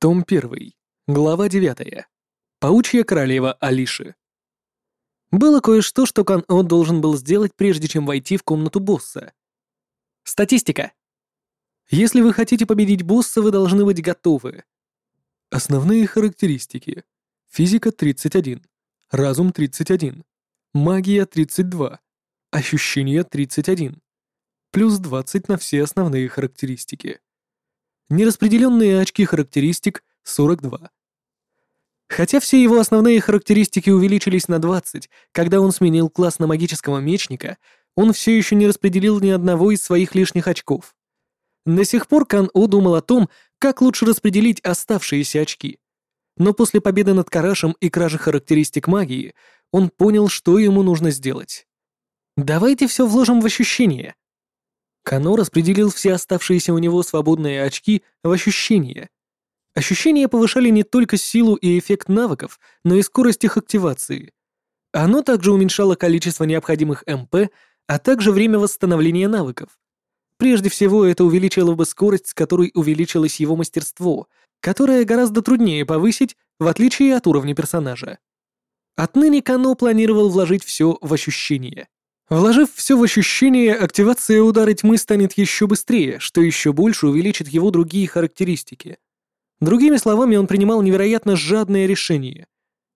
Том 1. Глава 9. Паучья королева Алиши. Было кое-что, что Кан-О должен был сделать, прежде чем войти в комнату босса. Статистика. Если вы хотите победить босса, вы должны быть готовы. Основные характеристики. Физика 31. Разум 31. Магия 32. Ощущения 31. Плюс 20 на все основные характеристики. Нераспределенные очки характеристик 42. Хотя все его основные характеристики увеличились на 20, когда он сменил класс на магического мечника, он все еще не распределил ни одного из своих лишних очков. До сих пор Кан-О думал о том, как лучше распределить оставшиеся очки. Но после победы над Карашем и кражи характеристик магии, он понял, что ему нужно сделать. «Давайте все вложим в ощущение», Кано распределил все оставшиеся у него свободные очки в ощущения. Ощущения повышали не только силу и эффект навыков, но и скорость их активации. Оно также уменьшало количество необходимых МП, а также время восстановления навыков. Прежде всего, это увеличило бы скорость, с которой увеличилось его мастерство, которое гораздо труднее повысить, в отличие от уровня персонажа. Отныне Кано планировал вложить все в ощущения. Вложив все в ощущение, активация удара тьмы станет еще быстрее, что еще больше увеличит его другие характеристики. Другими словами, он принимал невероятно жадные решения.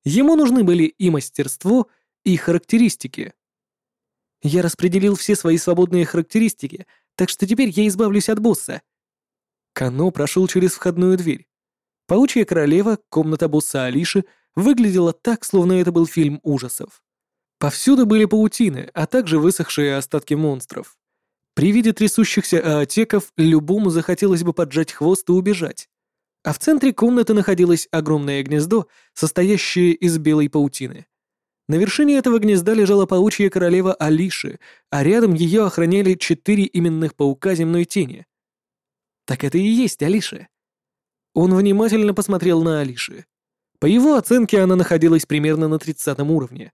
Ему нужны были и мастерство, и характеристики. Я распределил все свои свободные характеристики, так что теперь я избавлюсь от босса. Кано прошел через входную дверь. Паучья королева, комната босса Алиши, выглядела так, словно это был фильм ужасов. Повсюду были паутины, а также высохшие остатки монстров. При виде трясущихся аотеков любому захотелось бы поджать хвост и убежать. А в центре комнаты находилось огромное гнездо, состоящее из белой паутины. На вершине этого гнезда лежала паучья королева Алиши, а рядом ее охраняли четыре именных паука земной тени. Так это и есть Алиша. Он внимательно посмотрел на Алиши. По его оценке, она находилась примерно на 30 уровне.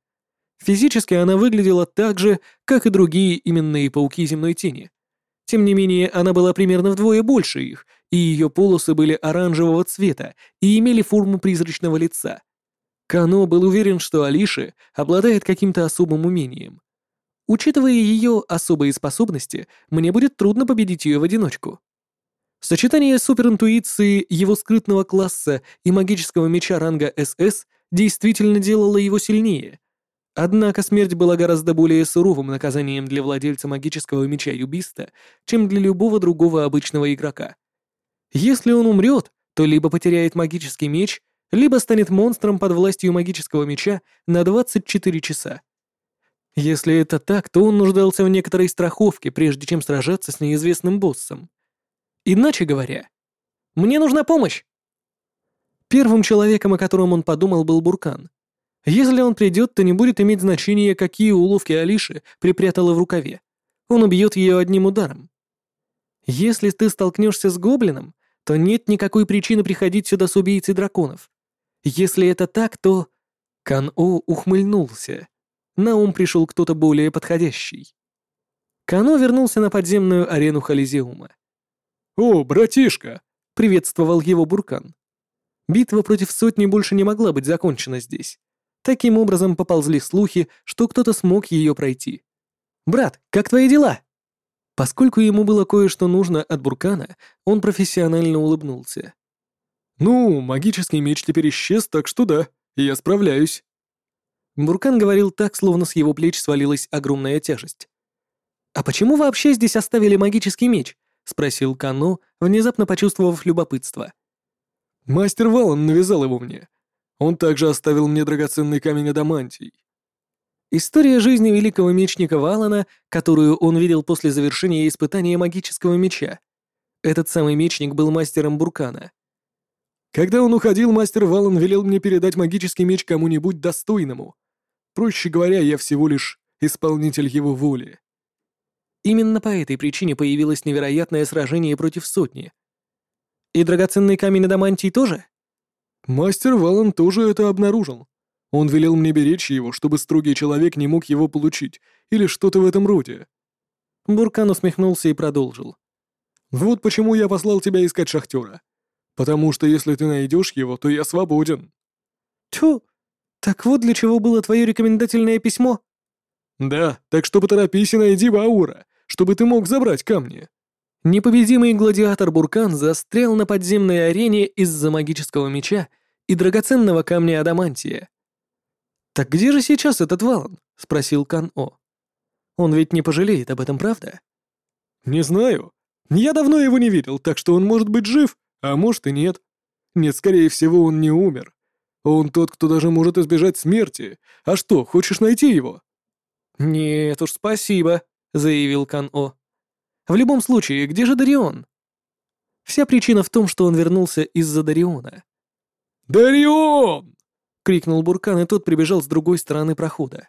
Физически она выглядела так же, как и другие именные пауки земной тени. Тем не менее, она была примерно вдвое больше их, и ее полосы были оранжевого цвета и имели форму призрачного лица. Кано был уверен, что Алиша обладает каким-то особым умением. Учитывая ее особые способности, мне будет трудно победить ее в одиночку. Сочетание суперинтуиции его скрытного класса и магического меча ранга СС действительно делало его сильнее — Однако смерть была гораздо более суровым наказанием для владельца магического меча Юбиста, чем для любого другого обычного игрока. Если он умрет, то либо потеряет магический меч, либо станет монстром под властью магического меча на 24 часа. Если это так, то он нуждался в некоторой страховке, прежде чем сражаться с неизвестным боссом. Иначе говоря, «Мне нужна помощь!» Первым человеком, о котором он подумал, был Буркан. Если он придет, то не будет иметь значения, какие уловки Алиши припрятала в рукаве. Он убьет ее одним ударом. Если ты столкнешься с гоблином, то нет никакой причины приходить сюда с убийцей драконов. Если это так, то... Кан-О ухмыльнулся. На ум пришел кто-то более подходящий. Кано вернулся на подземную арену Холизеума. «О, братишка!» — приветствовал его Буркан. Битва против сотни больше не могла быть закончена здесь. Таким образом поползли слухи, что кто-то смог ее пройти. «Брат, как твои дела?» Поскольку ему было кое-что нужно от Буркана, он профессионально улыбнулся. «Ну, магический меч теперь исчез, так что да, я справляюсь». Буркан говорил так, словно с его плеч свалилась огромная тяжесть. «А почему вообще здесь оставили магический меч?» — спросил Кано, внезапно почувствовав любопытство. «Мастер Валан навязал его мне. Он также оставил мне драгоценный камень адамантий. История жизни великого мечника Валана, которую он видел после завершения испытания магического меча. Этот самый мечник был мастером Буркана. Когда он уходил, мастер Валан велел мне передать магический меч кому-нибудь достойному. Проще говоря, я всего лишь исполнитель его воли. Именно по этой причине появилось невероятное сражение против сотни. И драгоценный камень адамантий тоже? Мастер Валан тоже это обнаружил. Он велел мне беречь его, чтобы строгий человек не мог его получить, или что-то в этом роде. Буркан усмехнулся и продолжил. «Вот почему я послал тебя искать шахтера. Потому что если ты найдешь его, то я свободен. Тьфу, так вот для чего было твое рекомендательное письмо? Да, так что поторопись и найди Баура, чтобы ты мог забрать камни. Непобедимый гладиатор Буркан застрял на подземной арене из-за магического меча и драгоценного камня Адамантия. «Так где же сейчас этот Валан?» — спросил Кан-О. «Он ведь не пожалеет об этом, правда?» «Не знаю. Я давно его не видел, так что он может быть жив, а может и нет. Нет, скорее всего, он не умер. Он тот, кто даже может избежать смерти. А что, хочешь найти его?» «Нет уж, спасибо», — заявил Кан-О. «В любом случае, где же Дарион?» Вся причина в том, что он вернулся из-за Дариона. «Дарион!» — крикнул Буркан, и тот прибежал с другой стороны прохода.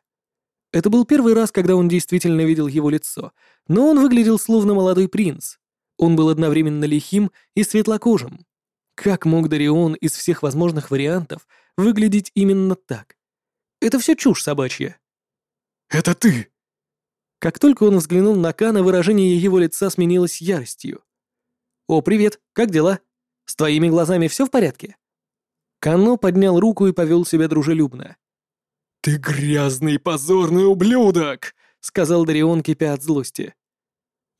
Это был первый раз, когда он действительно видел его лицо, но он выглядел словно молодой принц. Он был одновременно лихим и светлокожим. Как мог Дарион из всех возможных вариантов выглядеть именно так? Это все чушь собачья. «Это ты!» Как только он взглянул на Кана, выражение его лица сменилось яростью. «О, привет, как дела? С твоими глазами все в порядке?» Кано поднял руку и повел себя дружелюбно. «Ты грязный позорный ублюдок!» — сказал Дарион, кипя от злости.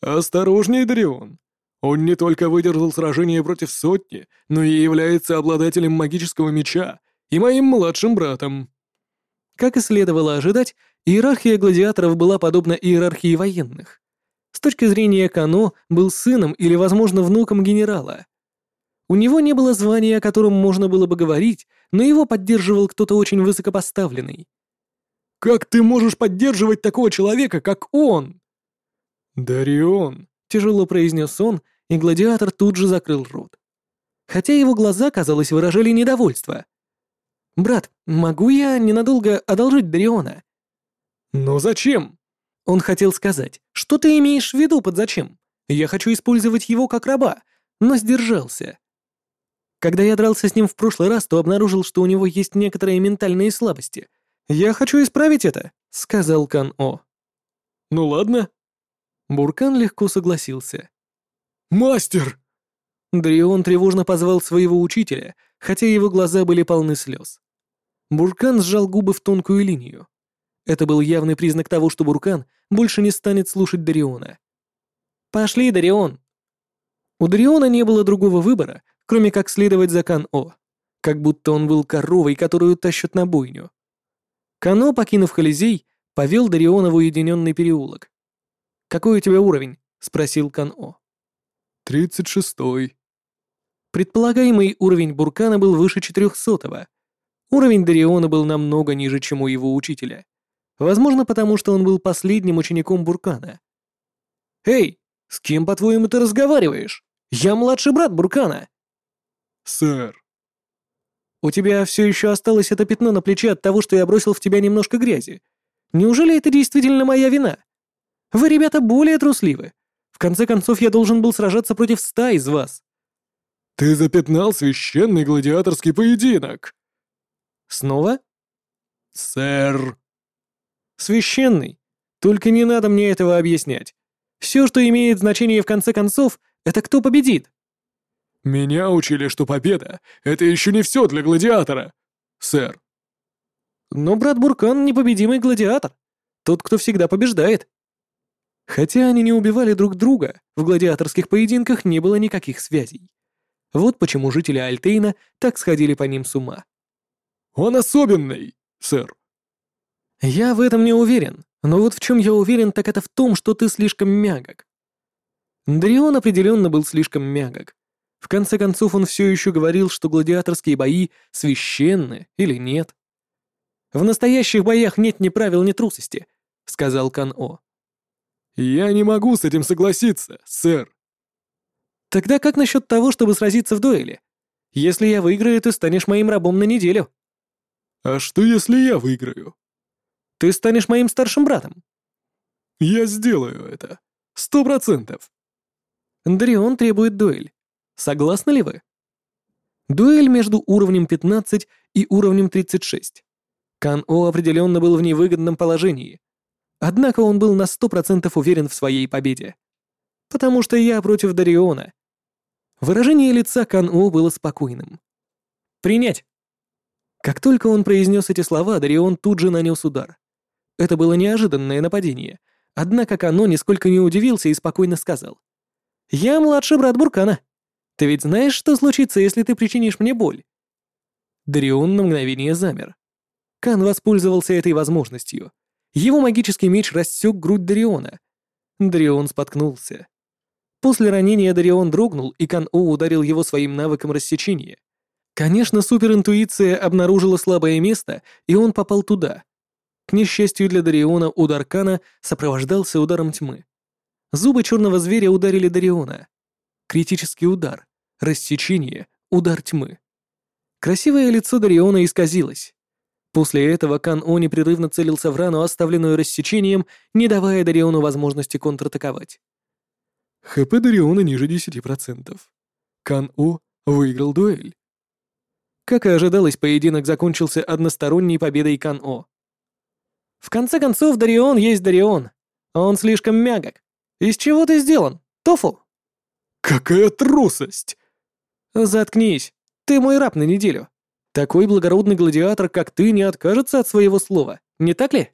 «Осторожней, Дарион. Он не только выдержал сражение против сотни, но и является обладателем магического меча и моим младшим братом». Как и следовало ожидать, иерархия гладиаторов была подобна иерархии военных. С точки зрения Кано, был сыном или, возможно, внуком генерала. У него не было звания, о котором можно было бы говорить, но его поддерживал кто-то очень высокопоставленный. «Как ты можешь поддерживать такого человека, как он?» «Дарион», — тяжело произнес он, и гладиатор тут же закрыл рот. Хотя его глаза, казалось, выражали недовольство. «Брат, могу я ненадолго одолжить Дариона?» «Но зачем?» Он хотел сказать, что ты имеешь в виду под зачем? Я хочу использовать его как раба, но сдержался. Когда я дрался с ним в прошлый раз, то обнаружил, что у него есть некоторые ментальные слабости. Я хочу исправить это, сказал Кан-О. Ну ладно. Буркан легко согласился. Мастер! Дрион тревожно позвал своего учителя, хотя его глаза были полны слез. Буркан сжал губы в тонкую линию. Это был явный признак того, что Буркан больше не станет слушать Дариона. «Пошли, Дарион!» У Дариона не было другого выбора, кроме как следовать за Кан-О, как будто он был коровой, которую тащат на бойню. Кано, покинув Холизей, повел Дариона в уединенный переулок. «Какой у тебя уровень?» — спросил Кан-О. «Тридцать шестой». Предполагаемый уровень Буркана был выше четырехсотого. Уровень Дариона был намного ниже, чем у его учителя. Возможно, потому что он был последним учеником Буркана. «Эй, с кем, по-твоему, ты разговариваешь? Я младший брат Буркана!» «Сэр». «У тебя все еще осталось это пятно на плече от того, что я бросил в тебя немножко грязи. Неужели это действительно моя вина? Вы, ребята, более трусливы. В конце концов, я должен был сражаться против ста из вас». «Ты запятнал священный гладиаторский поединок!» «Снова?» «Сэр!» «Священный. Только не надо мне этого объяснять. Все, что имеет значение в конце концов, это кто победит. «Меня учили, что победа — это еще не все для гладиатора, сэр». Но брат Буркан — непобедимый гладиатор. Тот, кто всегда побеждает. Хотя они не убивали друг друга, в гладиаторских поединках не было никаких связей. Вот почему жители Альтейна так сходили по ним с ума. «Он особенный, сэр». «Я в этом не уверен, но вот в чем я уверен, так это в том, что ты слишком мягок». Дрион определенно был слишком мягок. В конце концов, он все еще говорил, что гладиаторские бои священны или нет. «В настоящих боях нет ни правил, ни трусости», — сказал Кан-О. «Я не могу с этим согласиться, сэр». «Тогда как насчет того, чтобы сразиться в дуэли? Если я выиграю, ты станешь моим рабом на неделю». «А что, если я выиграю?» «Ты станешь моим старшим братом». «Я сделаю это. Сто процентов». Дрион требует дуэль. Согласны ли вы? Дуэль между уровнем 15 и уровнем 36. Кан-О определенно был в невыгодном положении. Однако он был на 100% уверен в своей победе. Потому что я против Дариона. Выражение лица Кан-О было спокойным. «Принять!» Как только он произнес эти слова, Дарион тут же нанес удар. Это было неожиданное нападение, однако Кано нисколько не удивился и спокойно сказал. «Я младший брат Буркана. Ты ведь знаешь, что случится, если ты причинишь мне боль?» Дарион на мгновение замер. Кан воспользовался этой возможностью. Его магический меч рассек грудь Дариона. Дарион споткнулся. После ранения Дарион дрогнул, и Кан-О ударил его своим навыком рассечения. Конечно, суперинтуиция обнаружила слабое место, и он попал туда. К несчастью для Дариона, удар Кана сопровождался ударом тьмы. Зубы черного зверя ударили Дариона. Критический удар, рассечение, удар тьмы. Красивое лицо Дариона исказилось. После этого Кан-О непрерывно целился в рану, оставленную рассечением, не давая Дариону возможности контратаковать. ХП Дариона ниже 10%. Кан-О выиграл дуэль. Как и ожидалось, поединок закончился односторонней победой Кан-О. В конце концов, Дарион есть Дарион. Он слишком мягок. Из чего ты сделан? Тофу? Какая трусость! Заткнись. Ты мой раб на неделю. Такой благородный гладиатор, как ты, не откажется от своего слова, не так ли?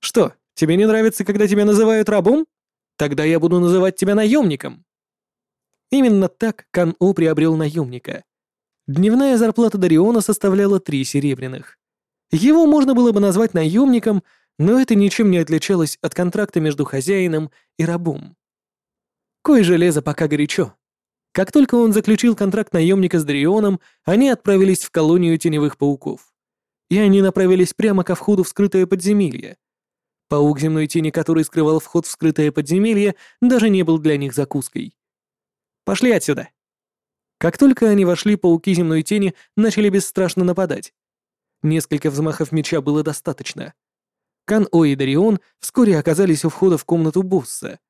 Что, тебе не нравится, когда тебя называют рабом? Тогда я буду называть тебя наемником. Именно так Кан-О приобрел наемника. Дневная зарплата Дариона составляла три серебряных. Его можно было бы назвать наемником, но это ничем не отличалось от контракта между хозяином и рабом. Кое железо пока горячо. Как только он заключил контракт наемника с Дарионом, они отправились в колонию теневых пауков. И они направились прямо ко входу в скрытое подземелье. Паук земной тени, который скрывал вход в скрытое подземелье, даже не был для них закуской. «Пошли отсюда!» Как только они вошли, пауки земной тени начали бесстрашно нападать. Несколько взмахов меча было достаточно. Кан-О и Дарион вскоре оказались у входа в комнату босса.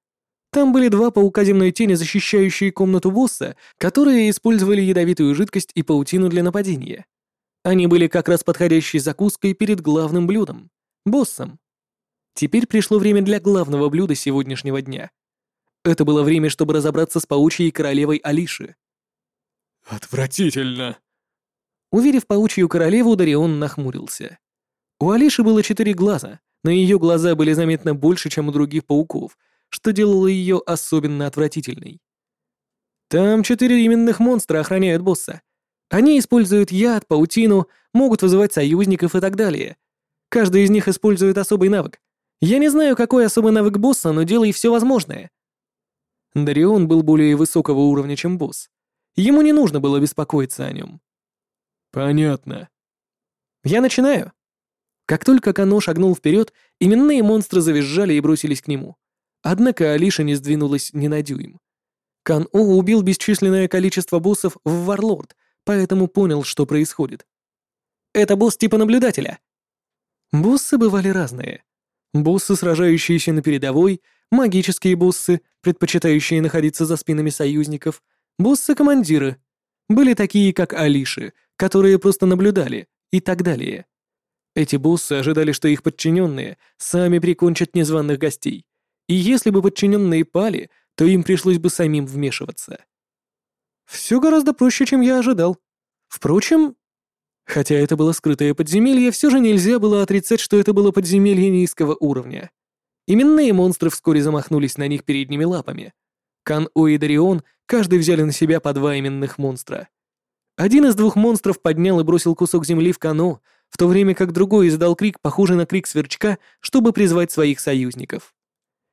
Там были два паука земной тени, защищающие комнату босса, которые использовали ядовитую жидкость и паутину для нападения. Они были как раз подходящей закуской перед главным блюдом — боссом. Теперь пришло время для главного блюда сегодняшнего дня. Это было время, чтобы разобраться с паучьей королевой Алиши. «Отвратительно!» Уверив паучью королеву, Дарион нахмурился. У Алиши было четыре глаза, но ее глаза были заметно больше, чем у других пауков, что делало ее особенно отвратительной. Там четыре именных монстра охраняют босса. Они используют яд, паутину, могут вызывать союзников и так далее. Каждый из них использует особый навык. Я не знаю, какой особый навык босса, но делай все возможное. Дарион был более высокого уровня, чем босс. Ему не нужно было беспокоиться о нем. «Понятно». «Я начинаю». Как только Кано шагнул вперед, именные монстры завизжали и бросились к нему. Однако Алиша не сдвинулась ни на дюйм. Кан-О убил бесчисленное количество боссов в Варлорд, поэтому понял, что происходит. «Это босс типа наблюдателя». Боссы бывали разные. Боссы, сражающиеся на передовой, магические боссы, предпочитающие находиться за спинами союзников, боссы-командиры. Были такие, как Алиши, которые просто наблюдали, и так далее. Эти боссы ожидали, что их подчиненные сами прикончат незваных гостей, и если бы подчиненные пали, то им пришлось бы самим вмешиваться. Все гораздо проще, чем я ожидал. Впрочем, хотя это было скрытое подземелье, все же нельзя было отрицать, что это было подземелье низкого уровня. Именные монстры вскоре замахнулись на них передними лапами. Кан-О и Дарион каждый взяли на себя по два именных монстра. Один из двух монстров поднял и бросил кусок земли в Кано, в то время как другой издал крик, похожий на крик сверчка, чтобы призвать своих союзников.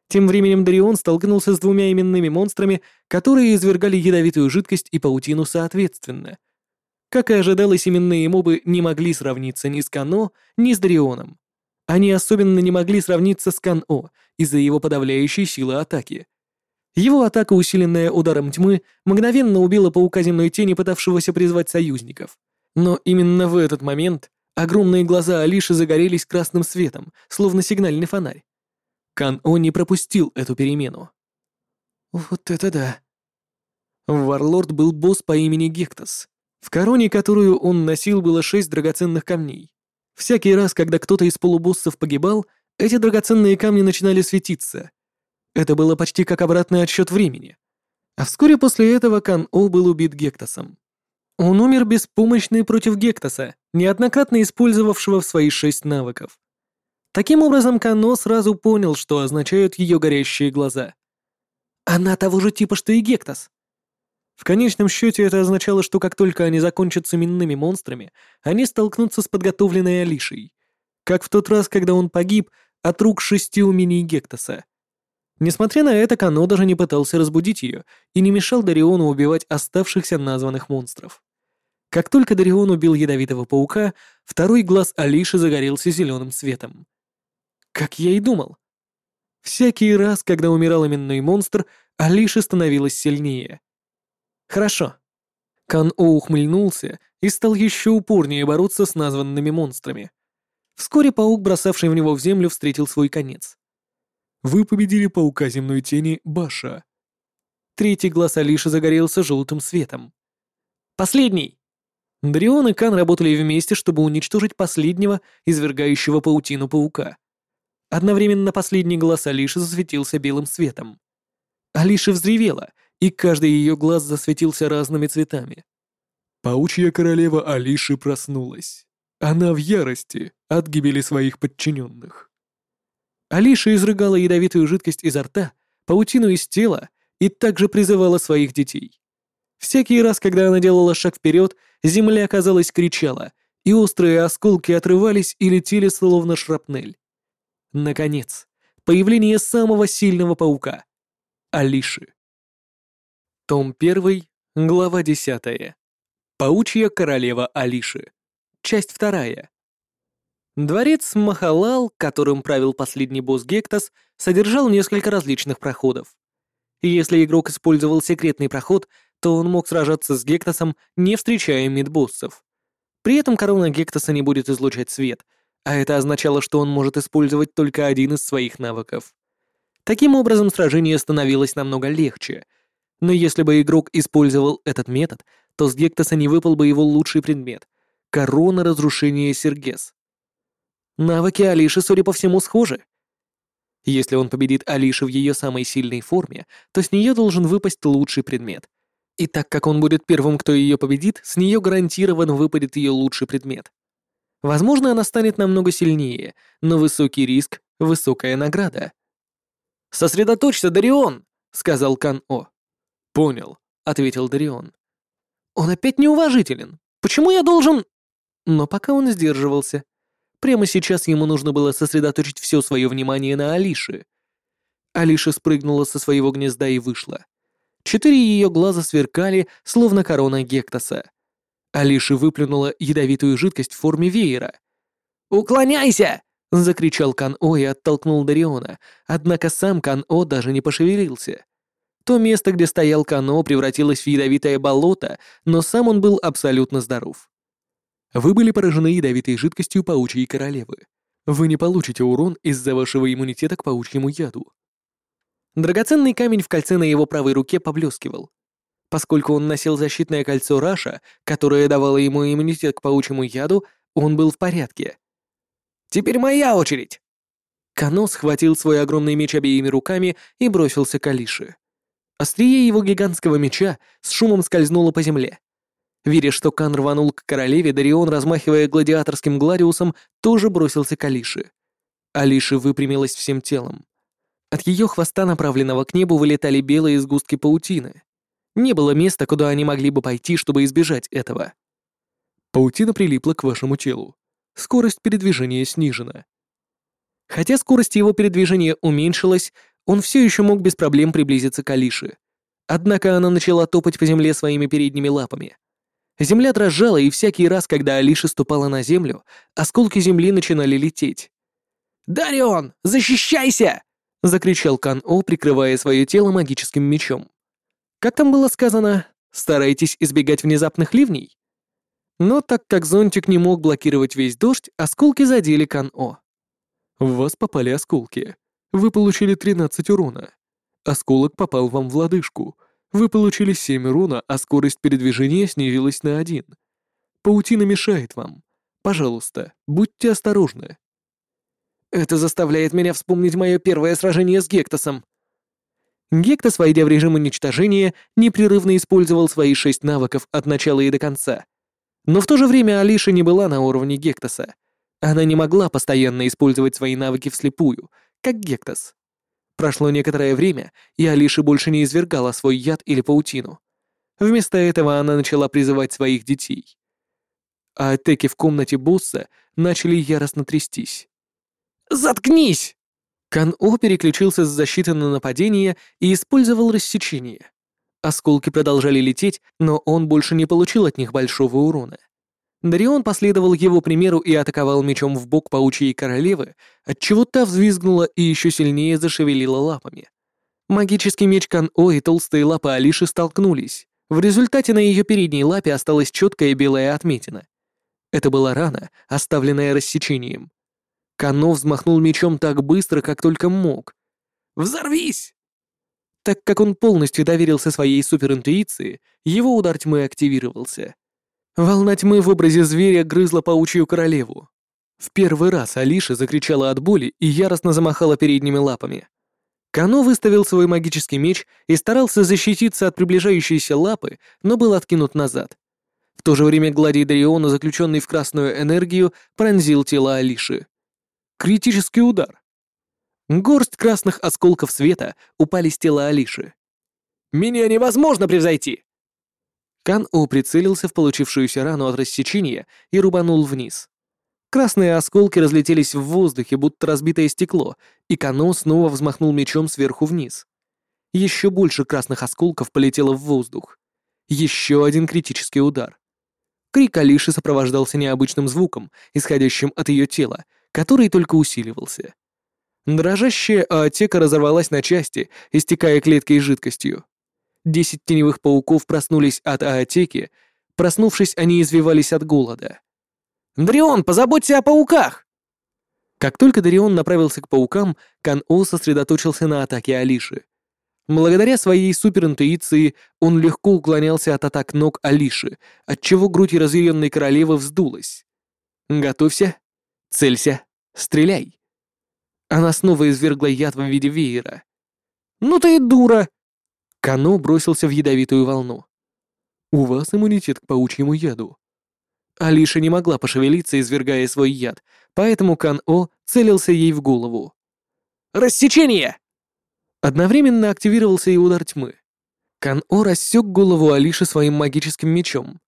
Тем временем Дарион столкнулся с двумя именными монстрами, которые извергали ядовитую жидкость и паутину соответственно. Как и ожидалось, именные мобы не могли сравниться ни с Кано, ни с Дарионом. Они особенно не могли сравниться с Кан-О из-за его подавляющей силы атаки. Его атака, усиленная ударом тьмы, мгновенно убила паука земной тени, пытавшегося призвать союзников. Но именно в этот момент огромные глаза Алиши загорелись красным светом, словно сигнальный фонарь. Кан-О не пропустил эту перемену. Вот это да. Варлорд был босс по имени Гектос. В короне, которую он носил, было шесть драгоценных камней. Всякий раз, когда кто-то из полубоссов погибал, эти драгоценные камни начинали светиться, это было почти как обратный отсчет времени. А вскоре после этого Кан-О был убит Гектосом. Он умер беспомощный против Гектоса, неоднократно использовавшего в свои шесть навыков. Таким образом, Кано сразу понял, что означают ее горящие глаза. Она того же типа, что и Гектос. В конечном счете это означало, что как только они закончат с именными монстрами, они столкнутся с подготовленной Алишей. Как в тот раз, когда он погиб от рук шести умений Гектоса. Несмотря на это, Кано даже не пытался разбудить ее и не мешал Дариону убивать оставшихся названных монстров. Как только Дарион убил ядовитого паука, второй глаз Алиши загорелся зеленым светом. Как я и думал. Всякий раз, когда умирал именной монстр, Алиша становилась сильнее. Хорошо. Кан-О ухмыльнулся и стал еще упорнее бороться с названными монстрами. Вскоре паук, бросавший в него в землю, встретил свой конец. Вы победили паука земной тени Баша. Третий глаз Алиши загорелся желтым светом. Последний! Дрион и Кан работали вместе, чтобы уничтожить последнего, извергающего паутину паука. Одновременно последний глаз Алиши засветился белым светом. Алиша взревела — и каждый ее глаз засветился разными цветами. Паучья королева Алиши проснулась. Она в ярости от гибели своих подчиненных. Алиша изрыгала ядовитую жидкость изо рта, паутину из тела и также призывала своих детей. Всякий раз, когда она делала шаг вперед, земля, казалось, кричала, и острые осколки отрывались и летели словно шрапнель. Наконец, появление самого сильного паука — Алиши. Том 1, глава 10. Паучья королева Алиши. Часть 2. Дворец Махалал, которым правил последний босс Гектос, содержал несколько различных проходов. Если игрок использовал секретный проход, то он мог сражаться с Гектосом, не встречая мидбоссов. При этом корона Гектоса не будет излучать свет, а это означало, что он может использовать только один из своих навыков. Таким образом, сражение становилось намного легче — но если бы игрок использовал этот метод, то с Гектоса не выпал бы его лучший предмет — корона разрушения Сергес. Навыки Алиши, судя по всему, схожи. Если он победит Алиши в ее самой сильной форме, то с нее должен выпасть лучший предмет. И так как он будет первым, кто ее победит, с нее гарантированно выпадет ее лучший предмет. Возможно, она станет намного сильнее, но высокий риск — высокая награда. «Сосредоточься, Дарион!» — сказал Кан-О. «Понял», — ответил Дарион. «Он опять неуважителен. Почему я должен...» Но пока он сдерживался. Прямо сейчас ему нужно было сосредоточить все свое внимание на Алише. Алиша спрыгнула со своего гнезда и вышла. Четыре ее глаза сверкали, словно корона Гектоса. Алиша выплюнула ядовитую жидкость в форме веера. «Уклоняйся!» — закричал Кан-О и оттолкнул Дариона, однако сам Кан-О даже не пошевелился. То место, где стоял Кано, превратилось в ядовитое болото, но сам он был абсолютно здоров. Вы были поражены ядовитой жидкостью паучьей королевы. Вы не получите урон из-за вашего иммунитета к паучьему яду. Драгоценный камень в кольце на его правой руке поблескивал. Поскольку он носил защитное кольцо Раша, которое давало ему иммунитет к паучьему яду, он был в порядке. «Теперь моя очередь!» Кано схватил свой огромный меч обеими руками и бросился к Алише. Острие его гигантского меча с шумом скользнуло по земле. Видя, что Кан рванул к королеве, Дарион, размахивая гладиаторским гладиусом, тоже бросился к Алише. Алиша выпрямилась всем телом. От ее хвоста, направленного к небу, вылетали белые сгустки паутины. Не было места, куда они могли бы пойти, чтобы избежать этого. Паутина прилипла к вашему телу. Скорость передвижения снижена. Хотя скорость его передвижения уменьшилась, он все еще мог без проблем приблизиться к Алише. Однако она начала топать по земле своими передними лапами. Земля дрожала, и всякий раз, когда Алиша ступала на землю, осколки земли начинали лететь. «Дарион, защищайся!» — закричал Кан-О, прикрывая свое тело магическим мечом. Как там было сказано, старайтесь избегать внезапных ливней? Но так как зонтик не мог блокировать весь дождь, осколки задели Кан-О. В вас попали осколки. Вы получили 13 урона. Осколок попал вам в лодыжку. Вы получили 7 урона, а скорость передвижения снизилась на 1. Паутина мешает вам. Пожалуйста, будьте осторожны. Это заставляет меня вспомнить мое первое сражение с Гектосом. Гектос, войдя в режим уничтожения, непрерывно использовал свои шесть навыков от начала и до конца. Но в то же время Алиша не была на уровне Гектоса. Она не могла постоянно использовать свои навыки вслепую, как Гектос. Прошло некоторое время, и Алиша больше не извергала свой яд или паутину. Вместо этого она начала призывать своих детей. А атаки в комнате босса начали яростно трястись. «Заткнись!» Кан-О переключился с защиты на нападение и использовал рассечение. Осколки продолжали лететь, но он больше не получил от них большого урона. Дарион последовал его примеру и атаковал мечом в бок паучьей королевы, отчего та взвизгнула и еще сильнее зашевелила лапами. Магический меч Кан-О и толстые лапы Алиши столкнулись. В результате на ее передней лапе осталась четкая белая отметина. Это была рана, оставленная рассечением. Кано взмахнул мечом так быстро, как только мог. «Взорвись!» Так как он полностью доверился своей суперинтуиции, его удар тьмы активировался. Волна тьмы в образе зверя грызла паучью королеву. В первый раз Алиша закричала от боли и яростно замахала передними лапами. Кано выставил свой магический меч и старался защититься от приближающейся лапы, но был откинут назад. В то же время гладий Дариона, заключенный в красную энергию, пронзил тело Алиши. Критический удар. Горсть красных осколков света упали с тела Алиши. «Меня невозможно превзойти!» Кан-О прицелился в получившуюся рану от рассечения и рубанул вниз. Красные осколки разлетелись в воздухе, будто разбитое стекло, и Кано снова взмахнул мечом сверху вниз. Еще больше красных осколков полетело в воздух. Еще один критический удар. Крик Алиши сопровождался необычным звуком, исходящим от ее тела, который только усиливался. Дрожащая аотека разорвалась на части, истекая клеткой жидкостью. Десять теневых пауков проснулись от аотеки, проснувшись, они извивались от голода. «Дрион, позаботься о пауках!» Как только Дарион направился к паукам, Кан-О сосредоточился на атаке Алиши. Благодаря своей суперинтуиции он легко уклонялся от атак ног Алиши, отчего грудь разъяренной королевы вздулась. «Готовься, целься, Стреляй!» Она снова извергла яд в виде веера. «Ну ты и дура!» Кано бросился в ядовитую волну. «У вас иммунитет к паучьему яду». Алиша не могла пошевелиться, извергая свой яд, поэтому Кан-О целился ей в голову. «Рассечение!» Одновременно активировался и удар тьмы. Кан-О рассек голову Алиши своим магическим мечом.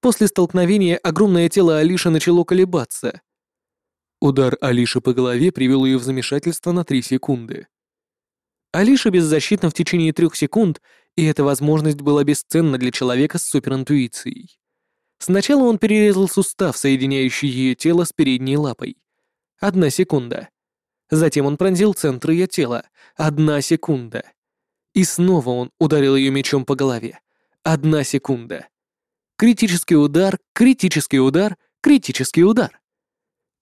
После столкновения огромное тело Алиши начало колебаться — Удар Алиши по голове привел ее в замешательство на 3 секунды. Алиша беззащитна в течение трех секунд, и эта возможность была бесценна для человека с суперинтуицией. Сначала он перерезал сустав, соединяющий ее тело с передней лапой. Одна секунда. Затем он пронзил центр ее тела. Одна секунда. И снова он ударил ее мечом по голове. Одна секунда. Критический удар, критический удар, критический удар.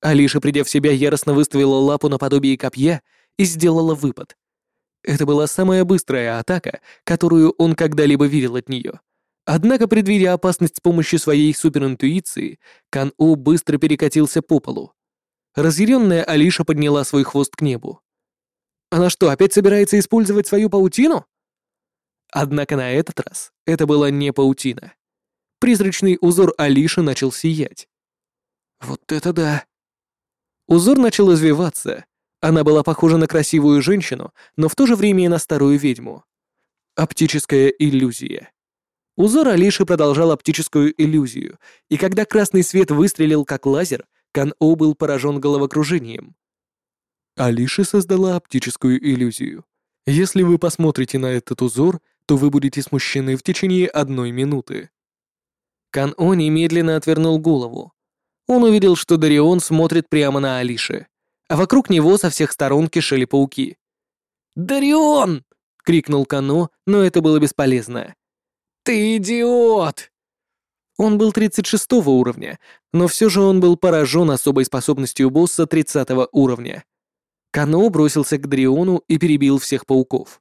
Алиша, придя в себя, яростно выставила лапу наподобие копья и сделала выпад. Это была самая быстрая атака, которую он когда-либо видел от нее. Однако, предвидя опасность с помощью своей суперинтуиции, Кан-У быстро перекатился по полу. Разъяренная Алиша подняла свой хвост к небу. Она что, опять собирается использовать свою паутину? Однако на этот раз это была не паутина. Призрачный узор Алиши начал сиять. Вот это да! Узор начал извиваться. Она была похожа на красивую женщину, но в то же время и на старую ведьму. Оптическая иллюзия. Узор Алиши продолжал оптическую иллюзию, и когда красный свет выстрелил как лазер, Кан-О был поражен головокружением. Алиша создала оптическую иллюзию. Если вы посмотрите на этот узор, то вы будете смущены в течение одной минуты. Кан-О немедленно отвернул голову. Он увидел, что Дарион смотрит прямо на Алиши, а вокруг него со всех сторон кишели пауки. «Дарион!» — крикнул Кано, но это было бесполезно. «Ты идиот!» Он был 36 уровня, но все же он был поражен особой способностью босса 30 уровня. Кано бросился к Дариону и перебил всех пауков.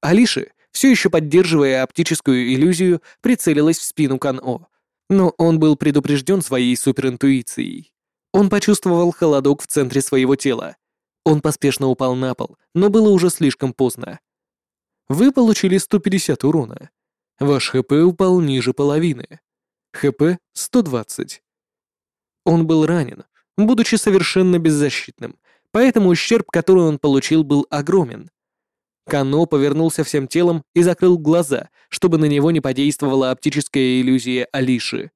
Алиши, все еще поддерживая оптическую иллюзию, прицелилась в спину Кано. Но он был предупрежден своей суперинтуицией. Он почувствовал холодок в центре своего тела. Он поспешно упал на пол, но было уже слишком поздно. Вы получили 150 урона. Ваш ХП упал ниже половины. ХП 120. Он был ранен, будучи совершенно беззащитным, поэтому ущерб, который он получил, был огромен. Кано повернулся всем телом и закрыл глаза, чтобы на него не подействовала оптическая иллюзия Алиши.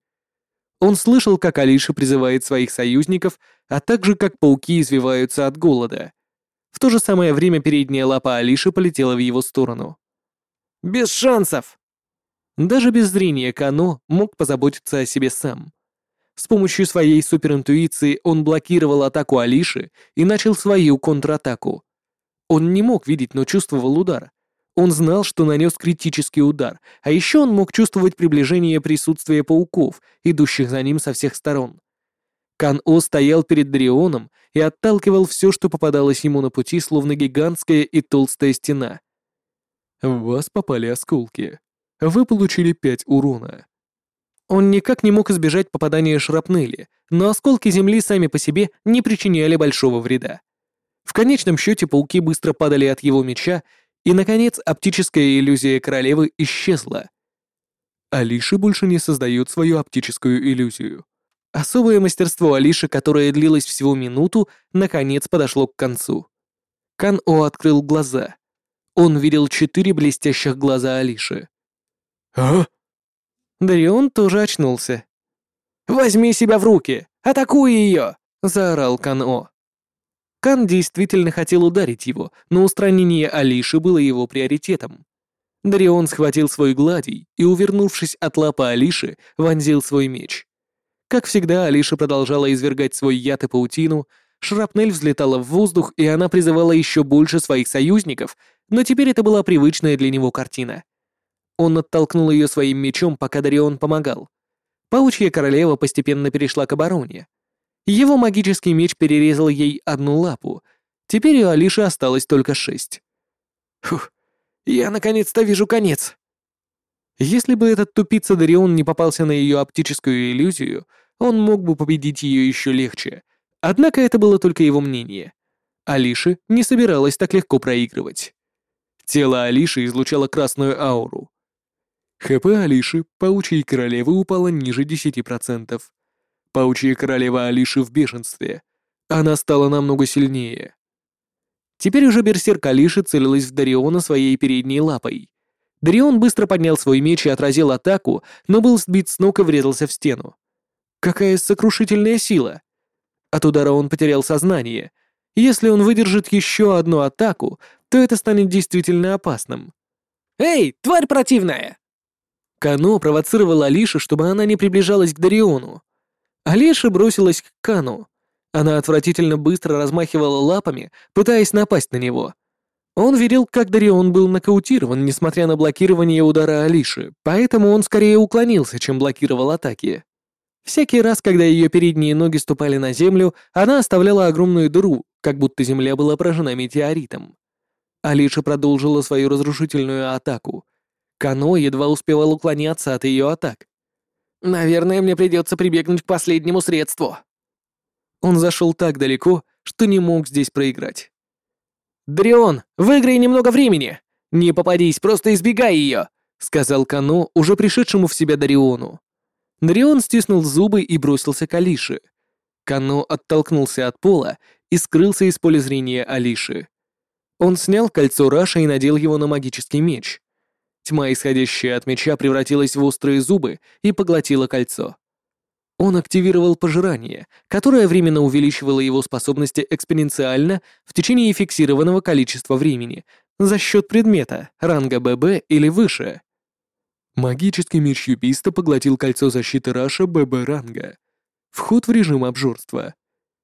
Он слышал, как Алиша призывает своих союзников, а также как пауки извиваются от голода. В то же самое время передняя лапа Алиши полетела в его сторону. «Без шансов!» Даже без зрения Кано мог позаботиться о себе сам. С помощью своей суперинтуиции он блокировал атаку Алиши и начал свою контратаку. Он не мог видеть, но чувствовал удар. Он знал, что нанес критический удар, а еще он мог чувствовать приближение присутствия пауков, идущих за ним со всех сторон. Кан-О стоял перед Дарионом и отталкивал все, что попадалось ему на пути, словно гигантская и толстая стена. В вас попали осколки. Вы получили пять урона. Он никак не мог избежать попадания шрапнели, но осколки земли сами по себе не причиняли большого вреда. В конечном счете пауки быстро падали от его меча, и, наконец, оптическая иллюзия королевы исчезла. Алиши больше не создает свою оптическую иллюзию. Особое мастерство Алиши, которое длилось всего минуту, наконец подошло к концу. Кан-О открыл глаза. Он видел четыре блестящих глаза Алиши. «А?» Дарион тоже очнулся. «Возьми себя в руки! Атакуй ее!» — заорал Кан-О. Кан действительно хотел ударить его, но устранение Алиши было его приоритетом. Дарион схватил свой гладий и, увернувшись от лапы Алиши, вонзил свой меч. Как всегда, Алиша продолжала извергать свой яд и паутину, шрапнель взлетала в воздух, и она призывала еще больше своих союзников, но теперь это была привычная для него картина. Он оттолкнул ее своим мечом, пока Дарион помогал. Паучья королева постепенно перешла к обороне. Его магический меч перерезал ей одну лапу. Теперь у Алиши осталось только шесть. Фух, я наконец-то вижу конец. Если бы этот тупица Дарион не попался на ее оптическую иллюзию, он мог бы победить ее еще легче. Однако это было только его мнение. Алиши не собиралась так легко проигрывать. Тело Алиши излучало красную ауру. ХП Алиши, паучьей королевы, упало ниже 10%. Паучья королева Алиши в бешенстве. Она стала намного сильнее. Теперь уже берсерк Алиши целилась в Дариона своей передней лапой. Дарион быстро поднял свой меч и отразил атаку, но был сбит с ног и врезался в стену. Какая сокрушительная сила! От удара он потерял сознание. Если он выдержит еще одну атаку, то это станет действительно опасным. «Эй, тварь противная!» Кано провоцировал Алишу, чтобы она не приближалась к Дариону. Алиша бросилась к Кану. Она отвратительно быстро размахивала лапами, пытаясь напасть на него. Он видел, как Дарион был нокаутирован, несмотря на блокирование удара Алиши, поэтому он скорее уклонился, чем блокировал атаки. Всякий раз, когда ее передние ноги ступали на землю, она оставляла огромную дыру, как будто земля была поражена метеоритом. Алиша продолжила свою разрушительную атаку. Кано едва успевал уклоняться от ее атак. Наверное, мне придется прибегнуть к последнему средству. Он зашел так далеко, что не мог здесь проиграть. «Дрион, выиграй немного времени! Не попадись, просто избегай ее!» — сказал Кано, уже пришедшему в себя Дариону. Дарион стиснул зубы и бросился к Алише. Кано оттолкнулся от пола и скрылся из поля зрения Алиши. Он снял кольцо Раша и надел его на магический меч. Тьма, исходящая от меча, превратилась в острые зубы и поглотила кольцо. Он активировал пожирание, которое временно увеличивало его способности экспоненциально в течение фиксированного количества времени за счет предмета, ранга ББ или выше. Магический меч Юписта поглотил кольцо защиты Раша ББ ранга. Вход в режим обжорства.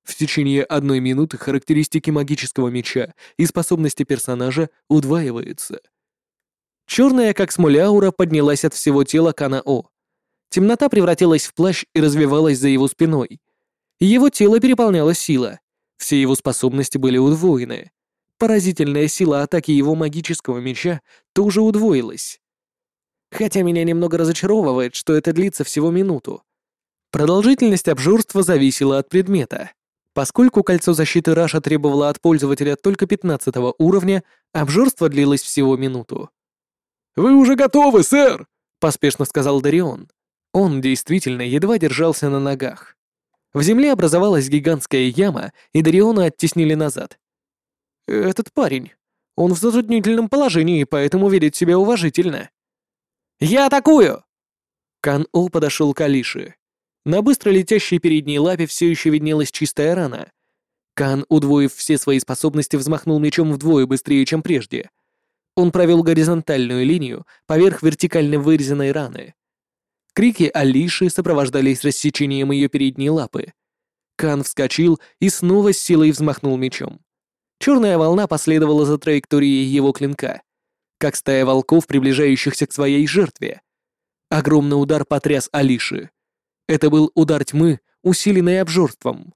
В течение одной минуты характеристики магического меча и способности персонажа удваиваются. Черная, как смоль аура, поднялась от всего тела Кана-О. Темнота превратилась в плащ и развивалась за его спиной. Его тело переполняла сила. Все его способности были удвоены. Поразительная сила атаки его магического меча тоже удвоилась. Хотя меня немного разочаровывает, что это длится всего минуту. Продолжительность обжорства зависела от предмета. Поскольку кольцо защиты Раша требовало от пользователя только 15 уровня, обжорство длилось всего минуту. «Вы уже готовы, сэр!» — поспешно сказал Дарион. Он действительно едва держался на ногах. В земле образовалась гигантская яма, и Дариона оттеснили назад. «Этот парень, он в затруднительном положении, поэтому ведет себя уважительно». «Я атакую!» Кан-О подошел к Алише. На быстро летящей передней лапе все еще виднелась чистая рана. Кан, удвоив все свои способности, взмахнул мечом вдвое быстрее, чем прежде. Он провел горизонтальную линию поверх вертикально вырезанной раны. Крики Алиши сопровождались рассечением ее передней лапы. Кан вскочил и снова с силой взмахнул мечом. Черная волна последовала за траекторией его клинка, как стая волков, приближающихся к своей жертве. Огромный удар потряс Алиши. Это был удар тьмы, усиленный обжорством.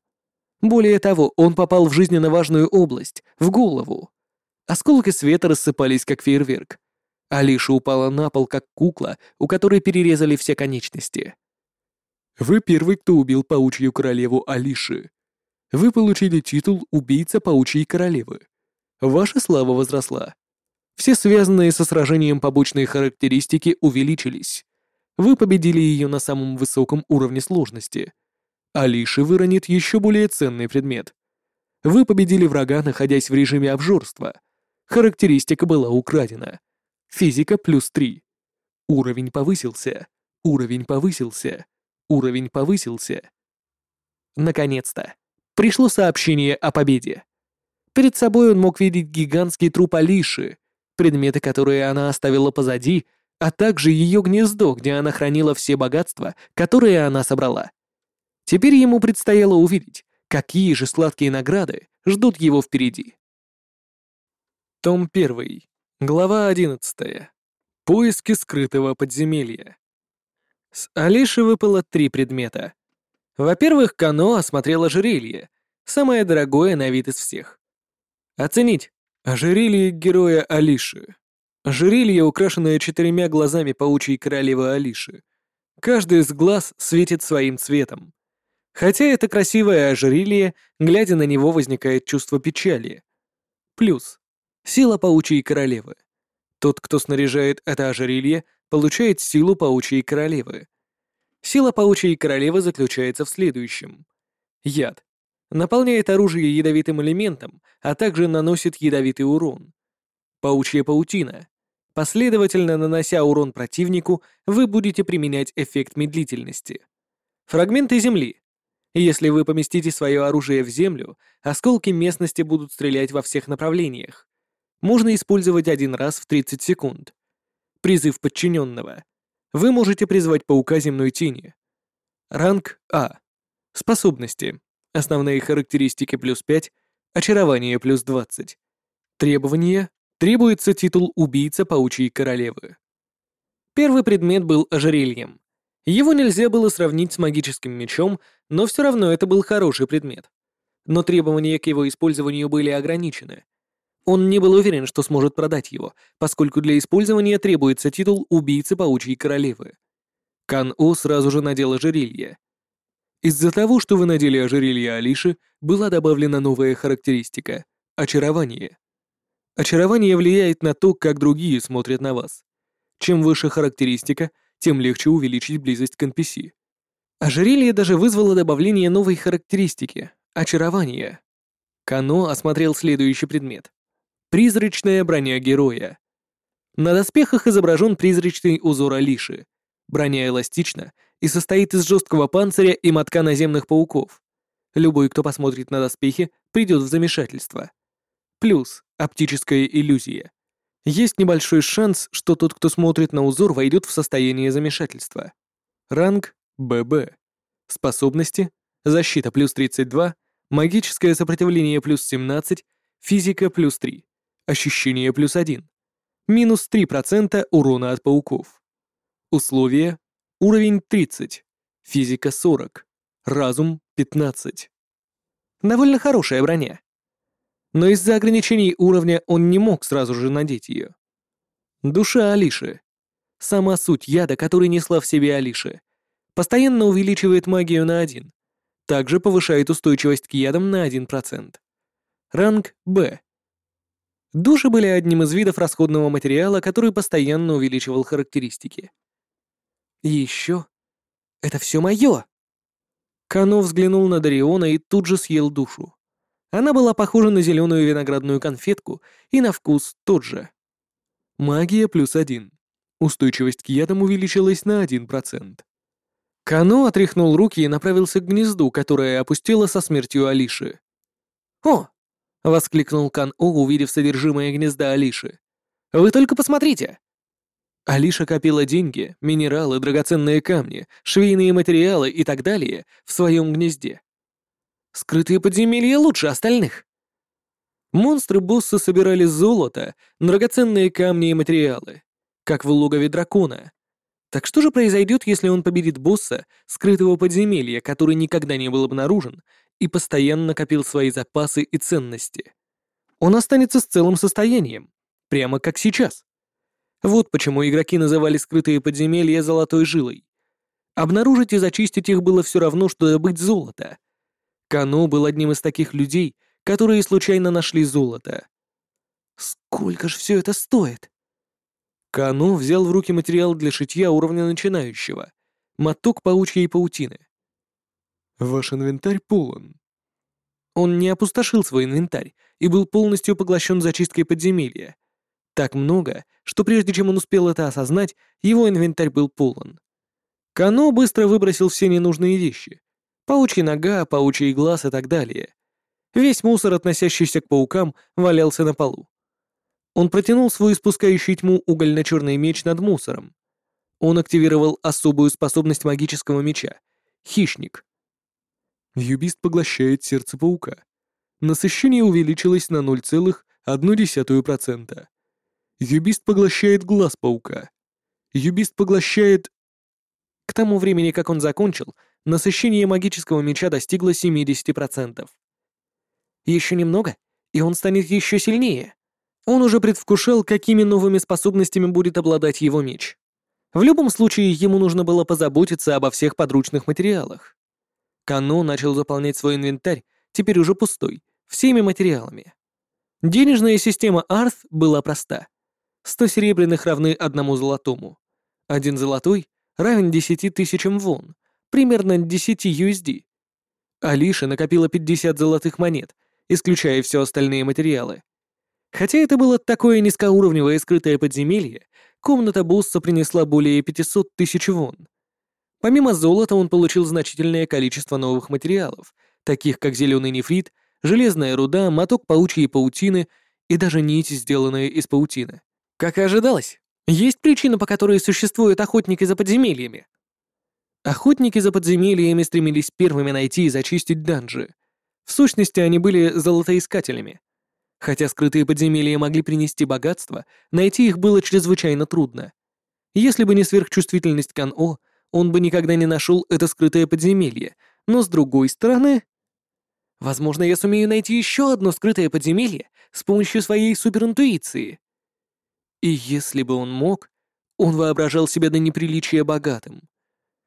Более того, он попал в жизненно важную область, в голову. Осколки света рассыпались, как фейерверк. Алиша упала на пол, как кукла, у которой перерезали все конечности. «Вы первый, кто убил паучью королеву Алиши. Вы получили титул «Убийца паучьей королевы». Ваша слава возросла. Все связанные со сражением побочные характеристики увеличились. Вы победили ее на самом высоком уровне сложности. Алиши выронит еще более ценный предмет. Вы победили врага, находясь в режиме обжорства. Характеристика была украдена. Физика плюс 3. Уровень повысился. Уровень повысился. Уровень повысился. Наконец-то. Пришло сообщение о победе. Перед собой он мог видеть гигантский труп Алиши, предметы, которые она оставила позади, а также ее гнездо, где она хранила все богатства, которые она собрала. Теперь ему предстояло увидеть, какие же сладкие награды ждут его впереди. Том 1. Глава 11. Поиски скрытого подземелья. С Алиши выпало три предмета. Во-первых, Кано осмотрел ожерелье, самое дорогое на вид из всех. Оценить. Ожерелье героя Алиши. Ожерелье, украшенное четырьмя глазами паучьей королевы Алиши. Каждый из глаз светит своим цветом. Хотя это красивое ожерелье, глядя на него возникает чувство печали. Плюс. Сила паучьей королевы. Тот, кто снаряжает это ожерелье, получает силу паучьей королевы. Сила паучьей королевы заключается в следующем. Яд. Наполняет оружие ядовитым элементом, а также наносит ядовитый урон. Паучья паутина. Последовательно нанося урон противнику, вы будете применять эффект медлительности. Фрагменты земли. Если вы поместите свое оружие в землю, осколки местности будут стрелять во всех направлениях. Можно использовать один раз в 30 секунд. Призыв подчиненного. Вы можете призвать паука земной тени. Ранг А. Способности. Основные характеристики плюс 5, очарование плюс 20. Требования Требуется титул убийца паучьей королевы. Первый предмет был ожерельем. Его нельзя было сравнить с магическим мечом, но все равно это был хороший предмет. Но требования к его использованию были ограничены. Он не был уверен, что сможет продать его, поскольку для использования требуется титул убийцы паучьей королевы. Кан-О сразу же надел ожерелье. Из-за того, что вы надели ожерелье Алиши, была добавлена новая характеристика — очарование. Очарование влияет на то, как другие смотрят на вас. Чем выше характеристика, тем легче увеличить близость к NPC. Ожерелье даже вызвало добавление новой характеристики — очарование. Кано осмотрел следующий предмет. Призрачная броня героя. На доспехах изображен призрачный узор Алиши. Броня эластична и состоит из жесткого панциря и мотка наземных пауков. Любой, кто посмотрит на доспехи, придет в замешательство. Плюс оптическая иллюзия. Есть небольшой шанс, что тот, кто смотрит на узор, войдет в состояние замешательства. Ранг ББ. Способности. Защита плюс 32. Магическое сопротивление плюс 17. Физика плюс 3. Ощущение плюс 1. Минус 3% урона от пауков. Условия. Уровень 30. Физика 40. Разум 15. Довольно хорошая броня но из-за ограничений уровня он не мог сразу же надеть ее. Душа Алиши. Сама суть яда, который несла в себе Алиши, постоянно увеличивает магию на один. Также повышает устойчивость к ядам на 1%. Ранг Б. Души были одним из видов расходного материала, который постоянно увеличивал характеристики. Еще... Это все мое! Кано взглянул на Дариона и тут же съел душу. Она была похожа на зеленую виноградную конфетку и на вкус тот же. Магия плюс один. Устойчивость к ядам увеличилась на 1%. Кано отряхнул руки и направился к гнезду, которое опустило со смертью Алиши. «О!» — воскликнул Кан О, увидев содержимое гнезда Алиши. «Вы только посмотрите!» Алиша копила деньги, минералы, драгоценные камни, швейные материалы и так далее в своем гнезде. Скрытые подземелья лучше остальных. Монстры-боссы собирали золото, драгоценные камни и материалы, как в логове дракона. Так что же произойдет, если он победит босса скрытого подземелья, который никогда не был обнаружен и постоянно копил свои запасы и ценности? Он останется с целым состоянием, прямо как сейчас. Вот почему игроки называли скрытые подземелья золотой жилой. Обнаружить и зачистить их было все равно, что добыть золото. Кано был одним из таких людей, которые случайно нашли золото. Сколько же все это стоит? Кано взял в руки материал для шитья уровня начинающего. Моток паучьей паутины. Ваш инвентарь полон. Он не опустошил свой инвентарь и был полностью поглощен зачисткой подземелья. Так много, что прежде чем он успел это осознать, его инвентарь был полон. Кано быстро выбросил все ненужные вещи. Паучья нога, паучий глаз и так далее. Весь мусор, относящийся к паукам, валялся на полу. Он протянул свой испускающий тьму угольно-черный меч над мусором. Он активировал особую способность магического меча — хищник. Юбист поглощает сердце паука. Насыщение увеличилось на 0,1%. Юбист поглощает глаз паука. Юбист поглощает... К тому времени, как он закончил, насыщение магического меча достигло 70%. Еще немного, и он станет еще сильнее. Он уже предвкушал, какими новыми способностями будет обладать его меч. В любом случае, ему нужно было позаботиться обо всех подручных материалах. Кано начал заполнять свой инвентарь, теперь уже пустой, всеми материалами. Денежная система Арth была проста. 100 серебряных равны одному золотому. Один золотой равен 10 тысячам вон, примерно 10 USD. Алиша накопила 50 золотых монет, исключая все остальные материалы. Хотя это было такое низкоуровневое скрытое подземелье, комната босса принесла более 500 тысяч вон. Помимо золота он получил значительное количество новых материалов, таких как зеленый нефрит, железная руда, моток паучьей паутины и даже нить, сделанная из паутины. Как и ожидалось, есть причина, по которой существуют охотники за подземельями. Охотники за подземельями стремились первыми найти и зачистить данжи. В сущности, они были золотоискателями. Хотя скрытые подземелья могли принести богатство, найти их было чрезвычайно трудно. Если бы не сверхчувствительность Кан-О, он бы никогда не нашел это скрытое подземелье, но с другой стороны... Возможно, я сумею найти еще одно скрытое подземелье с помощью своей суперинтуиции. И если бы он мог, он воображал себя до неприличия богатым.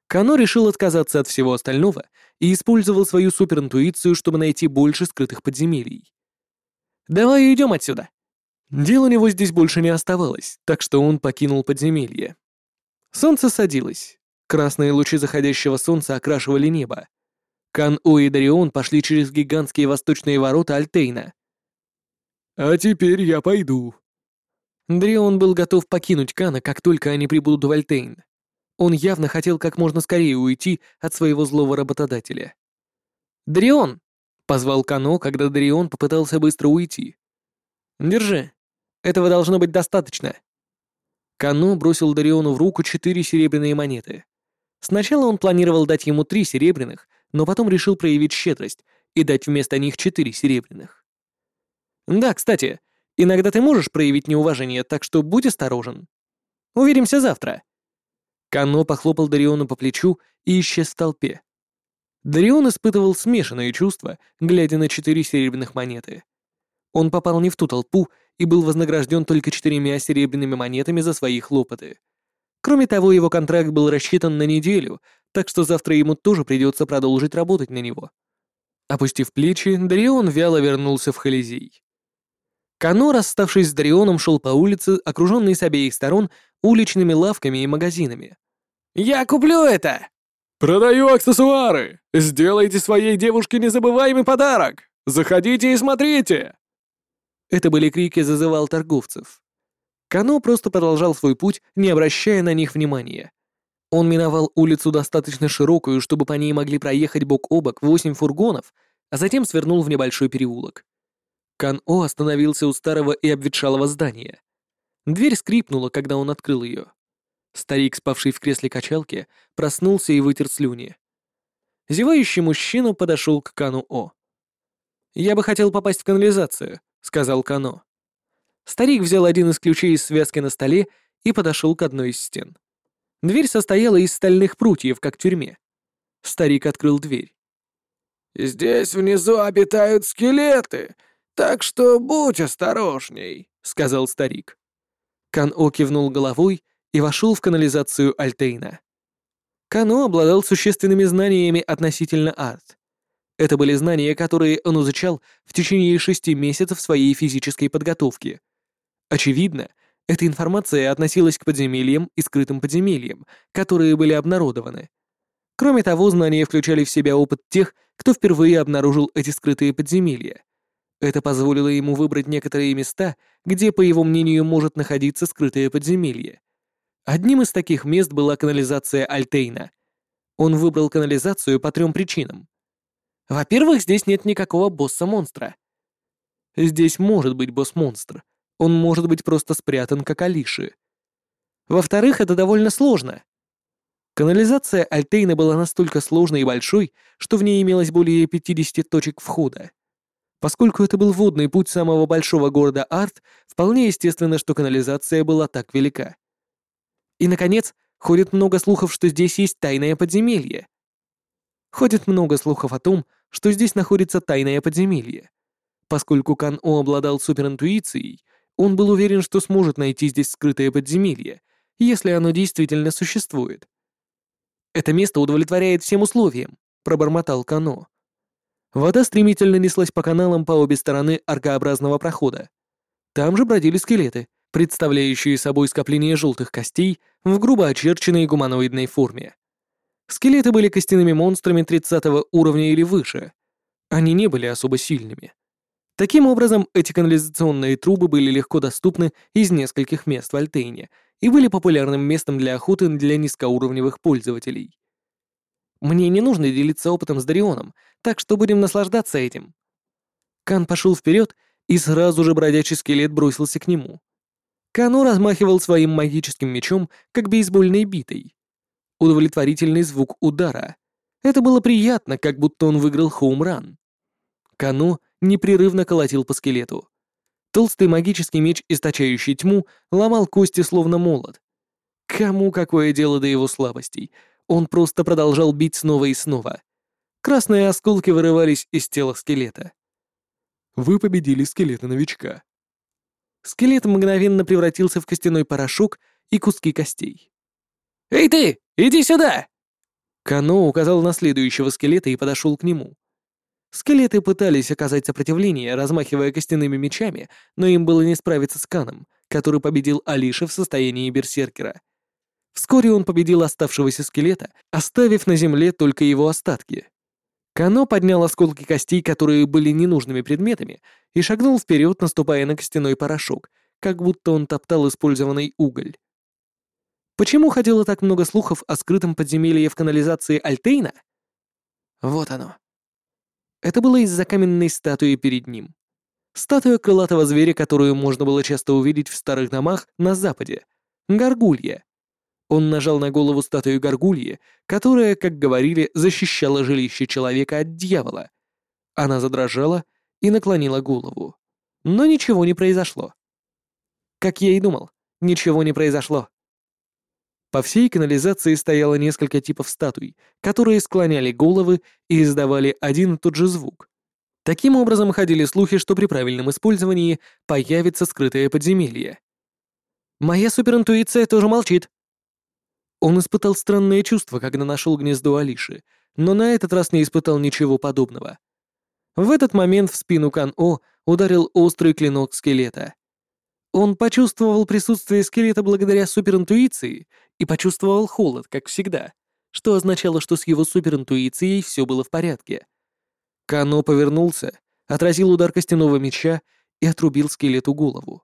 Кано решил отказаться от всего остального и использовал свою суперинтуицию, чтобы найти больше скрытых подземелий. «Давай уйдем отсюда!» Дел у него здесь больше не оставалось, так что он покинул подземелье. Солнце садилось. Красные лучи заходящего солнца окрашивали небо. Кан-У и Дарион пошли через гигантские восточные ворота Альтейна. «А теперь я пойду», Дрион был готов покинуть Кана, как только они прибудут в Альтейн. Он явно хотел как можно скорее уйти от своего злого работодателя. «Дрион!» — позвал Кано, когда Дрион попытался быстро уйти. «Держи. Этого должно быть достаточно». Кано бросил Дариону в руку четыре серебряные монеты. Сначала он планировал дать ему три серебряных, но потом решил проявить щедрость и дать вместо них четыре серебряных. «Да, кстати, Иногда ты можешь проявить неуважение, так что будь осторожен. Увидимся завтра». Кано похлопал Дариону по плечу и исчез в толпе. Дарион испытывал смешанные чувства, глядя на четыре серебряных монеты. Он попал не в ту толпу и был вознагражден только четырьмя серебряными монетами за свои хлопоты. Кроме того, его контракт был рассчитан на неделю, так что завтра ему тоже придется продолжить работать на него. Опустив плечи, Дарион вяло вернулся в Холизей. Кано, расставшись с Дарионом, шел по улице, окруженный с обеих сторон уличными лавками и магазинами. «Я куплю это!» «Продаю аксессуары! Сделайте своей девушке незабываемый подарок! Заходите и смотрите!» Это были крики зазывал торговцев. Кано просто продолжал свой путь, не обращая на них внимания. Он миновал улицу достаточно широкую, чтобы по ней могли проехать бок о бок восемь фургонов, а затем свернул в небольшой переулок. Кан-О остановился у старого и обветшалого здания. Дверь скрипнула, когда он открыл ее. Старик, спавший в кресле качалки, проснулся и вытер слюни. Зевающий мужчина подошел к Кану-О. «Я бы хотел попасть в канализацию», — сказал Кано. Старик взял один из ключей из связки на столе и подошел к одной из стен. Дверь состояла из стальных прутьев, как в тюрьме. Старик открыл дверь. «Здесь внизу обитают скелеты, так что будь осторожней», — сказал старик. Кан-О кивнул головой и вошел в канализацию Альтейна. Кано обладал существенными знаниями относительно арт. Это были знания, которые он изучал в течение шести месяцев своей физической подготовки. Очевидно, эта информация относилась к подземельям и скрытым подземельям, которые были обнародованы. Кроме того, знания включали в себя опыт тех, кто впервые обнаружил эти скрытые подземелья. Это позволило ему выбрать некоторые места, где, по его мнению, может находиться скрытое подземелье. Одним из таких мест была канализация Альтейна. Он выбрал канализацию по трем причинам. Во-первых, здесь нет никакого босса-монстра. Здесь может быть босс-монстр, он может быть просто спрятан, как Алиши. Во-вторых, это довольно сложно. Канализация Альтейна была настолько сложной и большой, что в ней имелось более 50 точек входа. Поскольку это был водный путь самого большого города Арт, вполне естественно, что канализация была так велика. И, наконец, ходит много слухов, что здесь есть тайное подземелье. Ходит много слухов о том, что здесь находится тайное подземелье. Поскольку Кан-О обладал суперинтуицией, он был уверен, что сможет найти здесь скрытое подземелье, если оно действительно существует. «Это место удовлетворяет всем условиям», — пробормотал Кано. Вода стремительно неслась по каналам по обе стороны аркообразного прохода. Там же бродили скелеты, представляющие собой скопление желтых костей в грубо очерченной гуманоидной форме. Скелеты были костяными монстрами 30 уровня или выше. Они не были особо сильными. Таким образом, эти канализационные трубы были легко доступны из нескольких мест в Альтейне и были популярным местом для охоты для низкоуровневых пользователей. Мне не нужно делиться опытом с Дарионом, так что будем наслаждаться этим. Кан пошел вперед, и сразу же бродячий скелет бросился к нему. Кану размахивал своим магическим мечом, как бейсбольной битой. Удовлетворительный звук удара. Это было приятно, как будто он выиграл хоумран. Кану непрерывно колотил по скелету. Толстый магический меч, источающий тьму, ломал кости словно молот. Кому какое дело до его слабостей? Он просто продолжал бить снова и снова. Красные осколки вырывались из тела скелета. Вы победили скелета новичка. Скелет мгновенно превратился в костяной порошок и куски костей. «Эй ты, иди сюда!» Кано указал на следующего скелета и подошел к нему. Скелеты пытались оказать сопротивление, размахивая костяными мечами, но им было не справиться с Каном, который победил Алиша в состоянии берсеркера. Вскоре он победил оставшегося скелета, оставив на земле только его остатки. Кано поднял осколки костей, которые были ненужными предметами, и шагнул вперед, наступая на костяной порошок, как будто он топтал использованный уголь. Почему ходило так много слухов о скрытом подземелье в канализации Альтейна? Вот оно. Это было из-за каменной статуи перед ним. Статуя крылатого зверя, которую можно было часто увидеть в старых домах на западе. Горгулья. Он нажал на голову статуи горгульи, которая, как говорили, защищала жилище человека от дьявола. Она задрожала и наклонила голову. Но ничего не произошло. Как я и думал, ничего не произошло. По всей канализации стояло несколько типов статуй, которые склоняли головы и издавали один и тот же звук. Таким образом ходили слухи, что при правильном использовании появится скрытое подземелье. Моя суперинтуиция тоже молчит. Он испытал странное чувство, когда нашел гнездо Алиши, но на этот раз не испытал ничего подобного. В этот момент в спину Кан-О ударил острый клинок скелета. Он почувствовал присутствие скелета благодаря суперинтуиции и почувствовал холод, как всегда, что означало, что с его суперинтуицией все было в порядке. Кано повернулся, отразил удар костяного меча и отрубил скелету голову.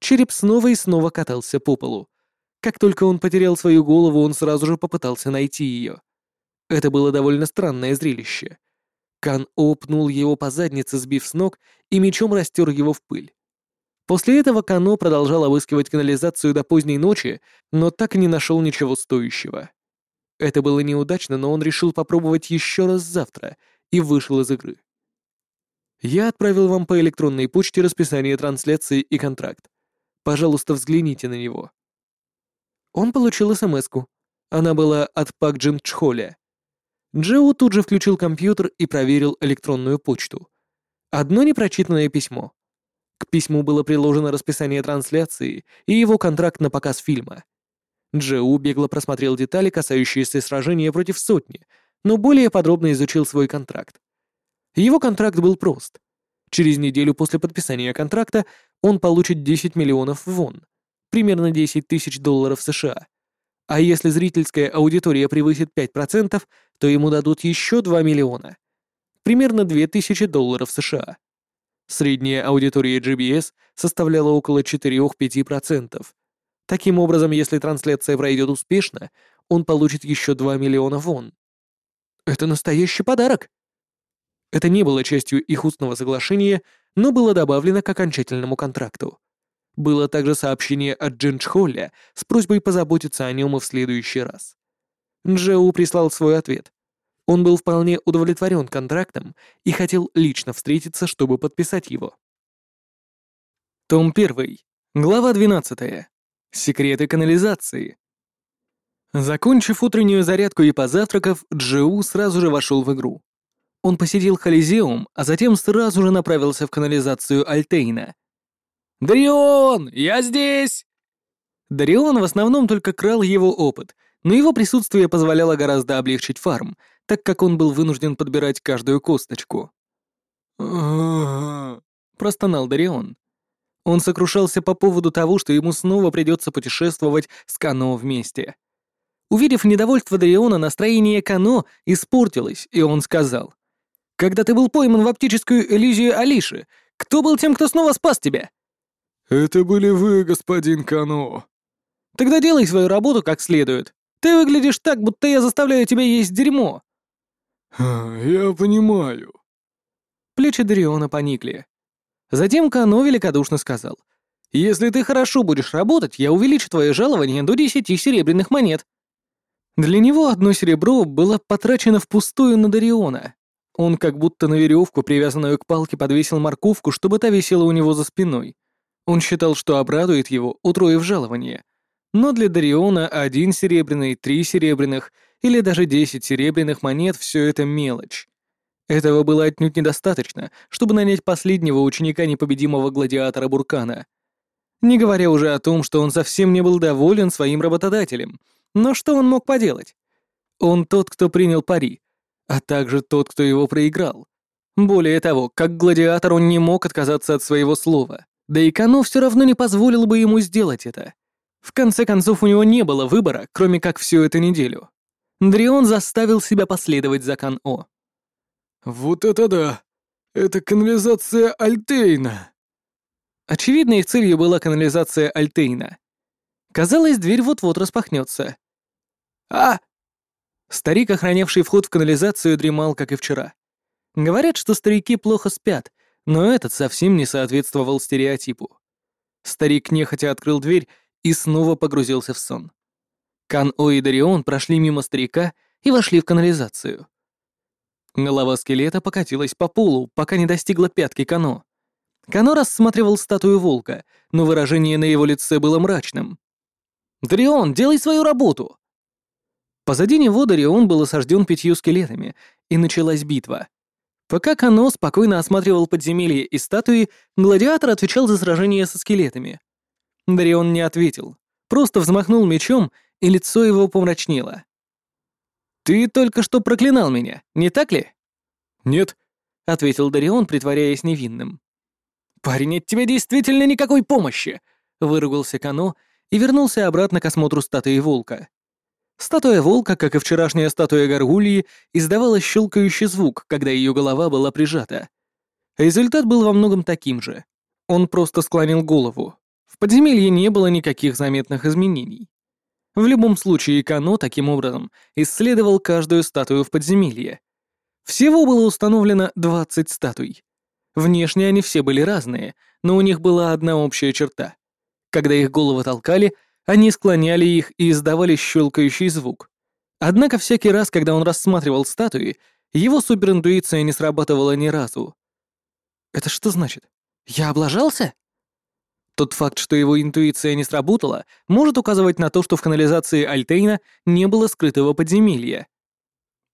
Череп снова и снова катался по полу. Как только он потерял свою голову, он сразу же попытался найти ее. Это было довольно странное зрелище. Кан опнул его по заднице, сбив с ног, и мечом растер его в пыль. После этого Кано продолжал обыскивать канализацию до поздней ночи, но так и не нашел ничего стоящего. Это было неудачно, но он решил попробовать еще раз завтра и вышел из игры. Я отправил вам по электронной почте расписание трансляции и контракт. Пожалуйста, взгляните на него. Он получил СМС-ку. Она была от Пак Джин Чхоля. Джоу тут же включил компьютер и проверил электронную почту. Одно непрочитанное письмо. К письму было приложено расписание трансляции и его контракт на показ фильма. Джоу бегло просмотрел детали, касающиеся сражения против сотни, но более подробно изучил свой контракт. Его контракт был прост. Через неделю после подписания контракта он получит 10 миллионов вон, примерно 10 тысяч долларов США. А если зрительская аудитория превысит 5%, то ему дадут еще 2 миллиона, примерно 2000 долларов США. Средняя аудитория GBS составляла около 4-5%. Таким образом, если трансляция пройдет успешно, он получит еще 2 миллиона вон. Это настоящий подарок. Это не было частью их устного соглашения, но было добавлено к окончательному контракту. Было также сообщение от Джинчхолля с просьбой позаботиться о нем и в следующий раз. Джоу прислал свой ответ. Он был вполне удовлетворен контрактом и хотел лично встретиться, чтобы подписать его. Том 1. Глава 12. Секреты канализации. Закончив утреннюю зарядку и позавтракав, Джоу сразу же вошел в игру. Он посетил Холизеум, а затем сразу же направился в канализацию Альтейна. «Дарион, я здесь!» Дарион в основном только крал его опыт, но его присутствие позволяло гораздо облегчить фарм, так как он был вынужден подбирать каждую косточку. простонал Дарион. Он сокрушался по поводу того, что ему снова придется путешествовать с Кано вместе. Увидев недовольство Дариона, настроение Кано испортилось, и он сказал. «Когда ты был пойман в оптическую иллюзию Алиши, кто был тем, кто снова спас тебя?» «Это были вы, господин Кано». «Тогда делай свою работу как следует. Ты выглядишь так, будто я заставляю тебя есть дерьмо». «Я понимаю». Плечи Дариона поникли. Затем Кано великодушно сказал. «Если ты хорошо будешь работать, я увеличу твое жалование до десяти серебряных монет». Для него одно серебро было потрачено впустую на Дариона. Он как будто на веревку, привязанную к палке, подвесил морковку, чтобы та висела у него за спиной. Он считал, что обрадует его, утроив жалование. Но для Дариона один серебряный, три серебряных или даже 10 серебряных монет — все это мелочь. Этого было отнюдь недостаточно, чтобы нанять последнего ученика непобедимого гладиатора Буркана. Не говоря уже о том, что он совсем не был доволен своим работодателем. Но что он мог поделать? Он тот, кто принял пари, а также тот, кто его проиграл. Более того, как гладиатор он не мог отказаться от своего слова, да и Кано все равно не позволил бы ему сделать это. В конце концов, у него не было выбора, кроме как всю эту неделю. Дрион заставил себя последовать за Кан-О. «Вот это да! Это канализация Альтейна!» Очевидно, их целью была канализация Альтейна. Казалось, дверь вот-вот распахнется. «А!» Старик, охранявший вход в канализацию, дремал, как и вчера. Говорят, что старики плохо спят, но этот совсем не соответствовал стереотипу. Старик нехотя открыл дверь и снова погрузился в сон. Кан-О и Дарион прошли мимо старика и вошли в канализацию. Голова скелета покатилась по полу, пока не достигла пятки Кано. Кано рассматривал статую волка, но выражение на его лице было мрачным. «Дарион, делай свою работу!» Позади него Дарион был осажден пятью скелетами, и началась битва. Пока Кано спокойно осматривал подземелье и статуи, гладиатор отвечал за сражение со скелетами. Дарион не ответил, просто взмахнул мечом и лицо его помрачнело. «Ты только что проклинал меня, не так ли?» «Нет», — ответил Дарион, притворяясь невинным. «Парень, от тебя действительно никакой помощи!» — выругался Кано и вернулся обратно к осмотру статуи волка. Статуя волка, как и вчерашняя статуя горгульи, издавала щелкающий звук, когда ее голова была прижата. Результат был во многом таким же. Он просто склонил голову. Подземелье не было никаких заметных изменений. В любом случае, Кано таким образом исследовал каждую статую в подземелье. Всего было установлено 20 статуй. Внешне они все были разные, но у них была одна общая черта. Когда их головы толкали, они склоняли их и издавали щелкающий звук. Однако всякий раз, когда он рассматривал статуи, его суперинтуиция не срабатывала ни разу. Это что значит? Я облажался? Тот факт, что его интуиция не сработала, может указывать на то, что в канализации Альтейна не было скрытого подземелья.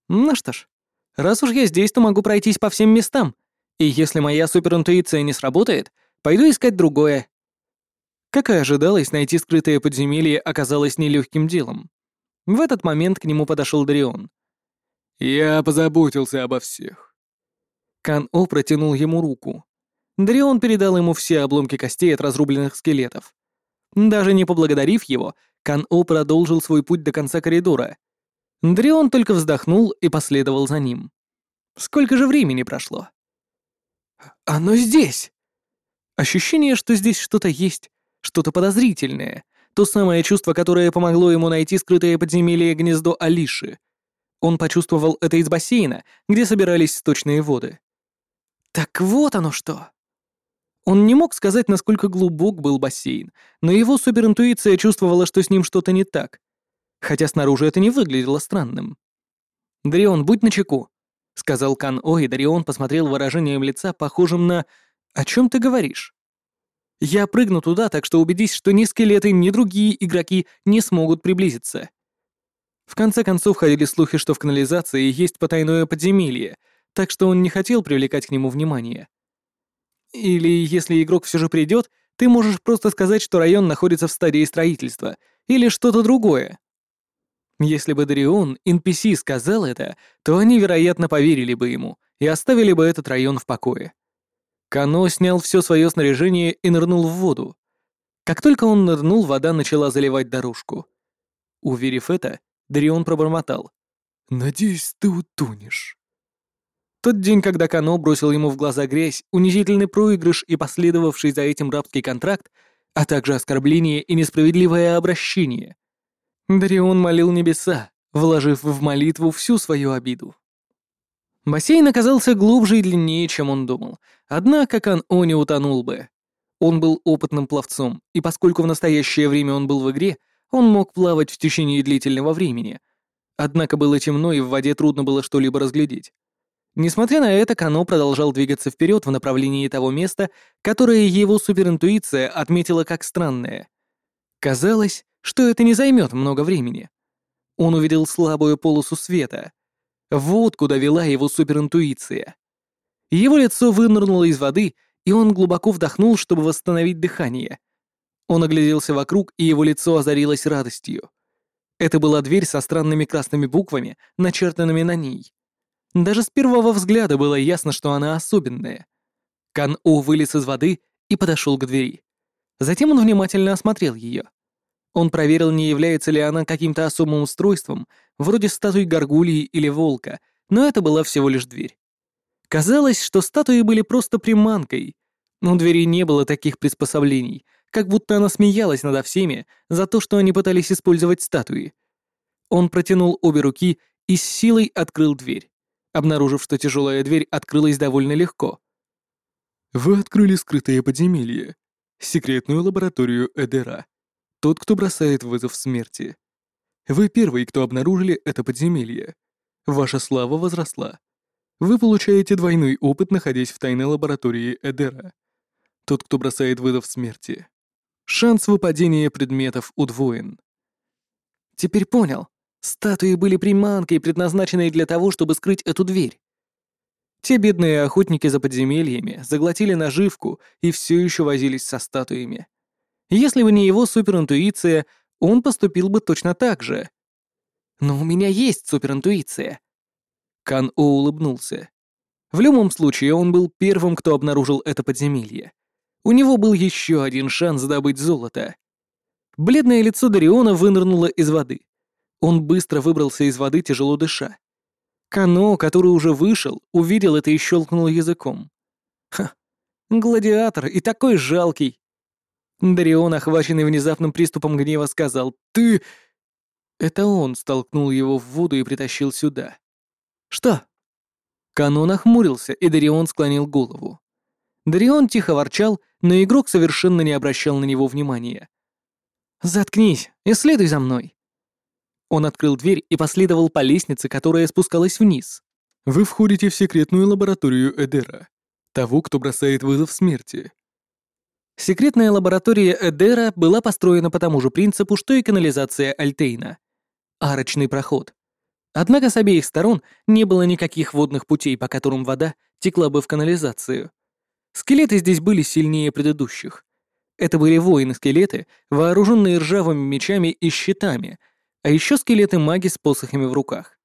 Ну что ж, раз уж я здесь, то могу пройтись по всем местам, и если моя суперинтуиция не сработает, пойду искать другое. Как и ожидалось, найти скрытое подземелье оказалось нелегким делом. В этот момент к нему подошел Дарион. «Я позаботился обо всех». Кан-О протянул ему руку. Дарион передал ему все обломки костей от разрубленных скелетов. Даже не поблагодарив его, Кан-О продолжил свой путь до конца коридора. Дарион только вздохнул и последовал за ним. Сколько же времени прошло? «Оно здесь!» Ощущение, что здесь что-то есть, что-то подозрительное, то самое чувство, которое помогло ему найти скрытое подземелье гнездо Алиши. Он почувствовал это из бассейна, где собирались сточные воды. Так вот оно что. Он не мог сказать, насколько глубок был бассейн, но его суперинтуиция чувствовала, что с ним что-то не так. Хотя снаружи это не выглядело странным. «Дрион, будь начеку», — сказал Кан О, и Дарион посмотрел выражением лица, похожим на «О чем ты говоришь?» Я прыгну туда, так что убедись, что ни скелеты, ни другие игроки не смогут приблизиться. В конце концов ходили слухи, что в канализации есть потайное подземелье, так что он не хотел привлекать к нему внимание. Или если игрок все же придет, ты можешь просто сказать, что район находится в стадии строительства, или что-то другое. Если бы Дарион, NPC, сказал это, то они, вероятно, поверили бы ему и оставили бы этот район в покое. Кано снял все свое снаряжение и нырнул в воду. Как только он нырнул, вода начала заливать дорожку. Уверив это, Дарион пробормотал. «Надеюсь, ты утонешь». Тот день, когда Кано бросил ему в глаза грязь, унизительный проигрыш и последовавший за этим рабский контракт, а также оскорбление и несправедливое обращение. Дарион молил небеса, вложив в молитву всю свою обиду. Бассейн оказался глубже и длиннее, чем он думал, однако Кан-О не утонул бы. Он был опытным пловцом, и поскольку в настоящее время он был в игре, он мог плавать в течение длительного времени. Однако было темно, и в воде трудно было что-либо разглядеть. Несмотря на это, Кано продолжал двигаться вперед в направлении того места, которое его суперинтуиция отметила как странное. Казалось, что это не займет много времени. Он увидел слабую полосу света. Вот куда вела его суперинтуиция. Его лицо вынырнуло из воды, и он глубоко вдохнул, чтобы восстановить дыхание. Он огляделся вокруг, и его лицо озарилось радостью. Это была дверь со странными красными буквами, начертанными на ней. Даже с первого взгляда было ясно, что она особенная. Кан-У вылез из воды и подошел к двери. Затем он внимательно осмотрел ее. Он проверил, не является ли она каким-то особым устройством, вроде статуи горгульи или волка, но это была всего лишь дверь. Казалось, что статуи были просто приманкой, но у двери не было таких приспособлений, как будто она смеялась над всеми за то, что они пытались использовать статуи. Он протянул обе руки и с силой открыл дверь, обнаружив, что тяжелая дверь открылась довольно легко. «Вы открыли скрытое подземелье, секретную лабораторию Эдера», тот, кто бросает вызов смерти. Вы первый, кто обнаружили это подземелье. Ваша слава возросла. Вы получаете двойной опыт, находясь в тайной лаборатории Эдера. Тот, кто бросает вызов смерти. Шанс выпадения предметов удвоен. Теперь понял. Статуи были приманкой, предназначенной для того, чтобы скрыть эту дверь. Те бедные охотники за подземельями заглотили наживку и все еще возились со статуями. Если бы не его суперинтуиция, он поступил бы точно так же. Но у меня есть суперинтуиция. Кан О улыбнулся. В любом случае, он был первым, кто обнаружил это подземелье. У него был еще один шанс добыть золото. Бледное лицо Дариона вынырнуло из воды. Он быстро выбрался из воды, тяжело дыша. Кано, который уже вышел, увидел это и щелкнул языком. Ха, гладиатор и такой жалкий. Дарион, охваченный внезапным приступом гнева, сказал «Ты...» Это он столкнул его в воду и притащил сюда. «Что?» Кано нахмурился, и Дарион склонил голову. Дарион тихо ворчал, но игрок совершенно не обращал на него внимания. «Заткнись и следуй за мной!» Он открыл дверь и последовал по лестнице, которая спускалась вниз. Вы входите в секретную лабораторию Эдера. Того, кто бросает вызов смерти. Секретная лаборатория Эдера была построена по тому же принципу, что и канализация Альтейна. Арочный проход. Однако с обеих сторон не было никаких водных путей, по которым вода текла бы в канализацию. Скелеты здесь были сильнее предыдущих. Это были воины-скелеты, вооруженные ржавыми мечами и щитами, а еще скелеты-маги с посохами в руках.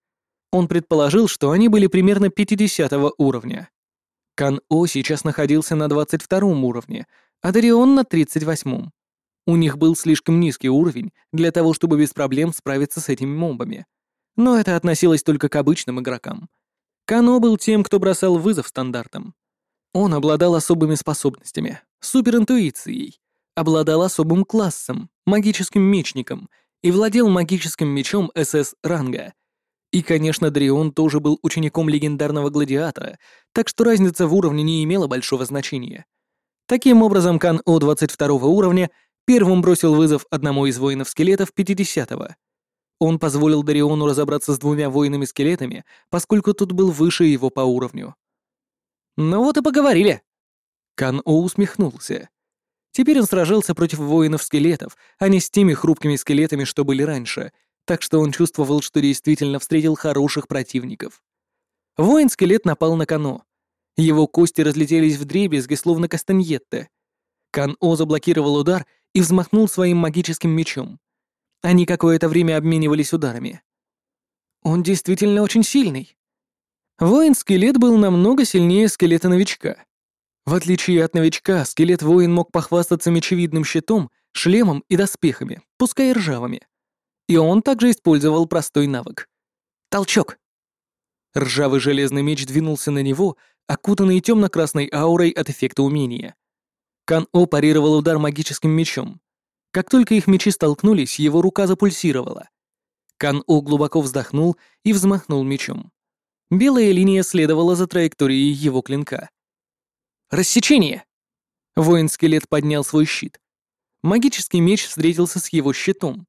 Он предположил, что они были примерно 50 уровня. Кан-О сейчас находился на 22 уровне, а Дарион на 38-м. У них был слишком низкий уровень для того, чтобы без проблем справиться с этими мобами. Но это относилось только к обычным игрокам. Кано был тем, кто бросал вызов стандартам. Он обладал особыми способностями, суперинтуицией, обладал особым классом, магическим мечником и владел магическим мечом СС ранга. И, конечно, Дрион тоже был учеником легендарного гладиатора, так что разница в уровне не имела большого значения. Таким образом, Кан О 22 уровня первым бросил вызов одному из воинов-скелетов 50-го. Он позволил Дариону разобраться с двумя воинами-скелетами, поскольку тот был выше его по уровню. «Ну вот и поговорили». Кан О усмехнулся. Теперь он сражался против воинов-скелетов, а не с теми хрупкими скелетами, что были раньше, так что он чувствовал, что действительно встретил хороших противников. Воин-скелет напал на Кано. Его кости разлетелись в дребезги, словно кастаньетты. Кан-О заблокировал удар и взмахнул своим магическим мечом. Они какое-то время обменивались ударами. Он действительно очень сильный. Воин-скелет был намного сильнее скелета-новичка. В отличие от новичка, скелет-воин мог похвастаться мечевидным щитом, шлемом и доспехами, пускай ржавыми. И он также использовал простой навык. Толчок. Ржавый железный меч двинулся на него, окутанный темно-красной аурой от эффекта умения. Кан-О парировал удар магическим мечом. Как только их мечи столкнулись, его рука запульсировала. Кан-О глубоко вздохнул и взмахнул мечом. Белая линия следовала за траекторией его клинка. Рассечение!» Воин-скелет поднял свой щит. Магический меч встретился с его щитом.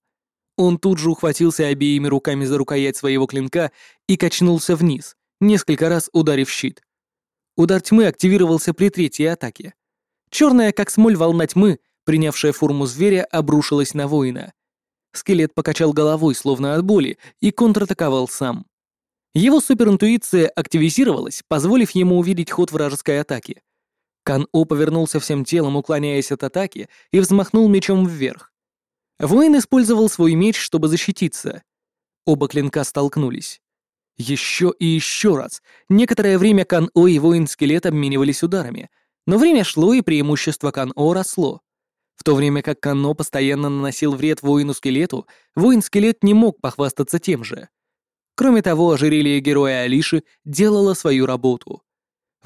Он тут же ухватился обеими руками за рукоять своего клинка и качнулся вниз, несколько раз ударив щит. Удар тьмы активировался при третьей атаке. Черная, как смоль, волна тьмы, принявшая форму зверя, обрушилась на воина. Скелет покачал головой, словно от боли, и контратаковал сам. Его суперинтуиция активизировалась, позволив ему увидеть ход вражеской атаки. Кан-О повернулся всем телом, уклоняясь от атаки, и взмахнул мечом вверх. Воин использовал свой меч, чтобы защититься. Оба клинка столкнулись. Еще и еще раз. Некоторое время Кан-О и воин-скелет обменивались ударами, но время шло, и преимущество Кан-О росло. В то время как Кан-О постоянно наносил вред воину-скелету, воин-скелет не мог похвастаться тем же. Кроме того, ожерелье героя Алиши делало свою работу.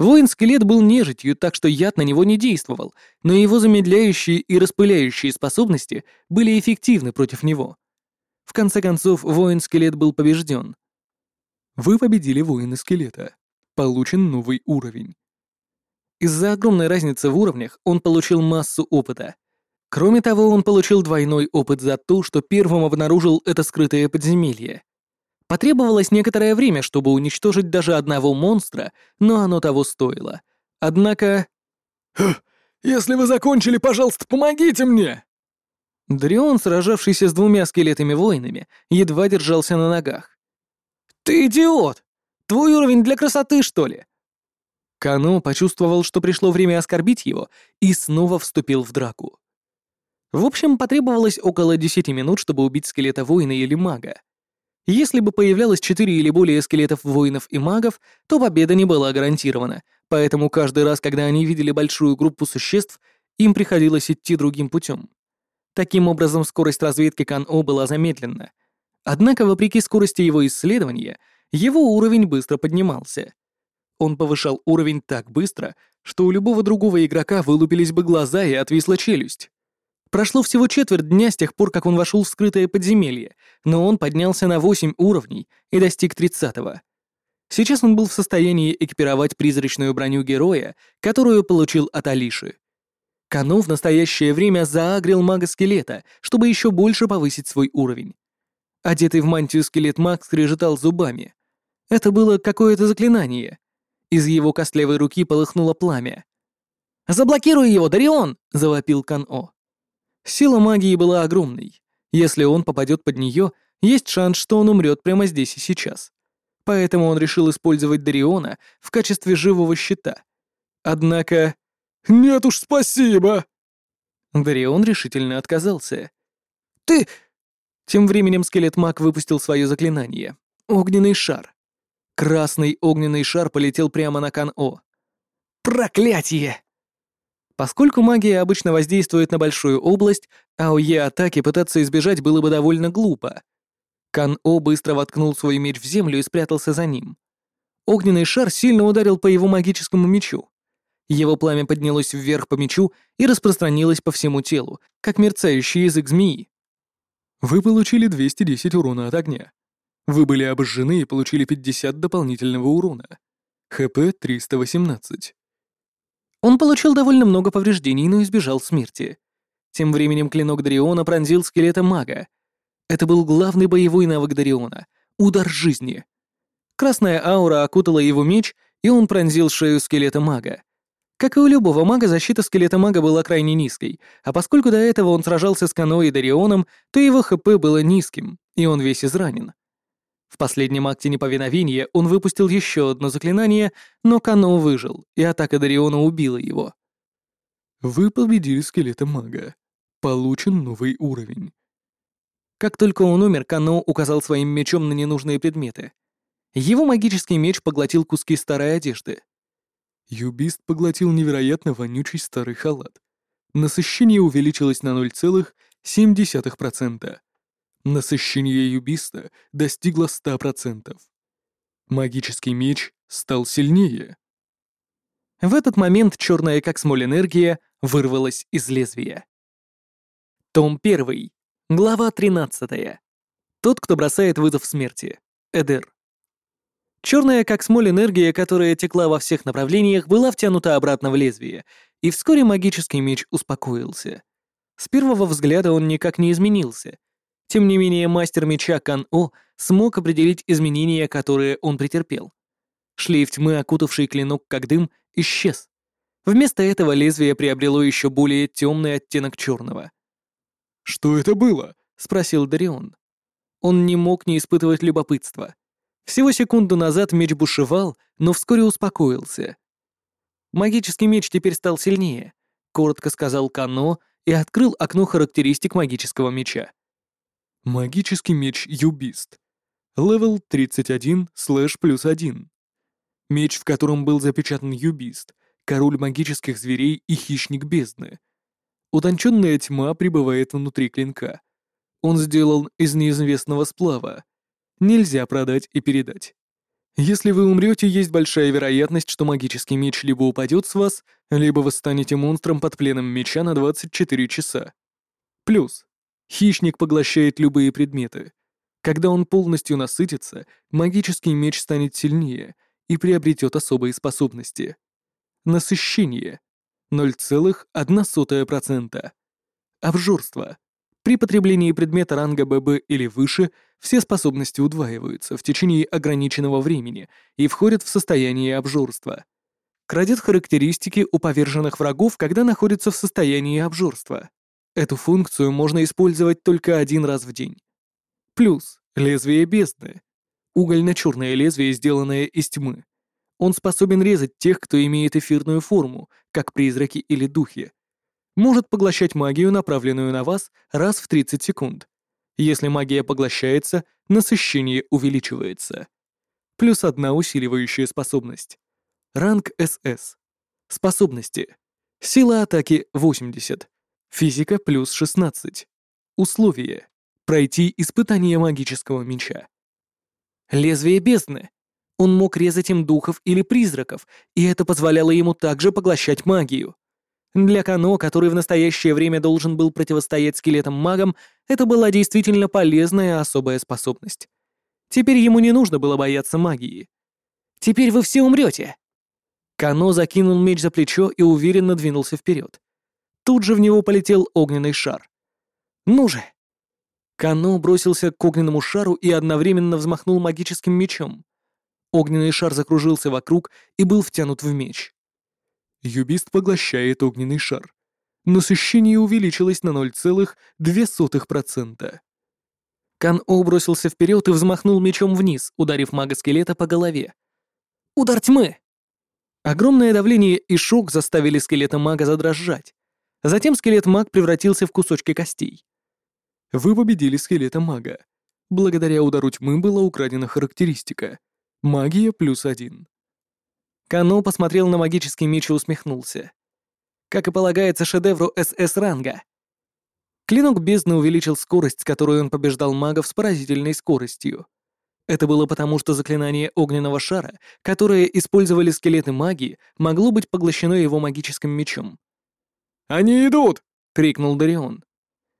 Воин-скелет был нежитью, так что яд на него не действовал, но его замедляющие и распыляющие способности были эффективны против него. В конце концов, воин-скелет был побежден. Вы победили воина-скелета. Получен новый уровень. Из-за огромной разницы в уровнях он получил массу опыта. Кроме того, он получил двойной опыт за то, что первым обнаружил это скрытое подземелье. Потребовалось некоторое время, чтобы уничтожить даже одного монстра, но оно того стоило. Однако... «Если вы закончили, пожалуйста, помогите мне!» Дрион, сражавшийся с двумя скелетами-воинами, едва держался на ногах. «Ты идиот! Твой уровень для красоты, что ли?» Кано почувствовал, что пришло время оскорбить его, и снова вступил в драку. В общем, потребовалось около 10 минут, чтобы убить скелета воина или мага. Если бы появлялось 4 или более скелетов воинов и магов, то победа не была гарантирована, поэтому каждый раз, когда они видели большую группу существ, им приходилось идти другим путем. Таким образом, скорость разведки Кан-О была замедлена. Однако, вопреки скорости его исследования, его уровень быстро поднимался. Он повышал уровень так быстро, что у любого другого игрока вылупились бы глаза и отвисла челюсть. Прошло всего четверть дня с тех пор, как он вошел в скрытое подземелье, но он поднялся на 8 уровней и достиг 30-го. Сейчас он был в состоянии экипировать призрачную броню героя, которую получил от Алиши. Кано в настоящее время заагрил мага-скелета, чтобы еще больше повысить свой уровень. Одетый в мантию скелет маг скрежетал зубами. Это было какое-то заклинание. Из его костлявой руки полыхнуло пламя. «Заблокируй его, Дарион!» — завопил Кан-О. Сила магии была огромной. Если он попадет под нее, есть шанс, что он умрет прямо здесь и сейчас. Поэтому он решил использовать Дариона в качестве живого щита. Однако... «Нет уж, спасибо!» Дарион решительно отказался. «Ты...» Тем временем скелет-маг выпустил свое заклинание. Огненный шар. Красный огненный шар полетел прямо на Кан-О. «Проклятие!» Поскольку магия обычно воздействует на большую область, а у Е-атаки пытаться избежать было бы довольно глупо. Кан-О быстро воткнул свой меч в землю и спрятался за ним. Огненный шар сильно ударил по его магическому мечу. Его пламя поднялось вверх по мечу и распространилось по всему телу, как мерцающий язык змеи. Вы получили 210 урона от огня. Вы были обожжены и получили 50 дополнительного урона. ХП 318. Он получил довольно много повреждений, но избежал смерти. Тем временем клинок Дариона пронзил скелета мага. Это был главный боевой навык Дариона — удар жизни. Красная аура окутала его меч, и он пронзил шею скелета мага. Как и у любого мага, защита скелета мага была крайне низкой, а поскольку до этого он сражался с Кано и Дарионом, то его ХП было низким, и он весь изранен. В последнем акте неповиновения он выпустил еще одно заклинание, но Кано выжил, и атака Дариона убила его. Вы победили скелета мага. Получен новый уровень. Как только он умер, Кано указал своим мечом на ненужные предметы. Его магический меч поглотил куски старой одежды. Юбист поглотил невероятно вонючий старый халат. Насыщение увеличилось на 0,7%. Насыщение юбиста достигло 100%. Магический меч стал сильнее. В этот момент черная как смоль энергия вырвалась из лезвия. Том 1. Глава 13. Тот, кто бросает вызов смерти. Эдер. Черная как смоль энергия, которая текла во всех направлениях, была втянута обратно в лезвие, и вскоре магический меч успокоился. С первого взгляда он никак не изменился — тем не менее, мастер меча Кан-О смог определить изменения, которые он претерпел. Шлейф тьмы, окутавший клинок как дым, исчез. Вместо этого лезвие приобрело еще более темный оттенок черного. «Что это было?» — спросил Дарион. Он не мог не испытывать любопытства. Всего секунду назад меч бушевал, но вскоре успокоился. «Магический меч теперь стал сильнее», — коротко сказал Кано и открыл окно характеристик магического меча. Магический меч Юбист. Левел 31 слэш плюс 1. Меч, в котором был запечатан Юбист, король магических зверей и хищник бездны. Утонченная тьма пребывает внутри клинка. Он сделан из неизвестного сплава. Нельзя продать и передать. Если вы умрете, есть большая вероятность, что магический меч либо упадет с вас, либо вы станете монстром под пленом меча на 24 часа. Плюс. Хищник поглощает любые предметы. Когда он полностью насытится, магический меч станет сильнее и приобретет особые способности. Насыщение. 0,1%. Обжорство. При потреблении предмета ранга ББ или выше все способности удваиваются в течение ограниченного времени и входят в состояние обжорства. Крадет характеристики у поверженных врагов, когда находится в состоянии обжорства. Эту функцию можно использовать только один раз в день. Плюс лезвие бездны. Угольно-черное лезвие, сделанное из тьмы. Он способен резать тех, кто имеет эфирную форму, как призраки или духи. Может поглощать магию, направленную на вас, раз в 30 секунд. Если магия поглощается, насыщение увеличивается. Плюс одна усиливающая способность. Ранг СС. Способности. Сила атаки 80. Физика плюс 16. Условия. Пройти испытание магического меча. Лезвие бездны. Он мог резать им духов или призраков, и это позволяло ему также поглощать магию. Для Кано, который в настоящее время должен был противостоять скелетам-магам, это была действительно полезная особая способность. Теперь ему не нужно было бояться магии. «Теперь вы все умрете!» Кано закинул меч за плечо и уверенно двинулся вперед. Тут же в него полетел огненный шар. «Ну же!» Кано бросился к огненному шару и одновременно взмахнул магическим мечом. Огненный шар закружился вокруг и был втянут в меч. Юбист поглощает огненный шар. Насыщение увеличилось на 0,02%. Кан-О бросился вперед и взмахнул мечом вниз, ударив мага-скелета по голове. «Удар тьмы!» Огромное давление и шок заставили скелета мага задрожать. Затем скелет-маг превратился в кусочки костей. Вы победили скелета мага. Благодаря удару тьмы была украдена характеристика. Магия плюс один. Кано посмотрел на магический меч и усмехнулся. Как и полагается шедевру СС-ранга. Клинок бездны увеличил скорость, с которой он побеждал магов с поразительной скоростью. Это было потому, что заклинание огненного шара, которое использовали скелеты магии, могло быть поглощено его магическим мечом. «Они идут!» — крикнул Дарион.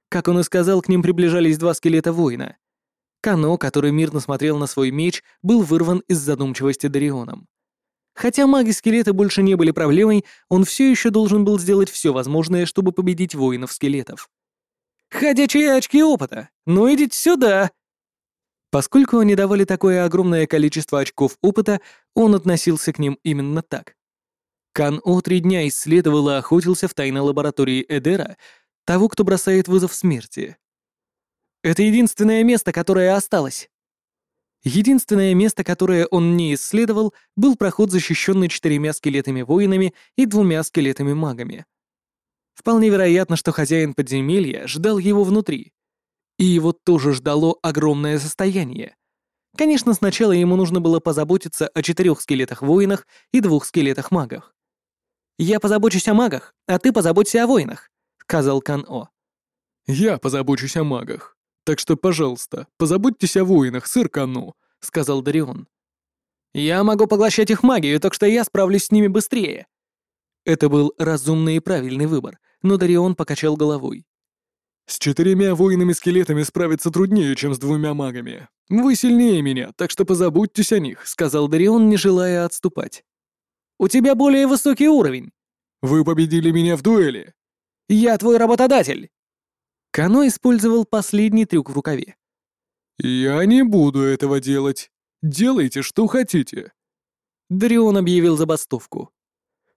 Как он и сказал, к ним приближались два скелета воина. Кано, который мирно смотрел на свой меч, был вырван из задумчивости Дарионом. Хотя маги-скелеты больше не были проблемой, он все еще должен был сделать все возможное, чтобы победить воинов-скелетов. «Ходячие очки опыта! Ну идите сюда!» Поскольку они давали такое огромное количество очков опыта, он относился к ним именно так. Кан-О три дня исследовал и охотился в тайной лаборатории Эдера, того, кто бросает вызов смерти. Это единственное место, которое осталось. Единственное место, которое он не исследовал, был проход, защищенный четырьмя скелетами-воинами и двумя скелетами-магами. Вполне вероятно, что хозяин подземелья ждал его внутри. И его тоже ждало огромное состояние. Конечно, сначала ему нужно было позаботиться о четырех скелетах-воинах и двух скелетах-магах. «Я позабочусь о магах, а ты позаботься о воинах», — сказал Кан-О. «Я позабочусь о магах», так что, пожалуйста, позаботьтесь о воинах, сыр Кану», — сказал Дарион. «Я могу поглощать их магию, так что я справлюсь с ними быстрее». Это был разумный и правильный выбор, но Дарион покачал головой. «С четырьмя воинами-скелетами справиться труднее, чем с двумя магами. Вы сильнее меня, так что позаботьтесь о них», — сказал Дарион, не желая отступать. «У тебя более высокий уровень». «Вы победили меня в дуэли». «Я твой работодатель». Кано использовал последний трюк в рукаве. «Я не буду этого делать. Делайте, что хотите». Дарион объявил забастовку.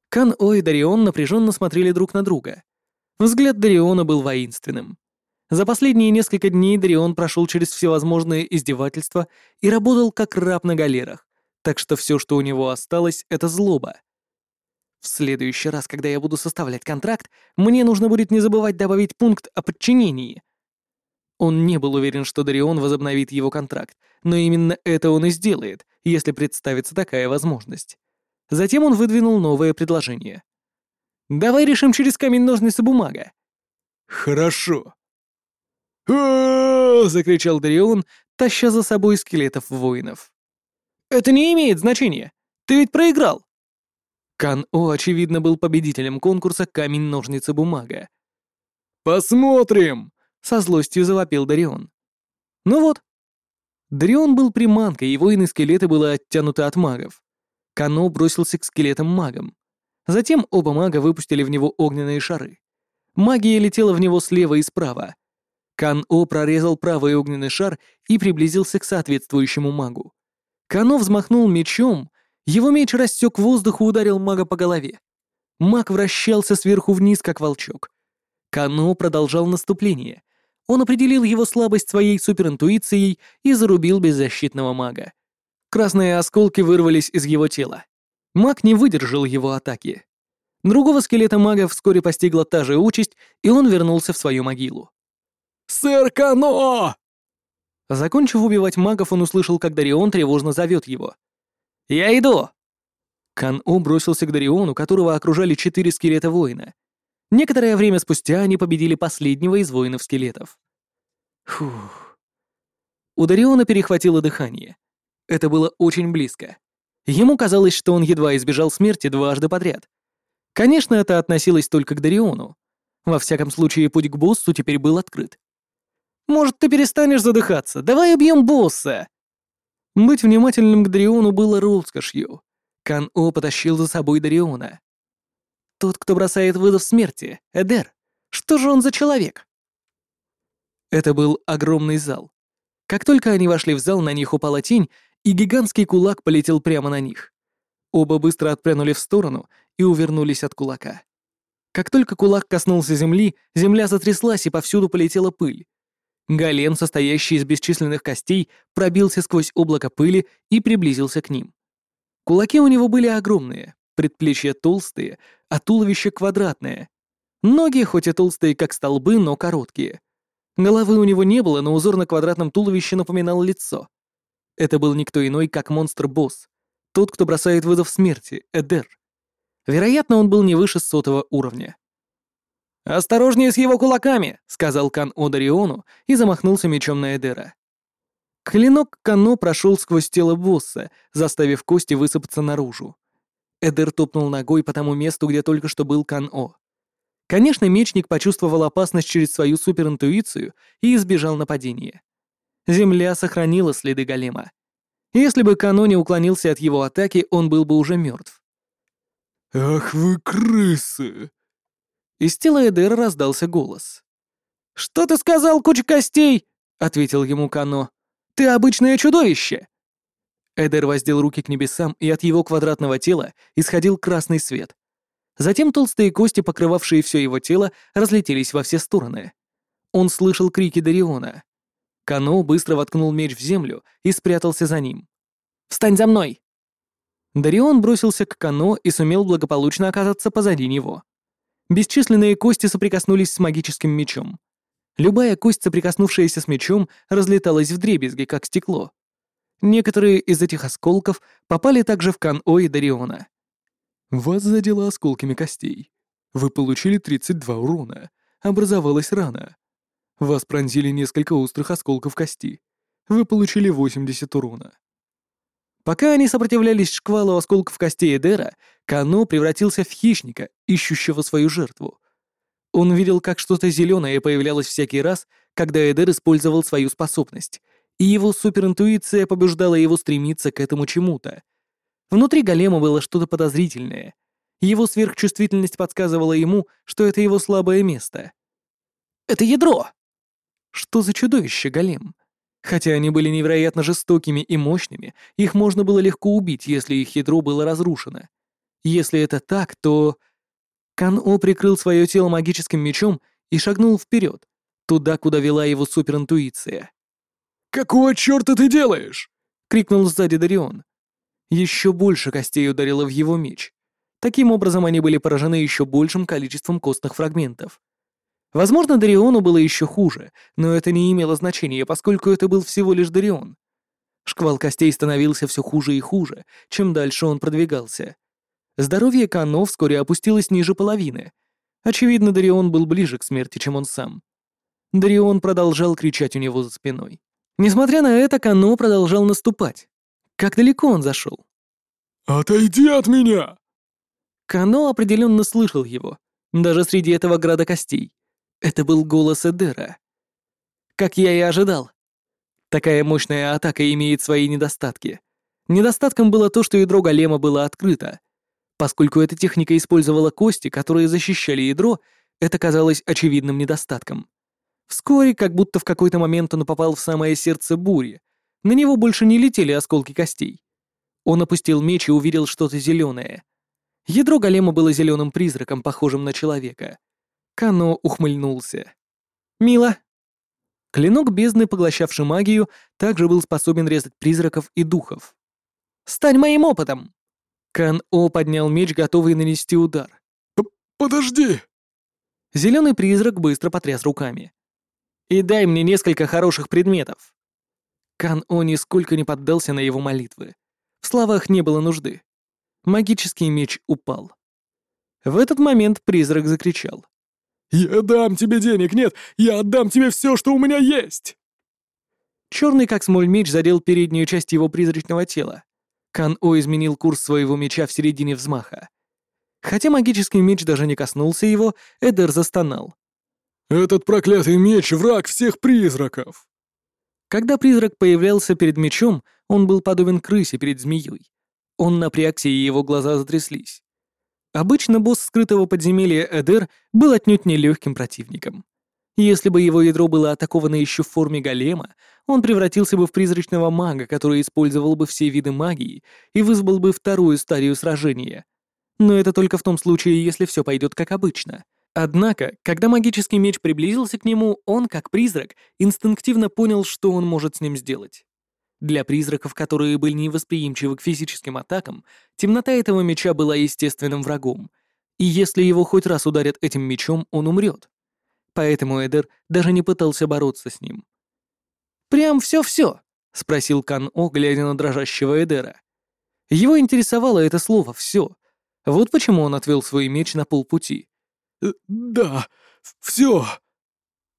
Кан-О и Дарион напряженно смотрели друг на друга. Взгляд Дариона был воинственным. За последние несколько дней Дарион прошел через всевозможные издевательства и работал как раб на галерах, так что все, что у него осталось, — это злоба. В следующий раз, когда я буду составлять контракт, мне нужно будет не забывать добавить пункт о подчинении. Он не был уверен, что Дарион возобновит его контракт, но именно это он и сделает, если представится такая возможность. Затем он выдвинул новое предложение. «Давай решим через камень-ножницы-бумага». «Хорошо». закричал Дарион, таща за собой скелетов воинов. «Это не имеет значения. Ты ведь проиграл!» Кан-О, очевидно, был победителем конкурса «Камень-ножницы-бумага». «Посмотрим!» — со злостью завопил Дарион. «Ну вот». Дарион был приманкой, и воины-скелеты было оттянуты от магов. Кано бросился к скелетам-магам. Затем оба мага выпустили в него огненные шары. Магия летела в него слева и справа. Кан-О прорезал правый огненный шар и приблизился к соответствующему магу. Кано взмахнул мечом, его меч рассек воздух и ударил мага по голове. Маг вращался сверху вниз, как волчок. Кано продолжал наступление. Он определил его слабость своей суперинтуицией и зарубил беззащитного мага. Красные осколки вырвались из его тела. Маг не выдержал его атаки. Другого скелета мага вскоре постигла та же участь, и он вернулся в свою могилу. «Сэр Кано!» Закончив убивать магов, он услышал, как Дарион тревожно зовет его. «Я иду!» Кан-О бросился к Дариону, которого окружали четыре скелета воина. Некоторое время спустя они победили последнего из воинов-скелетов. Фух. У Дариона перехватило дыхание. Это было очень близко. Ему казалось, что он едва избежал смерти дважды подряд. Конечно, это относилось только к Дариону. Во всяком случае, путь к боссу теперь был открыт. «Может, ты перестанешь задыхаться? Давай убьем босса!» Быть внимательным к Дариону было роскошью. Кан-О потащил за собой Дариона. «Тот, кто бросает вызов смерти, Эдер. Что же он за человек?» Это был огромный зал. Как только они вошли в зал, на них упала тень, и гигантский кулак полетел прямо на них. Оба быстро отпрянули в сторону и увернулись от кулака. Как только кулак коснулся земли, земля затряслась и повсюду полетела пыль. Голем, состоящий из бесчисленных костей, пробился сквозь облако пыли и приблизился к ним. Кулаки у него были огромные, предплечья толстые, а туловище квадратное. Ноги, хоть и толстые, как столбы, но короткие. Головы у него не было, но узор на квадратном туловище напоминал лицо. Это был никто иной, как монстр-босс. Тот, кто бросает вызов смерти, Эдер. Вероятно, он был не выше сотого уровня. «Осторожнее с его кулаками!» — сказал Кан Одариону и замахнулся мечом на Эдера. Клинок Кано прошел сквозь тело босса, заставив кости высыпаться наружу. Эдер топнул ногой по тому месту, где только что был Кан-О. Конечно, мечник почувствовал опасность через свою суперинтуицию и избежал нападения. Земля сохранила следы голема. Если бы Кано не уклонился от его атаки, он был бы уже мертв. «Ах вы крысы!» Из тела Эдера раздался голос. «Что ты сказал, куча костей?» — ответил ему Кано. Ты обычное чудовище!» Эдер воздел руки к небесам, и от его квадратного тела исходил красный свет. Затем толстые кости, покрывавшие все его тело, разлетелись во все стороны. Он слышал крики Дариона. Кано быстро воткнул меч в землю и спрятался за ним. «Встань за мной!» Дарион бросился к Кано и сумел благополучно оказаться позади него. Бесчисленные кости соприкоснулись с магическим мечом. Любая кость, соприкоснувшаяся с мечом, разлеталась в дребезги, как стекло. Некоторые из этих осколков попали также в Кан-О и Дариона. Вас задело осколками костей. Вы получили 32 урона. Образовалась рана. Вас пронзили несколько острых осколков кости. Вы получили 80 урона. Пока они сопротивлялись шквалу осколков костей Эдера, Кано превратился в хищника, ищущего свою жертву. Он видел, как что-то зеленое появлялось всякий раз, когда Эдер использовал свою способность, и его суперинтуиция побуждала его стремиться к этому чему-то. Внутри голема было что-то подозрительное. Его сверхчувствительность подсказывала ему, что это его слабое место. «Это ядро!» Что за чудовище, голем? Хотя они были невероятно жестокими и мощными, их можно было легко убить, если их ядро было разрушено. Если это так, то... Кан-О прикрыл свое тело магическим мечом и шагнул вперед, туда, куда вела его суперинтуиция. «Какого черта ты делаешь?» — крикнул сзади Дарион. Еще больше костей ударило в его меч. Таким образом, они были поражены еще большим количеством костных фрагментов. Возможно, Дариону было еще хуже, но это не имело значения, поскольку это был всего лишь Дарион. Шквал костей становился все хуже и хуже, чем дальше он продвигался. Здоровье Кано вскоре опустилось ниже половины. Очевидно, Дарион был ближе к смерти, чем он сам. Дарион продолжал кричать у него за спиной. Несмотря на это, Кано продолжал наступать. Как далеко он зашел? «Отойди от меня!» Кано определенно слышал его, даже среди этого града костей. Это был голос Эдера. Как я и ожидал. Такая мощная атака имеет свои недостатки. Недостатком было то, что ядро голема было открыто, Поскольку эта техника использовала кости, которые защищали ядро, это казалось очевидным недостатком. Вскоре, как будто в какой-то момент он попал в самое сердце бури, на него больше не летели осколки костей. Он опустил меч и увидел что-то зеленое. Ядро голема было зеленым призраком, похожим на человека. Кано ухмыльнулся. «Мило». Клинок бездны, поглощавший магию, также был способен резать призраков и духов. «Стань моим опытом!» Кан О поднял меч, готовый нанести удар. подожди!» Зеленый призрак быстро потряс руками. «И дай мне несколько хороших предметов». Кан-О нисколько не поддался на его молитвы. В словах не было нужды. Магический меч упал. В этот момент призрак закричал. «Я дам тебе денег, нет, я отдам тебе все, что у меня есть!» Черный как смоль меч задел переднюю часть его призрачного тела. Кан-О изменил курс своего меча в середине взмаха. Хотя магический меч даже не коснулся его, Эдер застонал. «Этот проклятый меч — враг всех призраков!» Когда призрак появлялся перед мечом, он был подобен крысе перед змеей. Он напрягся, и его глаза затряслись. Обычно босс скрытого подземелья Эдер был отнюдь не легким противником. Если бы его ядро было атаковано еще в форме голема, он превратился бы в призрачного мага, который использовал бы все виды магии и вызвал бы вторую стадию сражения. Но это только в том случае, если все пойдет как обычно. Однако, когда магический меч приблизился к нему, он, как призрак, инстинктивно понял, что он может с ним сделать. Для призраков, которые были невосприимчивы к физическим атакам, темнота этого меча была естественным врагом, и если его хоть раз ударят этим мечом, он умрет. Поэтому Эдер даже не пытался бороться с ним. «Прям все-все?» — спросил Кан-О, глядя на дрожащего Эдера. Его интересовало это слово «все». Вот почему он отвел свой меч на полпути. Э, «Да, все!»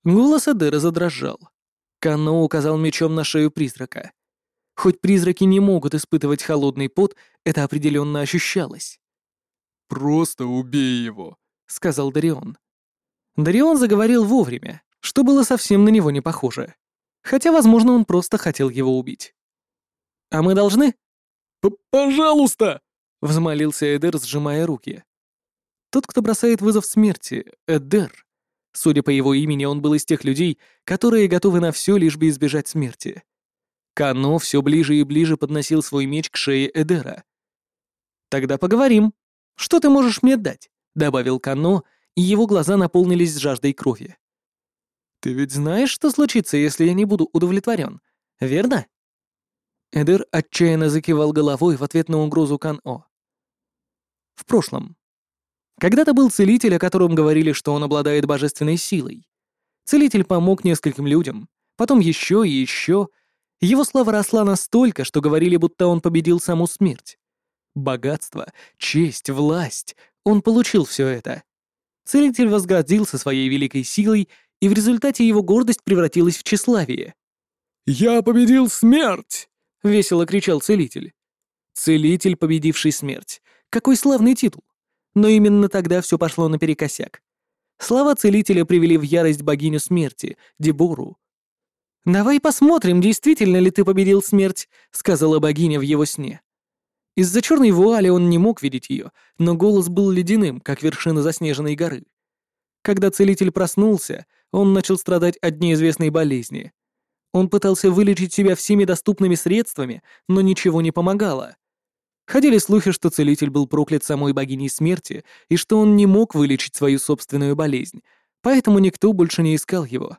Голос Эдера задрожал. Канно указал мечом на шею призрака. Хоть призраки не могут испытывать холодный пот, это определенно ощущалось. «Просто убей его», — сказал Дарион. Дарион заговорил вовремя, что было совсем на него не похоже. Хотя, возможно, он просто хотел его убить. «А мы должны?» П «Пожалуйста!» — взмолился Эдер, сжимая руки. Тот, кто бросает вызов смерти, Эдер. Судя по его имени, он был из тех людей, которые готовы на все, лишь бы избежать смерти. Кано все ближе и ближе подносил свой меч к шее Эдера. «Тогда поговорим. Что ты можешь мне дать?» — добавил Кано, и его глаза наполнились жаждой крови. «Ты ведь знаешь, что случится, если я не буду удовлетворен, верно?» Эдер отчаянно закивал головой в ответ на угрозу Кан-О. В прошлом. Когда-то был целитель, о котором говорили, что он обладает божественной силой. Целитель помог нескольким людям, потом еще и еще. Его слава росла настолько, что говорили, будто он победил саму смерть. Богатство, честь, власть — он получил все это. Целитель возгордился своей великой силой, и в результате его гордость превратилась в тщеславие. «Я победил смерть!» — весело кричал целитель. Целитель, победивший смерть. Какой славный титул! Но именно тогда все пошло наперекосяк. Слова целителя привели в ярость богиню смерти, Дебору. «Давай посмотрим, действительно ли ты победил смерть», — сказала богиня в его сне. Из-за черной вуали он не мог видеть ее, но голос был ледяным, как вершина заснеженной горы. Когда целитель проснулся, он начал страдать от неизвестной болезни. Он пытался вылечить себя всеми доступными средствами, но ничего не помогало. Ходили слухи, что целитель был проклят самой богиней смерти и что он не мог вылечить свою собственную болезнь, поэтому никто больше не искал его.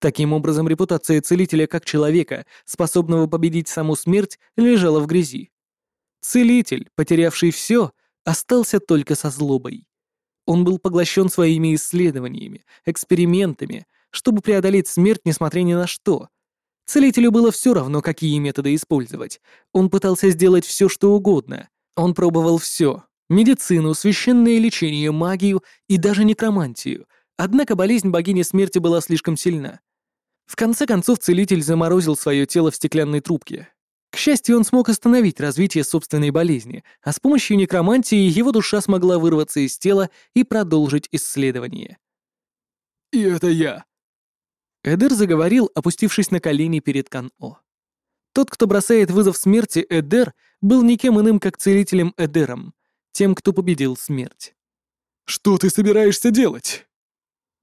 Таким образом, репутация целителя как человека, способного победить саму смерть, лежала в грязи. Целитель, потерявший все, остался только со злобой. Он был поглощен своими исследованиями, экспериментами, чтобы преодолеть смерть, несмотря ни на что — Целителю было все равно, какие методы использовать. Он пытался сделать все, что угодно. Он пробовал все: медицину, священное лечение, магию и даже некромантию. Однако болезнь богини смерти была слишком сильна. В конце концов, целитель заморозил свое тело в стеклянной трубке. К счастью, он смог остановить развитие собственной болезни, а с помощью некромантии его душа смогла вырваться из тела и продолжить исследование. «И это я», Эдер заговорил, опустившись на колени перед Кан-О. Тот, кто бросает вызов смерти Эдер, был никем иным, как целителем Эдером, тем, кто победил смерть. «Что ты собираешься делать?»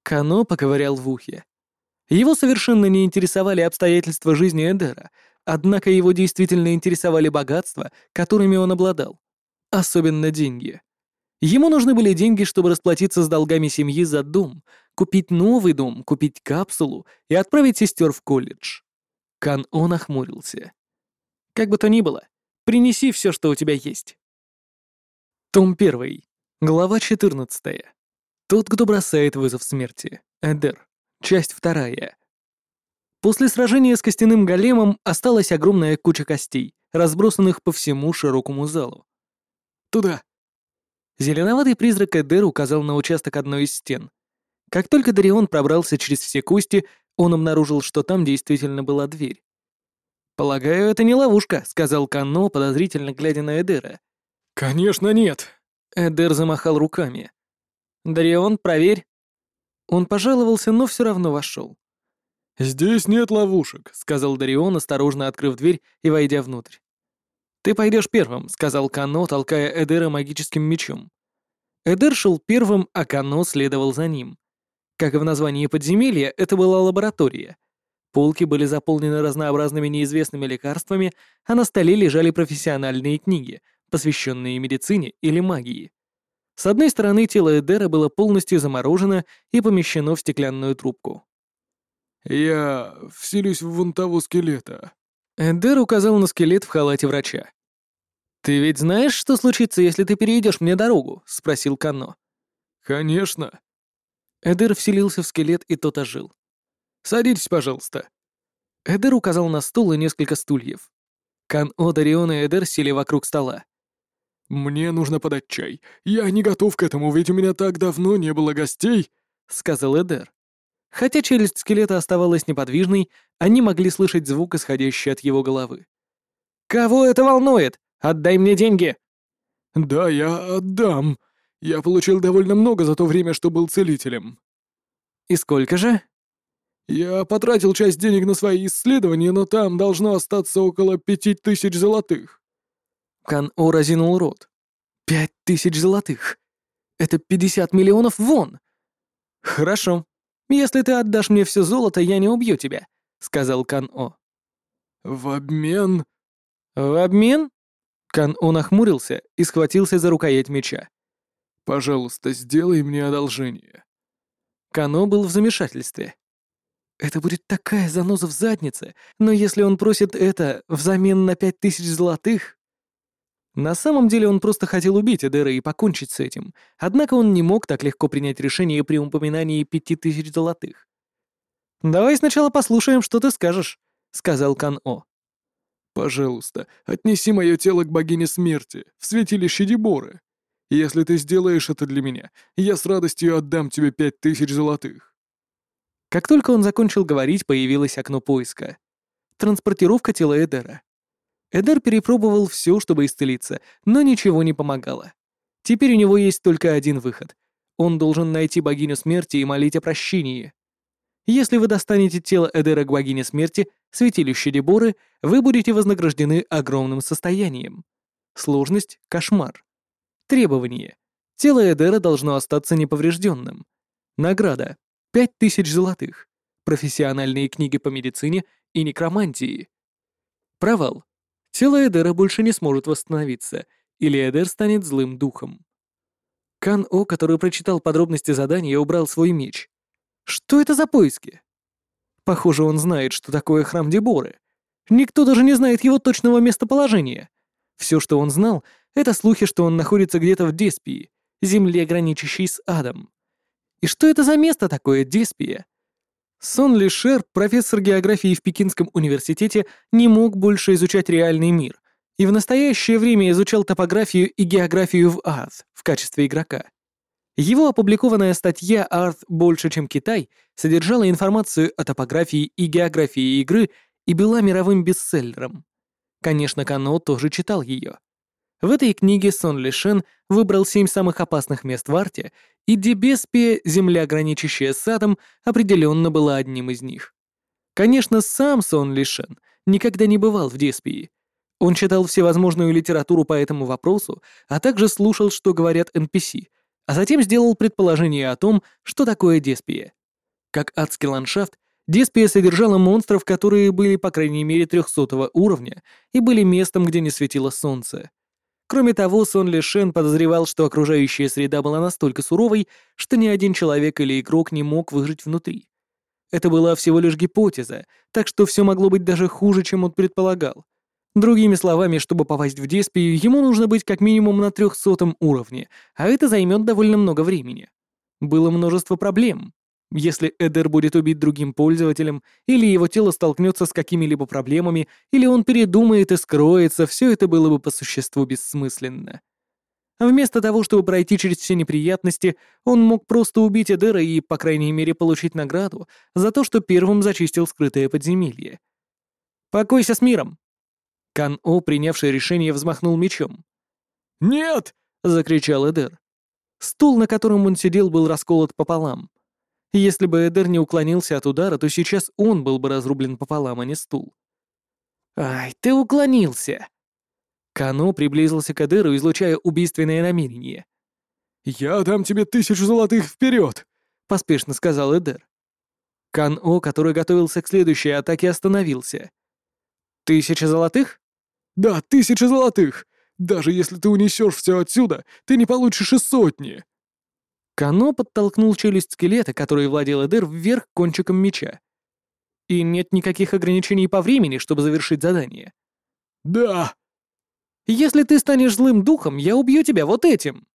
Кано поковырял в ухе. Его совершенно не интересовали обстоятельства жизни Эдера, однако его действительно интересовали богатства, которыми он обладал. Особенно деньги. Ему нужны были деньги, чтобы расплатиться с долгами семьи за дом, купить новый дом, купить капсулу и отправить сестер в колледж. Кан-О нахмурился. Как бы то ни было, принеси все, что у тебя есть. Том 1. Глава 14. Тот, кто бросает вызов смерти. Эдер. Часть вторая. После сражения с костяным големом осталась огромная куча костей, разбросанных по всему широкому залу. «Туда!» Зеленоватый призрак Эдер указал на участок одной из стен. Как только Дарион пробрался через все кости, он обнаружил, что там действительно была дверь. «Полагаю, это не ловушка», — сказал Кано, подозрительно глядя на Эдера. «Конечно нет!» Эдер замахал руками. «Дарион, проверь». Он пожаловался, но все равно вошел. «Здесь нет ловушек», — сказал Дарион, осторожно открыв дверь и войдя внутрь. «Ты пойдешь первым», — сказал Кано, толкая Эдера магическим мечом. Эдер шел первым, а Кано следовал за ним. Как и в названии подземелья, это была лаборатория — Полки были заполнены разнообразными неизвестными лекарствами, а на столе лежали профессиональные книги, посвященные медицине или магии. С одной стороны, тело Эдера было полностью заморожено и помещено в стеклянную трубку. «Я вселюсь в вон того скелета». Эдер указал на скелет в халате врача. «Ты ведь знаешь, что случится, если ты перейдешь мне дорогу?» — спросил Кано. «Конечно». Эдер вселился в скелет, и тот ожил. Садитесь, пожалуйста». Эдер указал на стул и несколько стульев. Кан Одарион и Эдер сели вокруг стола. «Мне нужно подать чай. Я не готов к этому, ведь у меня так давно не было гостей», — сказал Эдер. Хотя челюсть скелета оставалась неподвижной, они могли слышать звук, исходящий от его головы. «Кого это волнует? Отдай мне деньги!» «Да, я отдам. Я получил довольно много за то время, что был целителем». «И сколько же?» Я потратил часть денег на свои исследования, но там должно остаться около пяти тысяч золотых». Кан-О разинул рот. «Пять тысяч золотых? Это пятьдесят миллионов вон!» «Хорошо. Если ты отдашь мне все золото, я не убью тебя», — сказал Кан-О. «В обмен...» «В обмен?» Кан-О нахмурился и схватился за рукоять меча. «Пожалуйста, сделай мне одолжение». Кано был в замешательстве. Это будет такая заноза в заднице, но если он просит это взамен на пять тысяч золотых... На самом деле он просто хотел убить Эдера и покончить с этим, однако он не мог так легко принять решение при упоминании пяти тысяч золотых. «Давай сначала послушаем, что ты скажешь», — сказал Кан-О. «Пожалуйста, отнеси мое тело к богине смерти, в святилище Деборы. Если ты сделаешь это для меня, я с радостью отдам тебе пять тысяч золотых». Как только он закончил говорить, появилось окно поиска. Транспортировка тела Эдера. Эдер перепробовал все, чтобы исцелиться, но ничего не помогало. Теперь у него есть только один выход. Он должен найти богиню смерти и молить о прощении. Если вы достанете тело Эдера к богине смерти, святилище Деборы, вы будете вознаграждены огромным состоянием. Сложность — кошмар. Требование. Тело Эдера должно остаться неповрежденным. Награда Пять тысяч золотых. Профессиональные книги по медицине и некромантии. Провал. Тело Эдера больше не сможет восстановиться, или Эдер станет злым духом. Кан-О, который прочитал подробности задания, убрал свой меч. Что это за поиски? Похоже, он знает, что такое храм Деборы. Никто даже не знает его точного местоположения. Все, что он знал, это слухи, что он находится где-то в Деспии, земле, граничащей с адом. И что это за место такое, Деспия? Сон Лишер, профессор географии в Пекинском университете, не мог больше изучать реальный мир и в настоящее время изучал топографию и географию в Арт в качестве игрока. Его опубликованная статья «Арт больше, чем Китай» содержала информацию о топографии и географии игры и была мировым бестселлером. Конечно, Кано тоже читал ее. В этой книге Сон Лишен выбрал семь самых опасных мест в Арте, и Дебеспия, земля, граничащая с Адом, определенно была одним из них. Конечно, сам Сон Лишен никогда не бывал в Деспии. Он читал всевозможную литературу по этому вопросу, а также слушал, что говорят NPC, а затем сделал предположение о том, что такое Деспия. Как адский ландшафт, Деспия содержала монстров, которые были по крайней мере 300 уровня и были местом, где не светило солнце. Кроме того, Сон Ли Шен подозревал, что окружающая среда была настолько суровой, что ни один человек или игрок не мог выжить внутри. Это была всего лишь гипотеза, так что все могло быть даже хуже, чем он предполагал. Другими словами, чтобы попасть в Деспию, ему нужно быть как минимум на трехсотом уровне, а это займет довольно много времени. Было множество проблем. Если Эдер будет убит другим пользователем, или его тело столкнется с какими-либо проблемами, или он передумает и скроется, все это было бы по существу бессмысленно. Вместо того, чтобы пройти через все неприятности, он мог просто убить Эдера и, по крайней мере, получить награду за то, что первым зачистил скрытое подземелье. «Покойся с миром!» Кан-О, принявший решение, взмахнул мечом. «Нет!» — закричал Эдер. Стул, на котором он сидел, был расколот пополам. Если бы Эдер не уклонился от удара, то сейчас он был бы разрублен пополам, а не стул. «Ай, ты уклонился!» Кано приблизился к Эдеру, излучая убийственное намерение. «Я дам тебе тысячу золотых вперед!» — поспешно сказал Эдер. Кан-О, который готовился к следующей атаке, остановился. «Тысяча золотых?» «Да, тысяча золотых! Даже если ты унесешь все отсюда, ты не получишь и сотни!» Кано подтолкнул челюсть скелета, который владел Эдер, вверх кончиком меча. «И нет никаких ограничений по времени, чтобы завершить задание?» «Да!» Если ты станешь злым духом, я убью тебя вот этим!»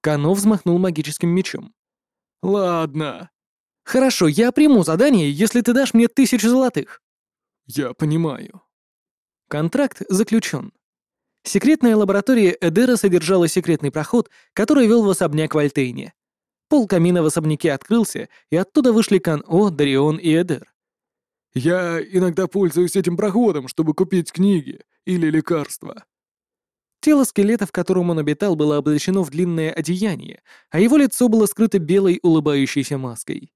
Кано взмахнул магическим мечом. «Ладно». «Хорошо, я приму задание, если ты дашь мне тысячу золотых». «Я понимаю». Контракт заключен. Секретная лаборатория Эдера содержала секретный проход, который вел в особняк Вальтейне. Пол камина в особняке открылся, и оттуда вышли Кан-О, Дарион и Эдер. «Я иногда пользуюсь этим проходом, чтобы купить книги или лекарства», Тело скелета, в котором он обитал, было облачено в длинное одеяние, а его лицо было скрыто белой улыбающейся маской.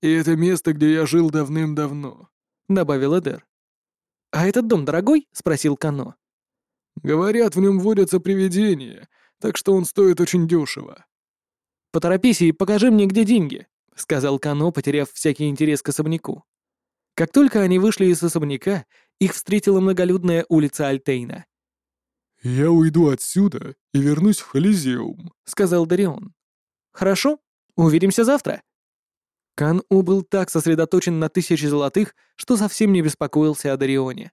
«И это место, где я жил давным-давно», — добавил Эдер. «А этот дом дорогой?» — спросил Кано. «Говорят, в нем водятся привидения, так что он стоит очень дешево». «Поторопись и покажи мне, где деньги», — сказал Кано, потеряв всякий интерес к особняку. Как только они вышли из особняка, их встретила многолюдная улица Альтейна. «Я уйду отсюда и вернусь в Холизеум», — сказал Дарион. «Хорошо, увидимся завтра». Кан-У был так сосредоточен на тысяче золотых, что совсем не беспокоился о Дарионе.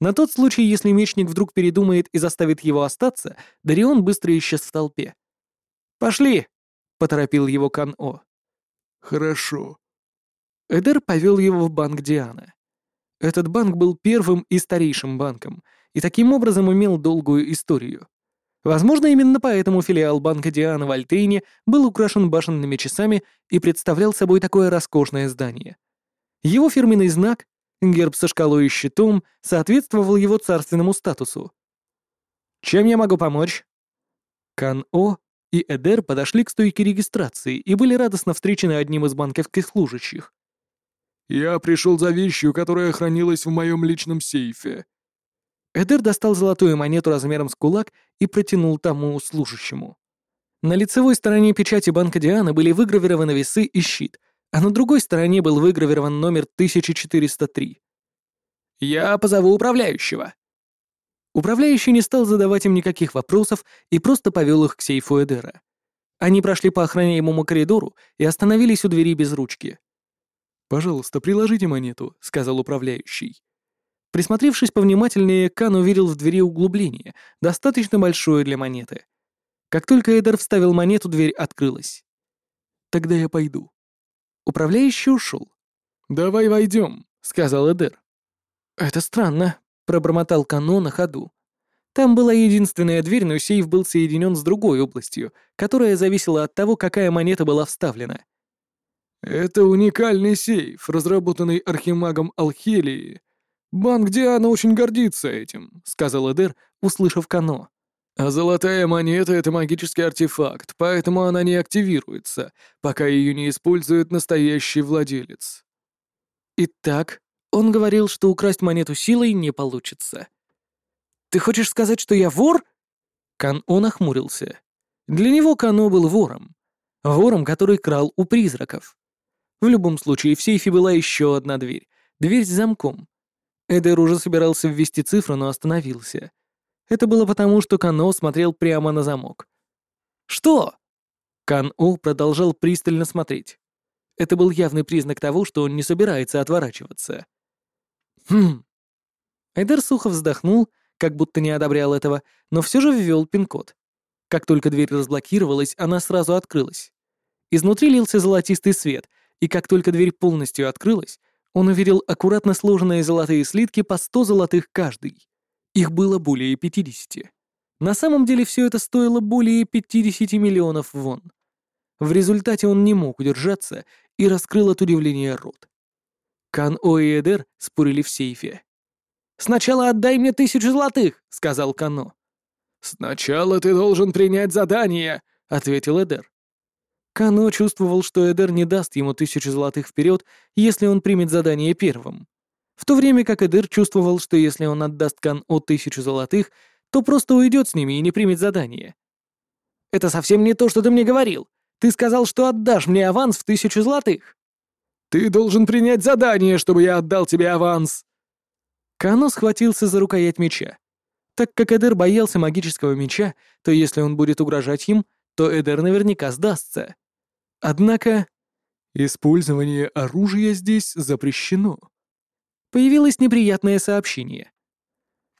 На тот случай, если мечник вдруг передумает и заставит его остаться, Дарион быстро исчез в толпе. «Пошли!» — поторопил его Кан-О. «Хорошо». Эдер повел его в банк Диана. Этот банк был первым и старейшим банком, и таким образом имел долгую историю. Возможно, именно поэтому филиал банка Диана в Альтейне был украшен башенными часами и представлял собой такое роскошное здание. Его фирменный знак, герб со шкалой и щитом, соответствовал его царственному статусу. «Чем я могу помочь?» Кан-О и Эдер подошли к стойке регистрации и были радостно встречены одним из банковских служащих. «Я пришел за вещью, которая хранилась в моем личном сейфе», Эдер достал золотую монету размером с кулак и протянул тому служащему. На лицевой стороне печати банка Диана были выгравированы весы и щит, а на другой стороне был выгравирован номер 1403. «Я позову управляющего». Управляющий не стал задавать им никаких вопросов и просто повел их к сейфу Эдера. Они прошли по охраняемому коридору и остановились у двери без ручки. «Пожалуйста, приложите монету», — сказал управляющий. Присмотревшись повнимательнее, Кан увидел в двери углубление, достаточно большое для монеты. Как только Эдер вставил монету, дверь открылась. «Тогда я пойду». Управляющий ушел. «Давай войдем», — сказал Эдер. «Это странно», — пробормотал Кано на ходу. Там была единственная дверь, но сейф был соединен с другой областью, которая зависела от того, какая монета была вставлена. «Это уникальный сейф, разработанный архимагом Алхелии», «Банк Диана очень гордится этим», — сказал Эдер, услышав Кано. «А золотая монета — это магический артефакт, поэтому она не активируется, пока ее не использует настоящий владелец». «Итак, он говорил, что украсть монету силой не получится». «Ты хочешь сказать, что я вор?» Кан-О нахмурился. Для него Кано был вором. Вором, который крал у призраков. В любом случае, в сейфе была еще одна дверь. Дверь с замком. Эдер уже собирался ввести цифру, но остановился. Это было потому, что Кано смотрел прямо на замок. «Что?» Кан-О продолжал пристально смотреть. Это был явный признак того, что он не собирается отворачиваться. «Хм». Эдер сухо вздохнул, как будто не одобрял этого, но все же ввел пин-код. Как только дверь разблокировалась, она сразу открылась. Изнутри лился золотистый свет, и как только дверь полностью открылась, он увидел аккуратно сложенные золотые слитки по 100 золотых каждый. Их было более 50. На самом деле все это стоило более 50 миллионов вон. В результате он не мог удержаться и раскрыл от удивления рот. Кан-О и Эдер спорили в сейфе. «Сначала отдай мне тысячу золотых», — сказал Кано. «Сначала ты должен принять задание», — ответил Эдер. Кано чувствовал, что Эдер не даст ему тысячу золотых вперед, если он примет задание первым. В то время как Эдер чувствовал, что если он отдаст Кан-О тысячу золотых, то просто уйдет с ними и не примет задание. «Это совсем не то, что ты мне говорил. Ты сказал, что отдашь мне аванс в тысячу золотых». Ты должен принять задание, чтобы я отдал тебе аванс!» Кано схватился за рукоять меча. Так как Эдер боялся магического меча, то если он будет угрожать им, то Эдер наверняка сдастся. Однако... Использование оружия здесь запрещено. Появилось неприятное сообщение.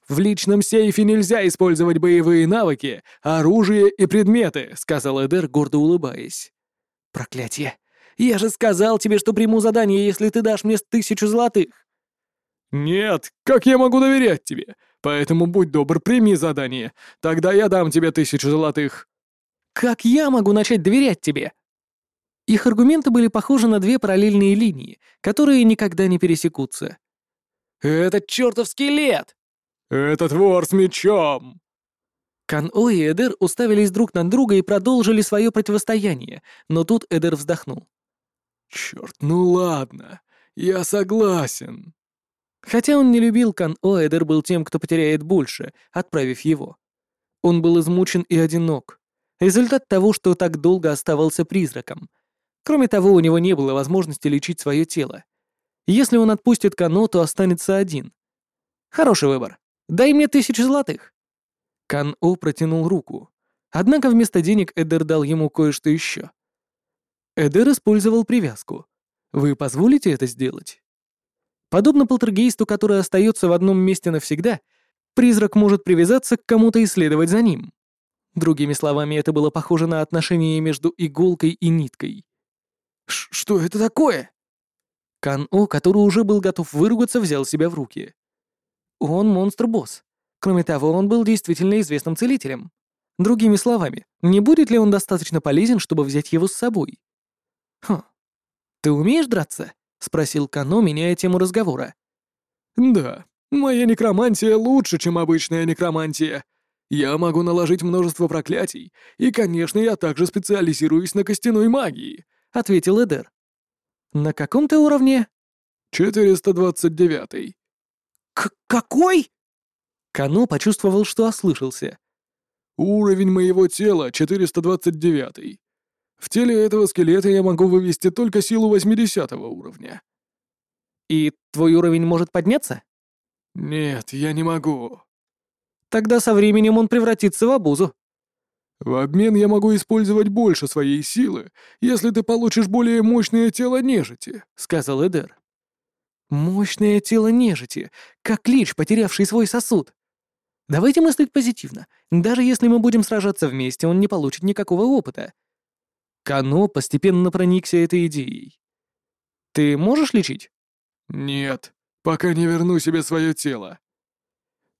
«В личном сейфе нельзя использовать боевые навыки, оружие и предметы», — сказал Эдер, гордо улыбаясь. «Проклятие! Я же сказал тебе, что приму задание, если ты дашь мне тысячу золотых!» «Нет, как я могу доверять тебе? Поэтому будь добр, прими задание. Тогда я дам тебе тысячу золотых». «Как я могу начать доверять тебе?» Их аргументы были похожи на две параллельные линии, которые никогда не пересекутся. «Это чертов скелет!» «Это вор с мечом!» Кан-О и Эдер уставились друг на друга и продолжили свое противостояние, но тут Эдер вздохнул. «Черт, ну ладно, я согласен». Хотя он не любил Кан-О, Эдер был тем, кто потеряет больше, отправив его. Он был измучен и одинок. Результат того, что так долго оставался призраком. Кроме того, у него не было возможности лечить свое тело. Если он отпустит Кано, то останется один. Хороший выбор. Дай мне тысячу золотых. Кан-О протянул руку. Однако вместо денег Эдер дал ему кое-что еще. Эдер использовал привязку. Вы позволите это сделать? Подобно полтергейсту, который остается в одном месте навсегда, призрак может привязаться к кому-то и следовать за ним. Другими словами, это было похоже на отношение между иголкой и ниткой. «Что это такое?» Кан-О, который уже был готов выругаться, взял себя в руки. Он монстр-босс. Кроме того, он был действительно известным целителем. Другими словами, не будет ли он достаточно полезен, чтобы взять его с собой? «Хм. Ты умеешь драться?» — спросил Кано, меняя тему разговора. «Да, моя некромантия лучше, чем обычная некромантия. Я могу наложить множество проклятий, и, конечно, я также специализируюсь на костяной магии», — ответил Эдер. «На каком ты уровне?» «429». «К какой?» Кано почувствовал, что ослышался. «Уровень моего тела 429. В теле этого скелета я могу вывести только силу 80 уровня. И твой уровень может подняться? Нет, я не могу. Тогда со временем он превратится в обузу. В обмен я могу использовать больше своей силы, если ты получишь более мощное тело нежити, сказал Эдер. Мощное тело нежити, как лич, потерявший свой сосуд. Давайте мыслить позитивно. Даже если мы будем сражаться вместе, он не получит никакого опыта. Кано постепенно проникся этой идеей. «Ты можешь лечить?» «Нет, пока не верну себе свое тело».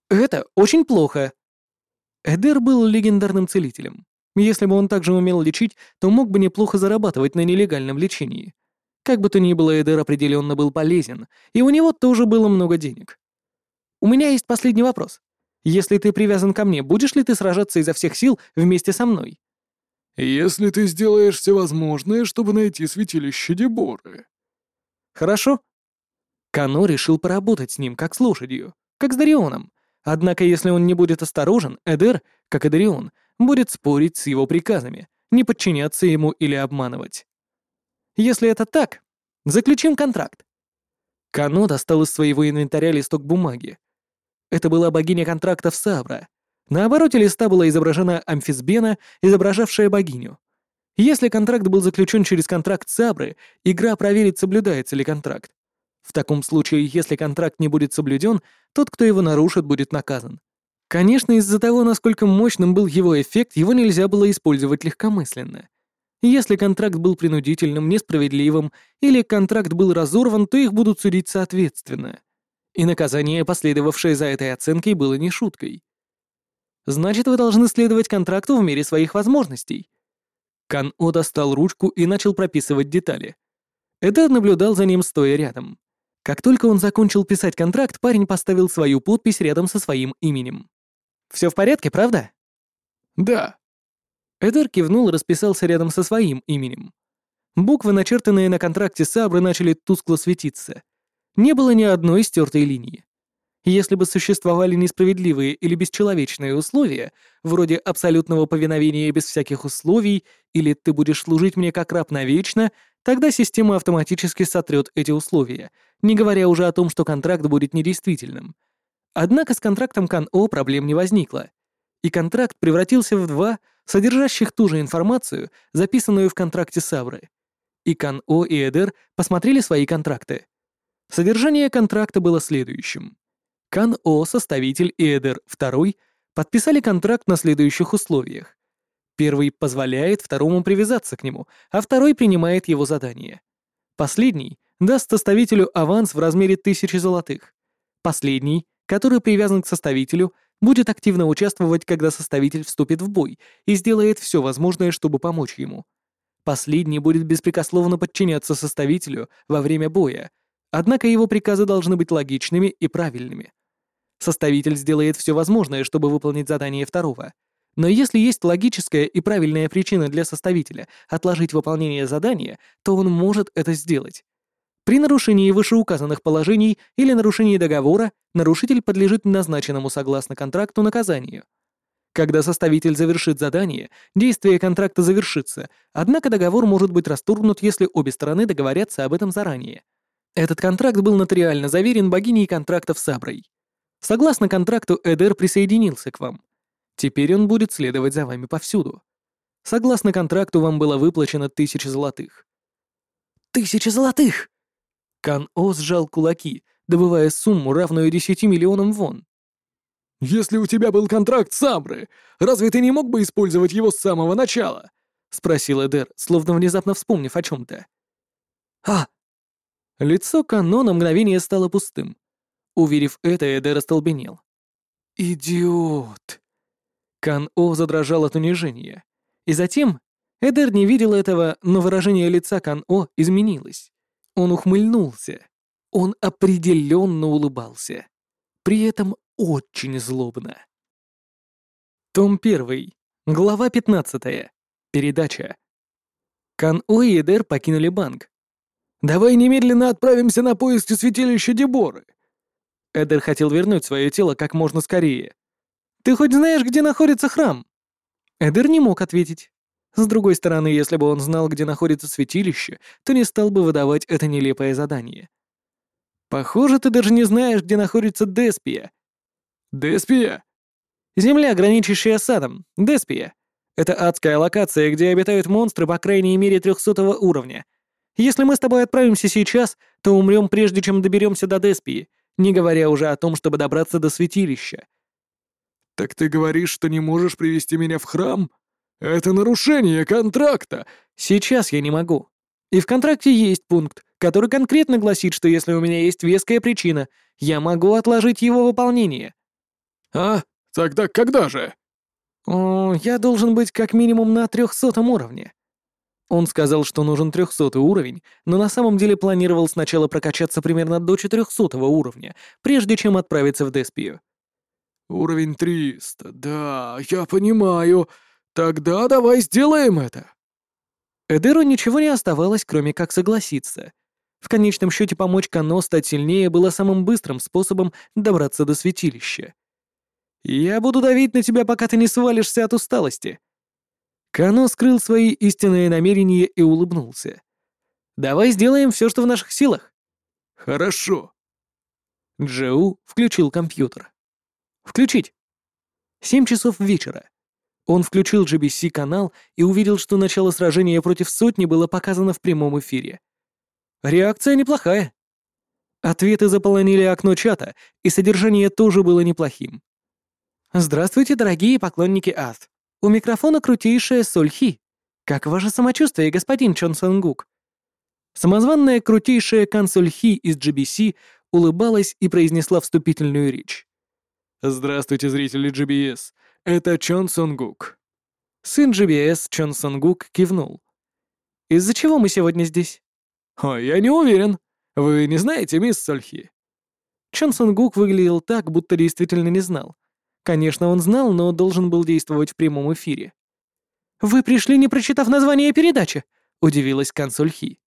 «Это очень плохо». Эдер был легендарным целителем. Если бы он также умел лечить, то мог бы неплохо зарабатывать на нелегальном лечении. Как бы то ни было, Эдер определенно был полезен, и у него тоже было много денег. «У меня есть последний вопрос. Если ты привязан ко мне, будешь ли ты сражаться изо всех сил вместе со мной?» Если ты сделаешь все возможное, чтобы найти святилище Деборы». «Хорошо». Кано решил поработать с ним, как с лошадью, как с Дарионом. Однако, если он не будет осторожен, Эдер, как и Дарион, будет спорить с его приказами, не подчиняться ему или обманывать. Если это так, заключим контракт. Кано достал из своего инвентаря листок бумаги. Это была богиня контрактов Сабра, на обороте листа была изображена амфисбена, изображавшая богиню. Если контракт был заключен через контракт Сабры, игра проверит, соблюдается ли контракт. В таком случае, если контракт не будет соблюден, тот, кто его нарушит, будет наказан. Конечно, из-за того, насколько мощным был его эффект, его нельзя было использовать легкомысленно. Если контракт был принудительным, несправедливым или контракт был разорван, то их будут судить соответственно. И наказание, последовавшее за этой оценкой, было не шуткой. Значит, вы должны следовать контракту в мере своих возможностей. Кан-О достал ручку и начал прописывать детали. Эдер наблюдал за ним, стоя рядом. Как только он закончил писать контракт, парень поставил свою подпись рядом со своим именем. «Все в порядке, правда?» «Да». Эдер кивнул и расписался рядом со своим именем. Буквы, начертанные на контракте Сабры, начали тускло светиться. Не было ни одной стертой линии. Если бы существовали несправедливые или бесчеловечные условия, вроде абсолютного повиновения без всяких условий или «ты будешь служить мне как раб навечно», тогда система автоматически сотрет эти условия, не говоря уже о том, что контракт будет недействительным. Однако с контрактом Кан-О проблем не возникло, и контракт превратился в два, содержащих ту же информацию, записанную в контракте Савры. И Кан-О и Эдер посмотрели свои контракты. Содержание контракта было следующим. Кан-О, составитель Эдер II подписали контракт на следующих условиях. Первый позволяет второму привязаться к нему, а второй принимает его задание. Последний даст составителю аванс в размере тысячи золотых. Последний, который привязан к составителю, будет активно участвовать, когда составитель вступит в бой и сделает все возможное, чтобы помочь ему. Последний будет беспрекословно подчиняться составителю во время боя, однако его приказы должны быть логичными и правильными. Составитель сделает все возможное, чтобы выполнить задание второго. Но если есть логическая и правильная причина для составителя отложить выполнение задания, то он может это сделать. При нарушении вышеуказанных положений или нарушении договора нарушитель подлежит назначенному согласно контракту наказанию. Когда составитель завершит задание, действие контракта завершится, однако договор может быть расторгнут, если обе стороны договорятся об этом заранее. Этот контракт был нотариально заверен богиней контрактов Саброй. Согласно контракту, Эдер присоединился к вам. Теперь он будет следовать за вами повсюду. Согласно контракту, вам было выплачено тысяча золотых. Тысяча золотых! Кан-О сжал кулаки, добывая сумму, равную десяти миллионам вон. «Если у тебя был контракт с Амбры, разве ты не мог бы использовать его с самого начала?» — спросил Эдер, словно внезапно вспомнив о чем-то. «А!» Лицо Кано на мгновение стало пустым. Увидев это, Эдер остолбенел. «Идиот!» Кан-О задрожал от унижения. И затем Эдер не видел этого, но выражение лица Кан-О изменилось. Он ухмыльнулся. Он определенно улыбался. При этом очень злобно. Том 1. Глава 15. Передача. Кан-О и Эдер покинули банк. «Давай немедленно отправимся на поиски святилища Деборы», Эдер хотел вернуть свое тело как можно скорее. «Ты хоть знаешь, где находится храм?» Эдер не мог ответить. С другой стороны, если бы он знал, где находится святилище, то не стал бы выдавать это нелепое задание. «Похоже, ты даже не знаешь, где находится Деспия». «Деспия?» «Земля, граничащая с адом. Деспия. Это адская локация, где обитают монстры по крайней мере трехсотого уровня. Если мы с тобой отправимся сейчас, то умрем прежде, чем доберемся до Деспии, не говоря уже о том, чтобы добраться до святилища. «Так ты говоришь, что не можешь привести меня в храм? Это нарушение контракта!» «Сейчас я не могу. И в контракте есть пункт, который конкретно гласит, что если у меня есть веская причина, я могу отложить его выполнение». «А? Тогда когда же?» «О, я должен быть как минимум на трехсотом уровне. Он сказал, что нужен 300 уровень, но на самом деле планировал сначала прокачаться примерно до 400 уровня, прежде чем отправиться в Деспию. «Уровень 300, да, я понимаю. Тогда давай сделаем это». Эдеру ничего не оставалось, кроме как согласиться. В конечном счете помочь Кано стать сильнее было самым быстрым способом добраться до святилища. «Я буду давить на тебя, пока ты не свалишься от усталости», Кано скрыл свои истинные намерения и улыбнулся. «Давай сделаем все, что в наших силах». «Хорошо». Джоу включил компьютер. «Включить». Семь часов вечера. Он включил GBC-канал и увидел, что начало сражения против сотни было показано в прямом эфире. Реакция неплохая. Ответы заполонили окно чата, и содержание тоже было неплохим. «Здравствуйте, дорогие поклонники Аст. У микрофона крутейшая Сольхи. Как ваше самочувствие, господин Чон Сангук?» Самозванная крутейшая консуль Хи из GBC улыбалась и произнесла вступительную речь. «Здравствуйте, зрители GBS. Это Чон Сонгук». Сын GBS Чон Сонгук кивнул. «Из-за чего мы сегодня здесь?» «О, я не уверен. Вы не знаете, мисс Сольхи?» Чон Сонгук выглядел так, будто действительно не знал. Конечно, он знал, но должен был действовать в прямом эфире. «Вы пришли, не прочитав название передачи?» — удивилась консоль Хи.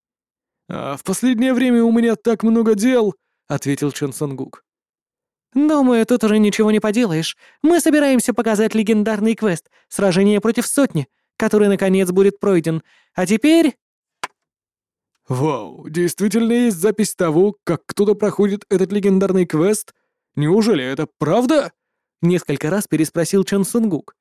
«А в последнее время у меня так много дел», — ответил Чон Сонгук. «Думаю, тут уже ничего не поделаешь. Мы собираемся показать легендарный квест «Сражение против сотни», который, наконец, будет пройден. А теперь...» «Вау, действительно есть запись того, как кто-то проходит этот легендарный квест? Неужели это правда?» Несколько раз переспросил Чон Сунгук.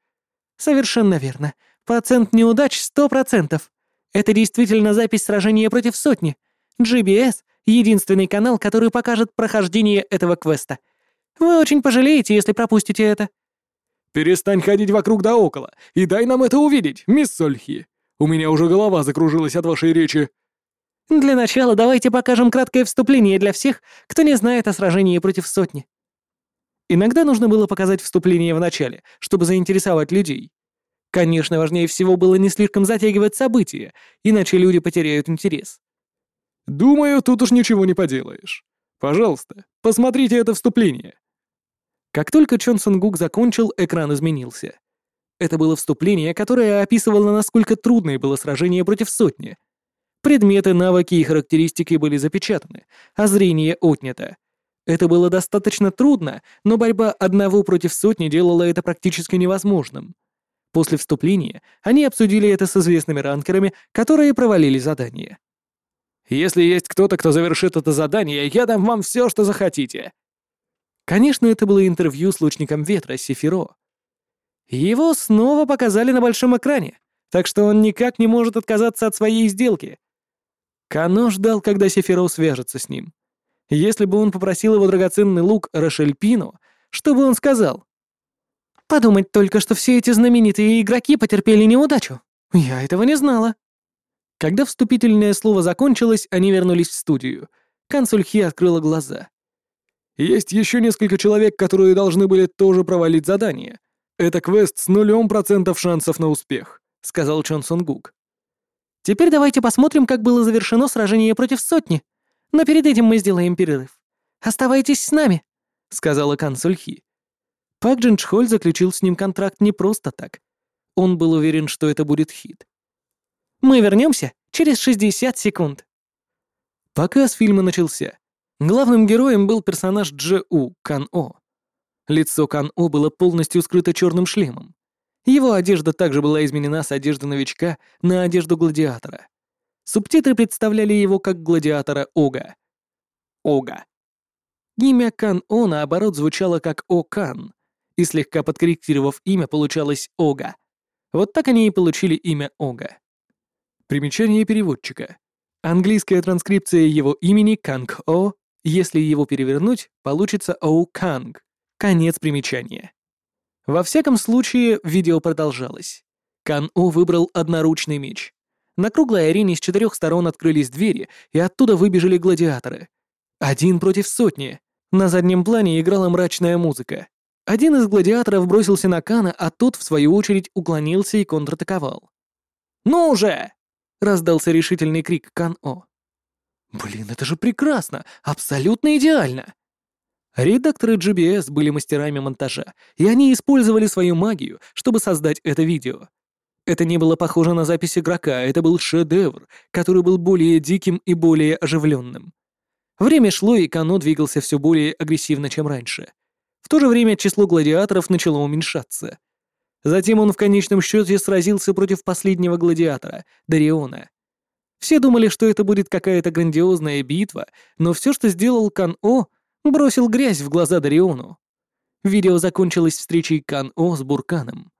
«Совершенно верно. Процент неудач сто процентов. Это действительно запись сражения против сотни. GBS — единственный канал, который покажет прохождение этого квеста. Вы очень пожалеете, если пропустите это». «Перестань ходить вокруг да около и дай нам это увидеть, мисс Сольхи. У меня уже голова закружилась от вашей речи». Для начала давайте покажем краткое вступление для всех, кто не знает о сражении против сотни. Иногда нужно было показать вступление в начале, чтобы заинтересовать людей. Конечно, важнее всего было не слишком затягивать события, иначе люди потеряют интерес. «Думаю, тут уж ничего не поделаешь. Пожалуйста, посмотрите это вступление». Как только Чон Гук закончил, экран изменился. Это было вступление, которое описывало, насколько трудное было сражение против сотни — Предметы, навыки и характеристики были запечатаны, а зрение отнято. Это было достаточно трудно, но борьба одного против сотни делала это практически невозможным. После вступления они обсудили это с известными ранкерами, которые провалили задание. «Если есть кто-то, кто завершит это задание, я дам вам все, что захотите». Конечно, это было интервью с лучником ветра Сефиро. Его снова показали на большом экране, так что он никак не может отказаться от своей сделки. Кано ждал, когда Сефиро свяжется с ним. Если бы он попросил его драгоценный лук Рошельпино, что бы он сказал? «Подумать только, что все эти знаменитые игроки потерпели неудачу. Я этого не знала». Когда вступительное слово закончилось, они вернулись в студию. Консуль Хи открыла глаза. «Есть еще несколько человек, которые должны были тоже провалить задание. Это квест с нулем процентов шансов на успех», — сказал Чон Сунгук. Теперь давайте посмотрим, как было завершено сражение против сотни. Но перед этим мы сделаем перерыв. Оставайтесь с нами», — сказала консуль Хи. Пак Джин Чхоль заключил с ним контракт не просто так. Он был уверен, что это будет хит. «Мы вернемся через 60 секунд». Показ фильма начался. Главным героем был персонаж Дже У, Кан О. Лицо Кан О было полностью скрыто черным шлемом. Его одежда также была изменена с одежды новичка на одежду гладиатора. Субтитры представляли его как гладиатора Ога. Ога. Имя Кан-О, наоборот, звучало как О-Кан, и слегка подкорректировав имя, получалось Ога. Вот так они и получили имя Ога. Примечание переводчика. Английская транскрипция его имени Канг-О, если его перевернуть, получится Оу-Канг. Конец примечания. Во всяком случае, видео продолжалось. Кан-У выбрал одноручный меч. На круглой арене с четырех сторон открылись двери, и оттуда выбежали гладиаторы. Один против сотни. На заднем плане играла мрачная музыка. Один из гладиаторов бросился на Кана, а тот, в свою очередь, уклонился и контратаковал. «Ну уже!» — раздался решительный крик Кан-О. «Блин, это же прекрасно! Абсолютно идеально!» Редакторы GBS были мастерами монтажа, и они использовали свою магию, чтобы создать это видео. Это не было похоже на запись игрока, это был шедевр, который был более диким и более оживленным. Время шло, и Кано двигался все более агрессивно, чем раньше. В то же время число гладиаторов начало уменьшаться. Затем он в конечном счете сразился против последнего гладиатора, Дариона. Все думали, что это будет какая-то грандиозная битва, но все, что сделал Кан-О, бросил грязь в глаза Дариону. Видео закончилось встречей Кан-О с Бурканом.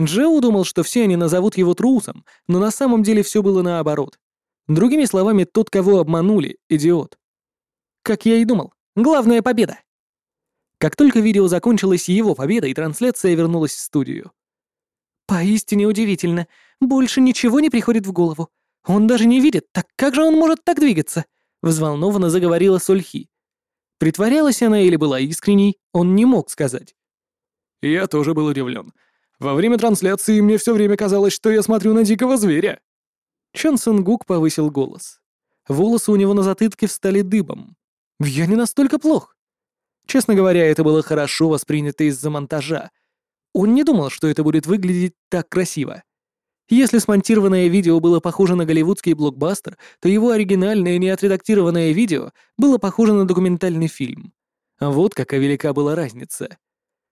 Джео думал, что все они назовут его трусом, но на самом деле все было наоборот. Другими словами, тот, кого обманули, идиот. Как я и думал, главная победа. Как только видео закончилось, его победа и трансляция вернулась в студию. Поистине удивительно. Больше ничего не приходит в голову. Он даже не видит, так как же он может так двигаться? Взволнованно заговорила Сульхи. Притворялась она или была искренней, он не мог сказать. Я тоже был удивлен. Во время трансляции мне все время казалось, что я смотрю на дикого зверя. Чон Сунгук повысил голос. Волосы у него на затылке встали дыбом. Я не настолько плох. Честно говоря, это было хорошо воспринято из-за монтажа. Он не думал, что это будет выглядеть так красиво. Если смонтированное видео было похоже на голливудский блокбастер, то его оригинальное неотредактированное видео было похоже на документальный фильм. Вот какая велика была разница.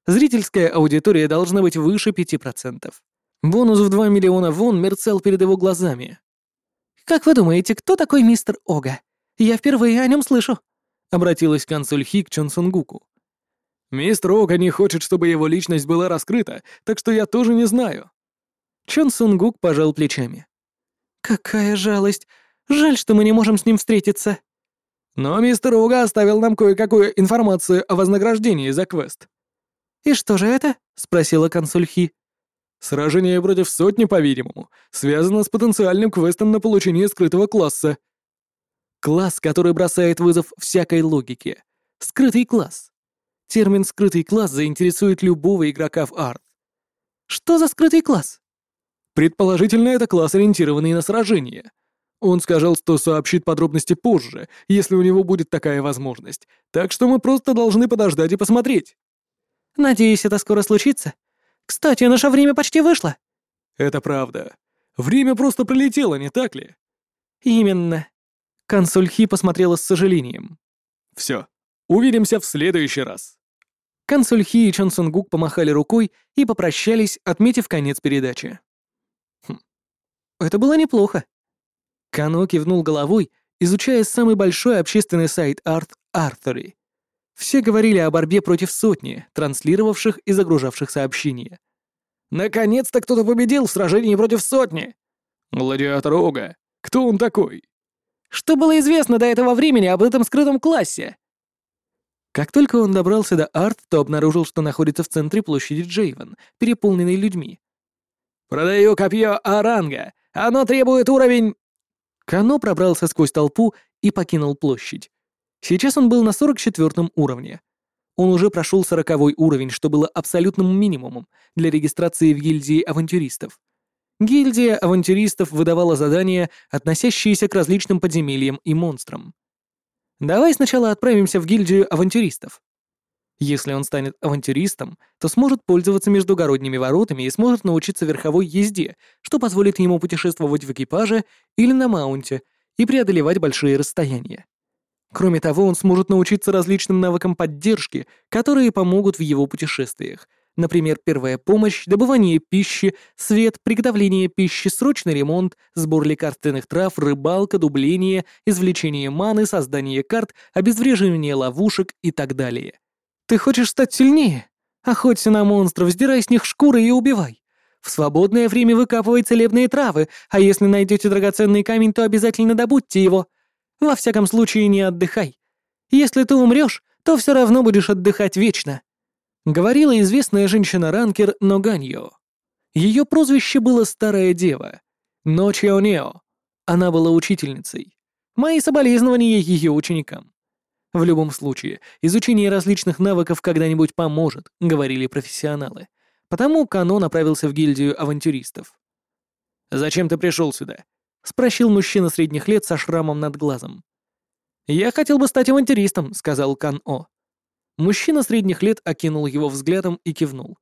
Зрительская аудитория должна быть выше 5%. Бонус в 2 миллиона вон мерцал перед его глазами. «Как вы думаете, кто такой мистер Ога? Я впервые о нем слышу», — обратилась консуль Хи к Чон Сунгуку. «Мистер Ога не хочет, чтобы его личность была раскрыта, так что я тоже не знаю», Чон Сунгук пожал плечами. «Какая жалость! Жаль, что мы не можем с ним встретиться». «Но мистер Уга оставил нам кое-какую информацию о вознаграждении за квест». «И что же это?» — спросила консуль Хи. «Сражение против сотни, по-видимому, связано с потенциальным квестом на получение скрытого класса». «Класс, который бросает вызов всякой логике. Скрытый класс. Термин «скрытый класс» заинтересует любого игрока в арт. Что за скрытый класс?» Предположительно, это класс, ориентированный на сражение. Он сказал, что сообщит подробности позже, если у него будет такая возможность. Так что мы просто должны подождать и посмотреть. Надеюсь, это скоро случится. Кстати, наше время почти вышло. Это правда. Время просто пролетело, не так ли? Именно. Консуль Хи посмотрела с сожалением. Все. Увидимся в следующий раз. Консуль Хи и Чон Сунгук помахали рукой и попрощались, отметив конец передачи. Это было неплохо. Кано кивнул головой, изучая самый большой общественный сайт Арт Arthery. Все говорили о борьбе против сотни, транслировавших и загружавших сообщения. «Наконец-то кто-то победил в сражении против сотни!» «Гладиатор Ога! Кто он такой?» «Что было известно до этого времени об этом скрытом классе?» Как только он добрался до Арт, то обнаружил, что находится в центре площади Джейвен, переполненной людьми. «Продаю копье Аранга! Оно требует уровень...» Кано пробрался сквозь толпу и покинул площадь. Сейчас он был на 44 уровне. Он уже прошел 40 уровень, что было абсолютным минимумом для регистрации в гильдии авантюристов. Гильдия авантюристов выдавала задания, относящиеся к различным подземельям и монстрам. Давай сначала отправимся в гильдию авантюристов. Если он станет авантюристом, то сможет пользоваться междугородними воротами и сможет научиться верховой езде, что позволит ему путешествовать в экипаже или на маунте и преодолевать большие расстояния. Кроме того, он сможет научиться различным навыкам поддержки, которые помогут в его путешествиях. Например, первая помощь, добывание пищи, свет, приготовление пищи, срочный ремонт, сбор лекарственных трав, рыбалка, дубление, извлечение маны, создание карт, обезвреживание ловушек и так далее. Ты хочешь стать сильнее? Охоться на монстров, сдирай с них шкуры и убивай. В свободное время выкапывай целебные травы, а если найдете драгоценный камень, то обязательно добудьте его. Во всяком случае, не отдыхай. Если ты умрешь, то все равно будешь отдыхать вечно. Говорила известная женщина-ранкер Ноганьо. Ее прозвище было Старая Дева. Ночио Нео. Она была учительницей. Мои соболезнования ее ученикам. В любом случае, изучение различных навыков когда-нибудь поможет, говорили профессионалы. Потому Кано направился в гильдию авантюристов. «Зачем ты пришел сюда?» — спросил мужчина средних лет со шрамом над глазом. «Я хотел бы стать авантюристом», — сказал Кан-О. Мужчина средних лет окинул его взглядом и кивнул.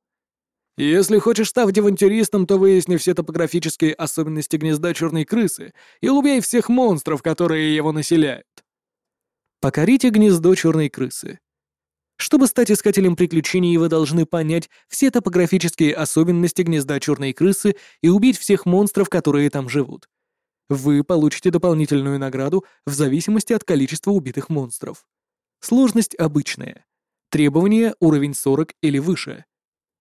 «Если хочешь стать авантюристом, то выясни все топографические особенности гнезда черной крысы и убей всех монстров, которые его населяют. Покорите гнездо черной крысы. Чтобы стать искателем приключений, вы должны понять все топографические особенности гнезда черной крысы и убить всех монстров, которые там живут. Вы получите дополнительную награду в зависимости от количества убитых монстров. Сложность обычная. Требование уровень 40 или выше.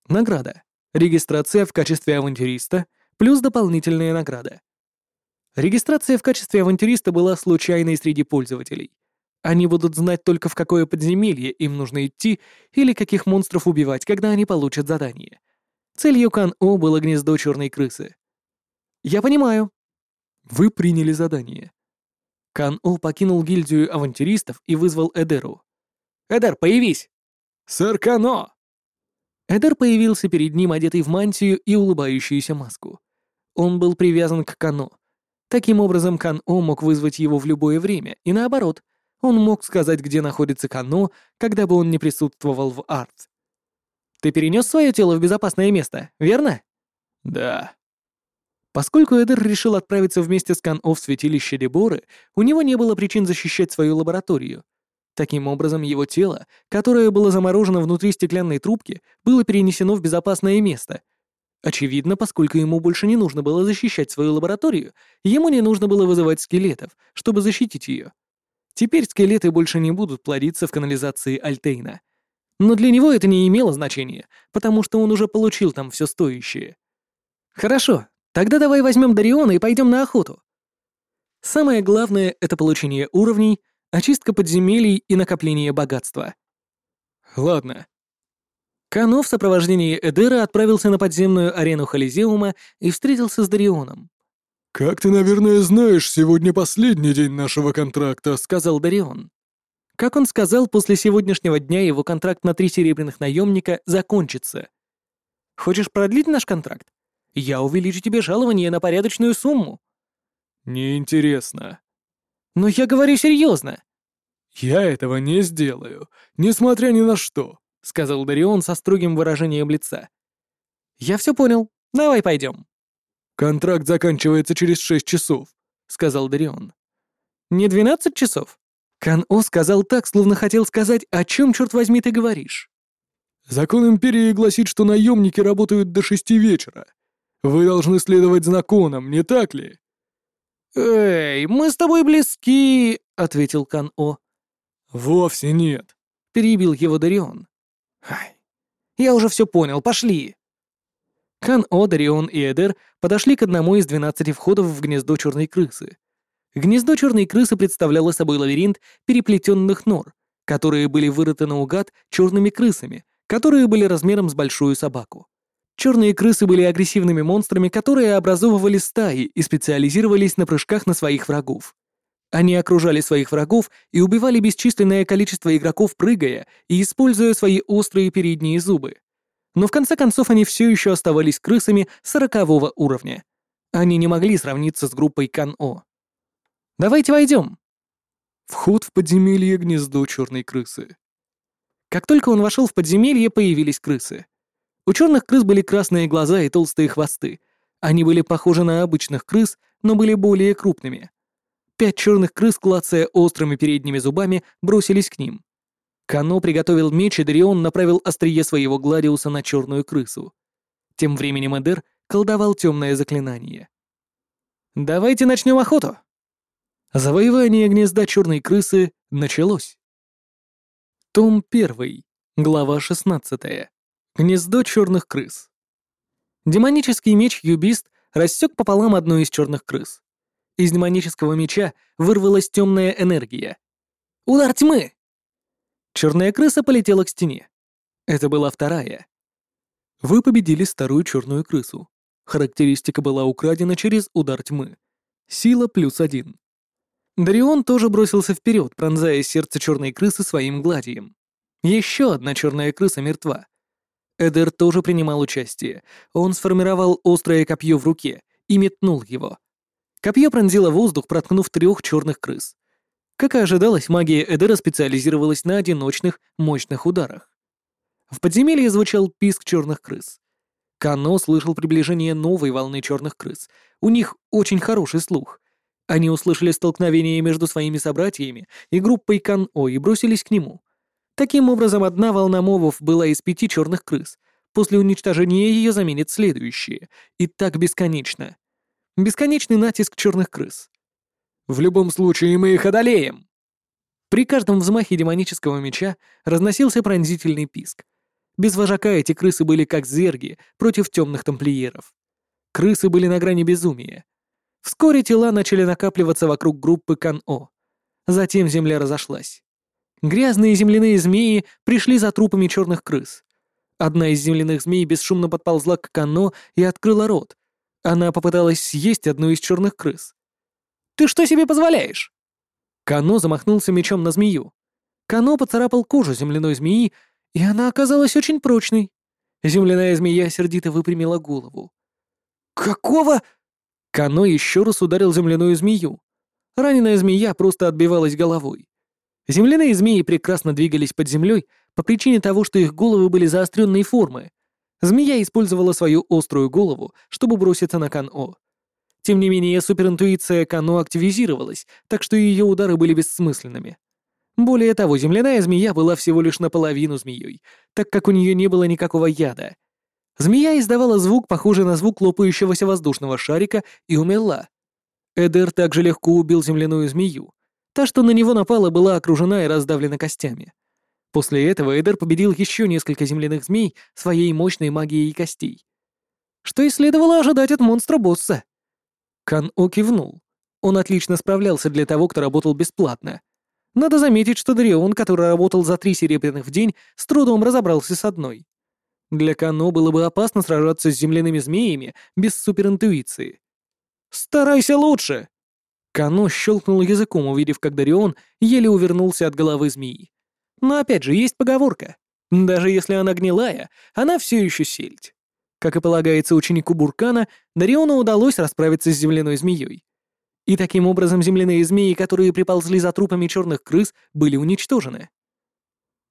Награда. Регистрация в качестве авантюриста плюс дополнительная награда. Регистрация в качестве авантюриста была случайной среди пользователей. Они будут знать только в какое подземелье им нужно идти или каких монстров убивать, когда они получат задание. Целью Кан-О было гнездо черной крысы. «Я понимаю». Вы приняли задание. Кан-О покинул гильдию авантюристов и вызвал Эдеру. «Эдер, появись!» «Сэр Кано!» Эдер появился перед ним, одетый в мантию и улыбающуюся маску. Он был привязан к Кано. Таким образом, Кан-О мог вызвать его в любое время, и наоборот, он мог сказать, где находится Кано, когда бы он не присутствовал в арт. «Ты перенес свое тело в безопасное место, верно?» «Да». Поскольку Эдер решил отправиться вместе с Кан-О в святилище Деборы, у него не было причин защищать свою лабораторию. Таким образом, его тело, которое было заморожено внутри стеклянной трубки, было перенесено в безопасное место. Очевидно, поскольку ему больше не нужно было защищать свою лабораторию, ему не нужно было вызывать скелетов, чтобы защитить ее. Теперь скелеты больше не будут плодиться в канализации Альтейна. Но для него это не имело значения, потому что он уже получил там все стоящее. Хорошо, тогда давай возьмем Дариона и пойдем на охоту. Самое главное — это получение уровней — очистка подземелий и накопление богатства. Ладно. Кано в сопровождении Эдера отправился на подземную арену Холизеума и встретился с Дарионом. «Как ты, наверное, знаешь, сегодня последний день нашего контракта», — сказал Дарион. Как он сказал, после сегодняшнего дня его контракт на три серебряных наемника закончится. Хочешь продлить наш контракт? Я увеличу тебе жалование на порядочную сумму. Неинтересно. Но я говорю серьезно. «Я этого не сделаю, несмотря ни на что», — сказал Дарион со строгим выражением лица. «Я все понял. Давай пойдем». «Контракт заканчивается через шесть часов», — сказал Дарион. «Не двенадцать часов?» Кан-О сказал так, словно хотел сказать, о чем, черт возьми, ты говоришь. «Закон Империи гласит, что наемники работают до шести вечера. Вы должны следовать законам, не так ли?» «Эй, мы с тобой близки», — ответил Кан-О. «Вовсе нет», — перебил его Дарион. «Ай, я уже все понял, пошли». Кан-О, Дарион и Эдер подошли к одному из двенадцати входов в гнездо черной крысы. Гнездо черной крысы представляло собой лабиринт переплетенных нор, которые были вырыты наугад черными крысами, которые были размером с большую собаку. Черные крысы были агрессивными монстрами, которые образовывали стаи и специализировались на прыжках на своих врагов. Они окружали своих врагов и убивали бесчисленное количество игроков, прыгая и используя свои острые передние зубы. Но в конце концов они все еще оставались крысами сорокового уровня. Они не могли сравниться с группой Кан-О. «Давайте войдем!» Вход в подземелье гнездо черной крысы. Как только он вошел в подземелье, появились крысы. У черных крыс были красные глаза и толстые хвосты. Они были похожи на обычных крыс, но были более крупными. Пять черных крыс, клацая острыми передними зубами, бросились к ним. Кано приготовил меч, и Дарион направил острие своего гладиуса на черную крысу. Тем временем Эдер колдовал темное заклинание. «Давайте начнем охоту!» Завоевание гнезда черной крысы началось. Том 1, глава 16. Гнездо черных крыс. Демонический меч Юбист рассек пополам одну из черных крыс. Из демонического меча вырвалась темная энергия. Удар тьмы! Черная крыса полетела к стене. Это была вторая. Вы победили старую черную крысу. Характеристика была украдена через удар тьмы. Сила плюс один. Дарион тоже бросился вперед, пронзая сердце черной крысы своим гладием. Еще одна черная крыса мертва. Эдер тоже принимал участие. Он сформировал острое копье в руке и метнул его. Копье пронзило воздух, проткнув трех черных крыс. Как и ожидалось, магия Эдера специализировалась на одиночных, мощных ударах. В подземелье звучал писк черных крыс. Кано слышал приближение новой волны черных крыс. У них очень хороший слух. Они услышали столкновение между своими собратьями и группой Кан-О и бросились к нему. Таким образом, одна волна мовов была из пяти черных крыс. После уничтожения ее заменит следующие. И так бесконечно. Бесконечный натиск черных крыс. В любом случае мы их одолеем. При каждом взмахе демонического меча разносился пронзительный писк. Без вожака эти крысы были как зерги против темных тамплиеров. Крысы были на грани безумия. Вскоре тела начали накапливаться вокруг группы Кан-О. Затем земля разошлась. Грязные земляные змеи пришли за трупами черных крыс. Одна из земляных змей бесшумно подползла к Кано и открыла рот. Она попыталась съесть одну из черных крыс. «Ты что себе позволяешь?» Кано замахнулся мечом на змею. Кано поцарапал кожу земляной змеи, и она оказалась очень прочной. Земляная змея сердито выпрямила голову. «Какого?» Кано еще раз ударил земляную змею. Раненая змея просто отбивалась головой. Земляные змеи прекрасно двигались под землей по причине того, что их головы были заостренной формы. Змея использовала свою острую голову, чтобы броситься на Кан-О. Тем не менее, суперинтуиция Кано активизировалась, так что ее удары были бессмысленными. Более того, земляная змея была всего лишь наполовину змеей, так как у нее не было никакого яда. Змея издавала звук, похожий на звук лопающегося воздушного шарика, и умерла. Эдер также легко убил земляную змею. Та, что на него напала, была окружена и раздавлена костями. После этого Эдер победил еще несколько земляных змей своей мощной магией костей. Что и следовало ожидать от монстра-босса. Кан-О кивнул. Он отлично справлялся для того, кто работал бесплатно. Надо заметить, что Дарион, который работал за три серебряных в день, с трудом разобрался с одной. Для Кано было бы опасно сражаться с земляными змеями без суперинтуиции. «Старайся лучше!» Кано щелкнул языком, увидев, как Дарион еле увернулся от головы змеи. Но опять же, есть поговорка. Даже если она гнилая, она все еще сельдь. Как и полагается ученику Буркана, Дариону удалось расправиться с земляной змеей. И таким образом земляные змеи, которые приползли за трупами черных крыс, были уничтожены.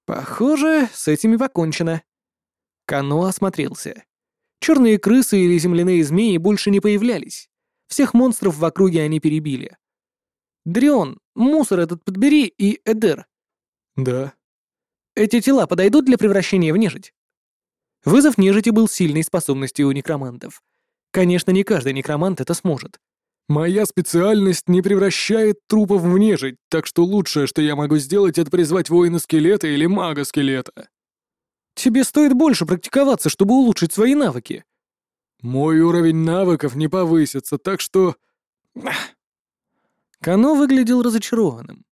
Похоже, с этими покончено. Кано осмотрелся. Черные крысы или земляные змеи больше не появлялись. Всех монстров в округе они перебили. Дрион, мусор этот подбери и Эдер. Да. Эти тела подойдут для превращения в нежить? Вызов нежити был сильной способностью у некромантов. Конечно, не каждый некромант это сможет. Моя специальность не превращает трупов в нежить, так что лучшее, что я могу сделать, это призвать воина-скелета или мага-скелета. Тебе стоит больше практиковаться, чтобы улучшить свои навыки. Мой уровень навыков не повысится, так что... Кано выглядел разочарованным.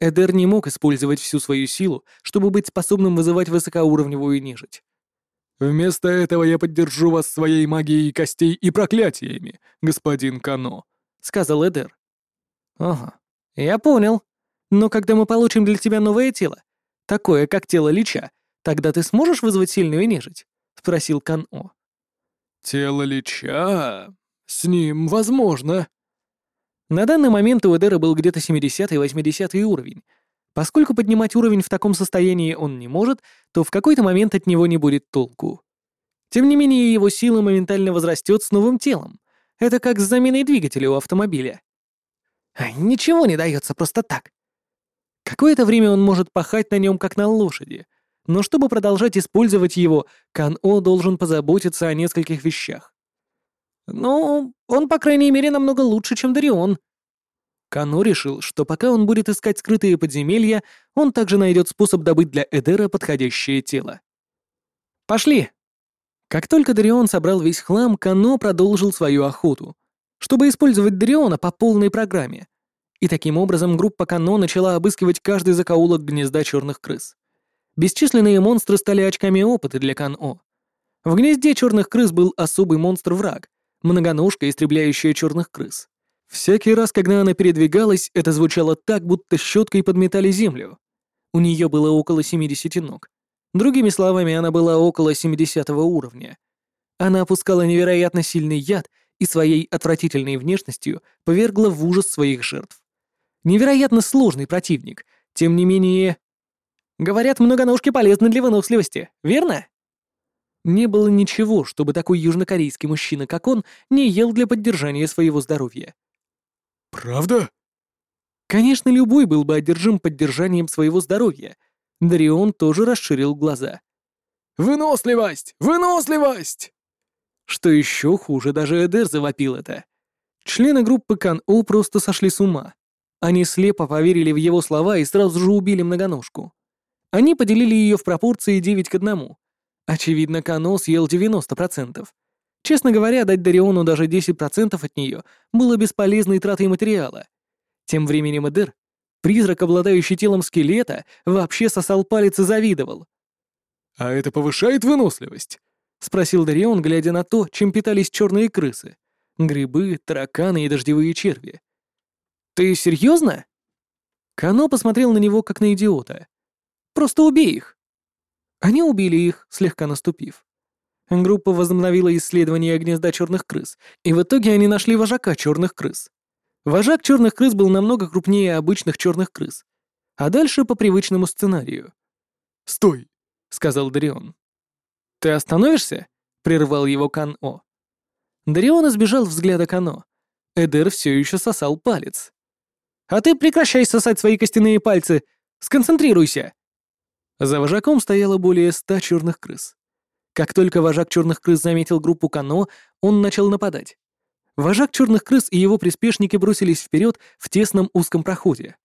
Эдер не мог использовать всю свою силу, чтобы быть способным вызывать высокоуровневую нежить. Вместо этого я поддержу вас своей магией костей и проклятиями, господин Кано. — сказал Эдер. «Ага, я понял. Но когда мы получим для тебя новое тело, такое, как тело Лича, тогда ты сможешь вызвать сильную нежить?» — спросил Кан-О. «Тело Лича? С ним возможно». На данный момент у Эдера был где-то 70-80 уровень. Поскольку поднимать уровень в таком состоянии он не может, то в какой-то момент от него не будет толку. Тем не менее, его сила моментально возрастет с новым телом. Это как с заменой двигателя у автомобиля. А ничего не дается просто так. Какое-то время он может пахать на нем как на лошади, но чтобы продолжать использовать его, Кан-О должен позаботиться о нескольких вещах. Ну, он, по крайней мере, намного лучше, чем Дарион. Кано решил, что пока он будет искать скрытые подземелья, он также найдет способ добыть для Эдера подходящее тело. «Пошли!» Как только Дарион собрал весь хлам, Кано продолжил свою охоту, чтобы использовать Дариона по полной программе. И таким образом группа Кано начала обыскивать каждый закоулок гнезда черных крыс. Бесчисленные монстры стали очками опыта для Кано. В гнезде черных крыс был особый монстр-враг, многоножка, истребляющая черных крыс. Всякий раз, когда она передвигалась, это звучало так, будто щеткой подметали землю. У нее было около 70 ног. Другими словами, она была около 70 уровня. Она опускала невероятно сильный яд и своей отвратительной внешностью повергла в ужас своих жертв. Невероятно сложный противник, тем не менее... Говорят, многоножки полезны для выносливости, верно? Не было ничего, чтобы такой южнокорейский мужчина, как он, не ел для поддержания своего здоровья. «Правда?» Конечно, любой был бы одержим поддержанием своего здоровья — Дарион тоже расширил глаза. «Выносливость! Выносливость!» Что еще хуже, даже Эдер завопил это. Члены группы Кан-О просто сошли с ума. Они слепо поверили в его слова и сразу же убили многоножку. Они поделили ее в пропорции 9 к 1. Очевидно, Кано съел 90%. Честно говоря, дать Дариону даже 10% от нее было бесполезной тратой материала. Тем временем Эдер Призрак, обладающий телом скелета, вообще сосал палец и завидовал. А это повышает выносливость? Спросил Дарион, глядя на то, чем питались черные крысы. Грибы, тараканы и дождевые черви. Ты серьезно? Кано посмотрел на него, как на идиота. Просто убей их. Они убили их, слегка наступив. Группа возобновила исследование гнезда черных крыс, и в итоге они нашли вожака черных крыс. Вожак черных крыс был намного крупнее обычных черных крыс. А дальше по привычному сценарию. «Стой!» — сказал Дарион. «Ты остановишься?» — прервал его Кан-О. Дарион избежал взгляда Кано. Эдер все еще сосал палец. «А ты прекращай сосать свои костяные пальцы! Сконцентрируйся!» За вожаком стояло более ста черных крыс. Как только вожак черных крыс заметил группу Кано, он начал нападать. Вожак черных крыс и его приспешники бросились вперед в тесном узком проходе.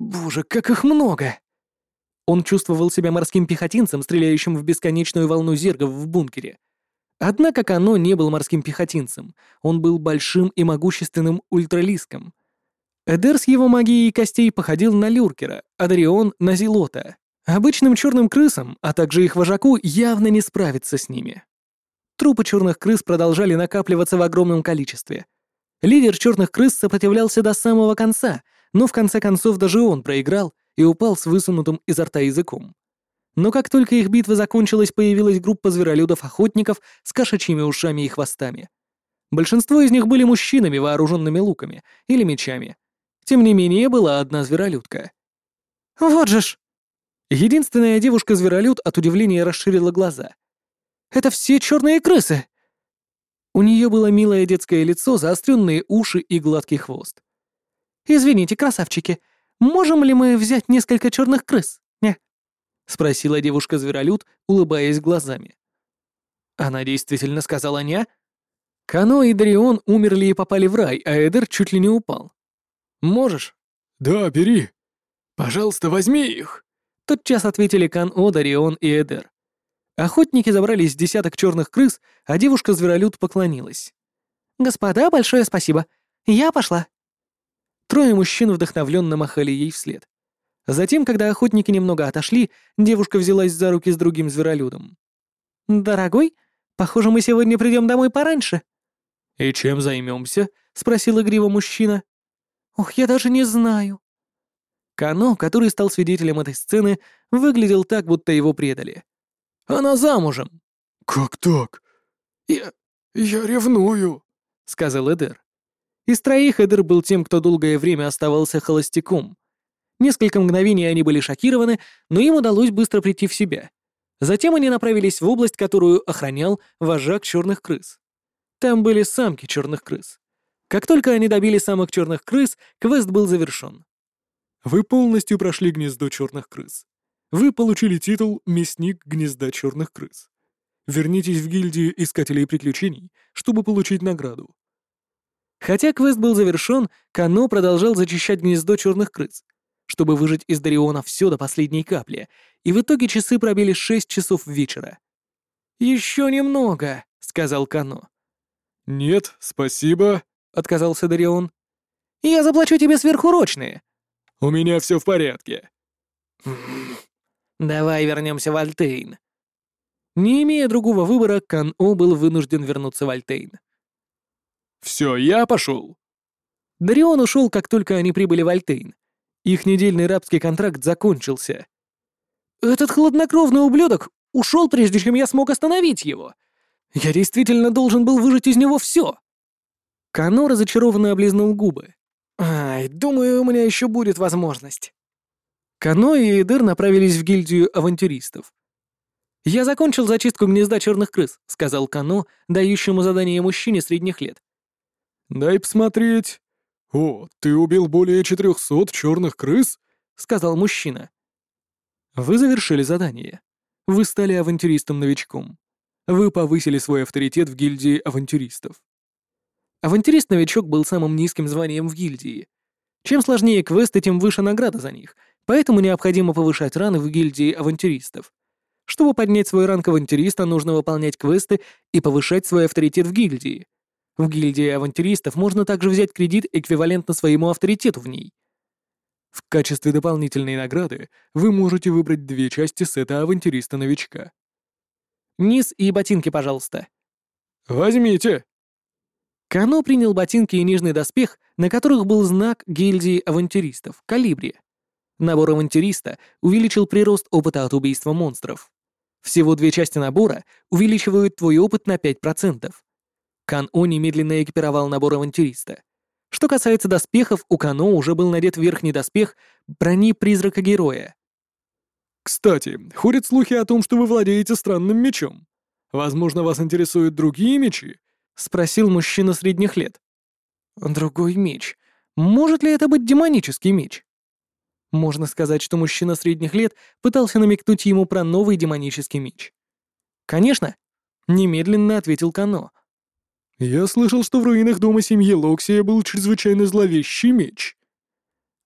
Боже, как их много! Он чувствовал себя морским пехотинцем, стреляющим в бесконечную волну зергов в бункере. Однако Кано не был морским пехотинцем, он был большим и могущественным ультралиском. Эдер с его магией костей походил на Люркера, а Дарион — на Зелота. Обычным черным крысам, а также их вожаку, явно не справиться с ними. Трупы черных крыс продолжали накапливаться в огромном количестве. Лидер черных крыс сопротивлялся до самого конца, но в конце концов даже он проиграл и упал с высунутым изо рта языком. Но как только их битва закончилась, появилась группа зверолюдов-охотников с кошачьими ушами и хвостами. Большинство из них были мужчинами, вооруженными луками или мечами. Тем не менее, была одна зверолюдка. «Вот же ж!» Единственная девушка-зверолюд от удивления расширила глаза. «Это все черные крысы!» У нее было милое детское лицо, заостренные уши и гладкий хвост. «Извините, красавчики, можем ли мы взять несколько черных крыс?» «Не?» — спросила девушка-зверолюд, улыбаясь глазами. Она действительно сказала «не»? Кано и Дарион умерли и попали в рай, а Эдер чуть ли не упал. «Можешь?» «Да, бери. Пожалуйста, возьми их!» Тотчас ответили Кан-О, Дарион и Эдер. Охотники забрались с десяток черных крыс, а девушка-зверолюд поклонилась. «Господа, большое спасибо. Я пошла». Трое мужчин вдохновленно махали ей вслед. Затем, когда охотники немного отошли, девушка взялась за руки с другим зверолюдом. «Дорогой, похоже, мы сегодня придем домой пораньше». «И чем займемся?» — спросил игриво мужчина. «Ох, я даже не знаю», Кано, который стал свидетелем этой сцены, выглядел так, будто его предали. «Она замужем!» «Как так? Я... я ревную!» — сказал Эдер. Из троих Эдер был тем, кто долгое время оставался холостяком. Несколько мгновений они были шокированы, но им удалось быстро прийти в себя. Затем они направились в область, которую охранял вожак черных крыс. Там были самки черных крыс. Как только они добили самых черных крыс, квест был завершен. Вы полностью прошли гнездо черных крыс. Вы получили титул «Мясник гнезда черных крыс». Вернитесь в гильдию Искателей Приключений, чтобы получить награду. Хотя квест был завершен, Кано продолжал зачищать гнездо черных крыс, чтобы выжать из Дариона все до последней капли, и в итоге часы пробили шесть часов вечера. «Еще немного», — сказал Кано. «Нет, спасибо», — отказался Дарион. «Я заплачу тебе сверхурочные», у меня все в порядке». «Давай вернемся в Альтейн». Не имея другого выбора, Кан-О был вынужден вернуться в Альтейн. «Все, я пошел». Дарион ушел, как только они прибыли в Альтейн. Их недельный рабский контракт закончился. «Этот хладнокровный ублюдок ушел, прежде чем я смог остановить его. Я действительно должен был выжать из него все». Кано разочарованно облизнул губы. Ай, думаю, у меня еще будет возможность. Кано и Эдер направились в гильдию авантюристов. «Я закончил зачистку гнезда черных крыс», — сказал Кано, дающему задание мужчине средних лет. «Дай посмотреть. О, ты убил более четырехсот черных крыс?» — сказал мужчина. «Вы завершили задание. Вы стали авантюристом-новичком. Вы повысили свой авторитет в гильдии авантюристов. Авантюрист-новичок был самым низким званием в гильдии. Чем сложнее квесты, тем выше награда за них, поэтому необходимо повышать раны в гильдии авантюристов. Чтобы поднять свой ранг авантюриста, нужно выполнять квесты и повышать свой авторитет в гильдии. В гильдии авантюристов можно также взять кредит эквивалентно своему авторитету в ней. В качестве дополнительной награды вы можете выбрать две части сета авантюриста-новичка. Низ и ботинки, пожалуйста. Возьмите. Кано принял ботинки и нижний доспех, на которых был знак гильдии авантюристов — Калибри. Набор авантюриста увеличил прирост опыта от убийства монстров. Всего две части набора увеличивают твой опыт на 5%. Кан-О немедленно экипировал набор авантюриста. Что касается доспехов, у Кано уже был надет верхний доспех брони призрака-героя. «Кстати, ходят слухи о том, что вы владеете странным мечом. Возможно, вас интересуют другие мечи?» — спросил мужчина средних лет. «Другой меч. Может ли это быть демонический меч?» Можно сказать, что мужчина средних лет пытался намекнуть ему про новый демонический меч. «Конечно», — немедленно ответил Кано. «Я слышал, что в руинах дома семьи Локсия был чрезвычайно зловещий меч».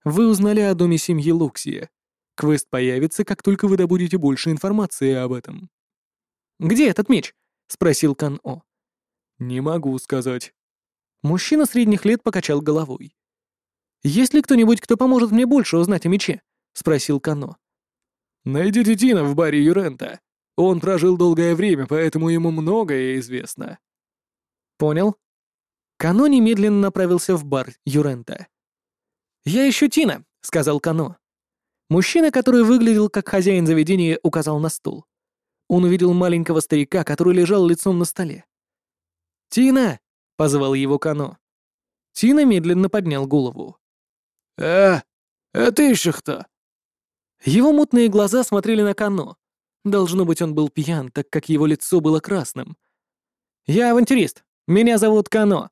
«Вы узнали о доме семьи Локсия. Квест появится, как только вы добудете больше информации об этом». «Где этот меч?» — спросил Кан-О. «Не могу сказать». Мужчина средних лет покачал головой. «Есть ли кто-нибудь, кто поможет мне больше узнать о мече?» — спросил Кано. «Найдите Тина в баре Юрента. Он прожил долгое время, поэтому ему многое известно». «Понял». Кано немедленно направился в бар Юрента. «Я ищу Тина», — сказал Кано. Мужчина, который выглядел как хозяин заведения, указал на стул. Он увидел маленького старика, который лежал лицом на столе. «Тина!» — позвал его Кано. Тина медленно поднял голову. «Э, это еще кто?» Его мутные глаза смотрели на Кано. Должно быть, он был пьян, так как его лицо было красным. «Я авантюрист. Меня зовут Кано.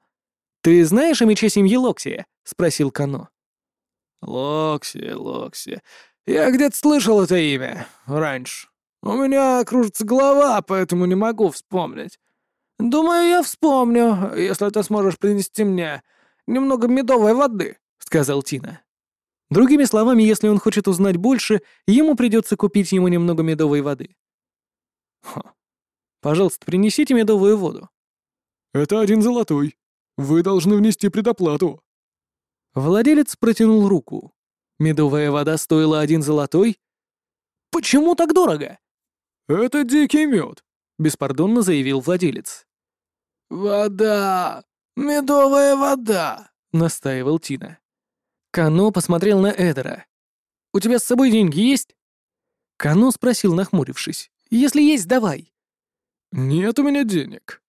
Ты знаешь о мече семьи Локсия?» — спросил Кано. «Локси, Локси. Я где-то слышал это имя. Раньше. У меня кружится голова, поэтому не могу вспомнить. Думаю, я вспомню, если ты сможешь принести мне немного медовой воды» сказал Тина. Другими словами, если он хочет узнать больше, ему придется купить ему немного медовой воды. Ха. Пожалуйста, принесите медовую воду. Это один золотой. Вы должны внести предоплату. Владелец протянул руку. Медовая вода стоила один золотой? Почему так дорого? Это дикий мед, беспардонно заявил владелец. Вода! Медовая вода! настаивал Тина. Кано посмотрел на Эдера. «У тебя с собой деньги есть?» Кано спросил, нахмурившись. «Если есть, давай». «Нет у меня денег».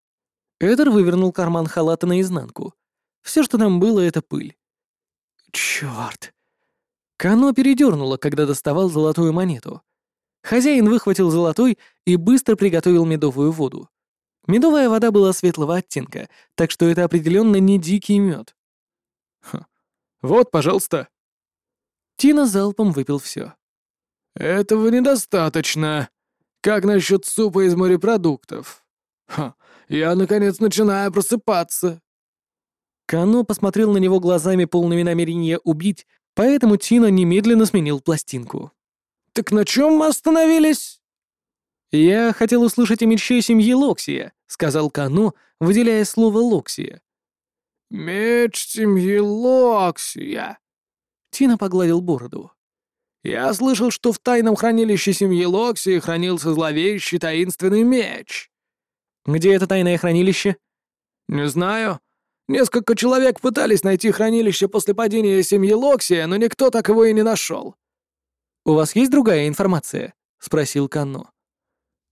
Эдер вывернул карман халата наизнанку. Все, что там было, — это пыль. Черт! Кано передернуло, когда доставал золотую монету. Хозяин выхватил золотой и быстро приготовил медовую воду. Медовая вода была светлого оттенка, так что это определенно не дикий мед. Хм. Вот, пожалуйста». Тина залпом выпил все. «Этого недостаточно. Как насчет супа из морепродуктов? Ха, я, наконец, начинаю просыпаться». Кано посмотрел на него глазами полными намерения убить, поэтому Тина немедленно сменил пластинку. «Так на чем мы остановились?» «Я хотел услышать о мече семьи Локсия», — сказал Кано, выделяя слово «Локсия». «Меч семьи Локсия!» Тина погладил бороду. «Я слышал, что в тайном хранилище семьи Локсии хранился зловещий таинственный меч». «Где это тайное хранилище?» «Не знаю. Несколько человек пытались найти хранилище после падения семьи Локсия, но никто так его и не нашел». «У вас есть другая информация?» — спросил Канно.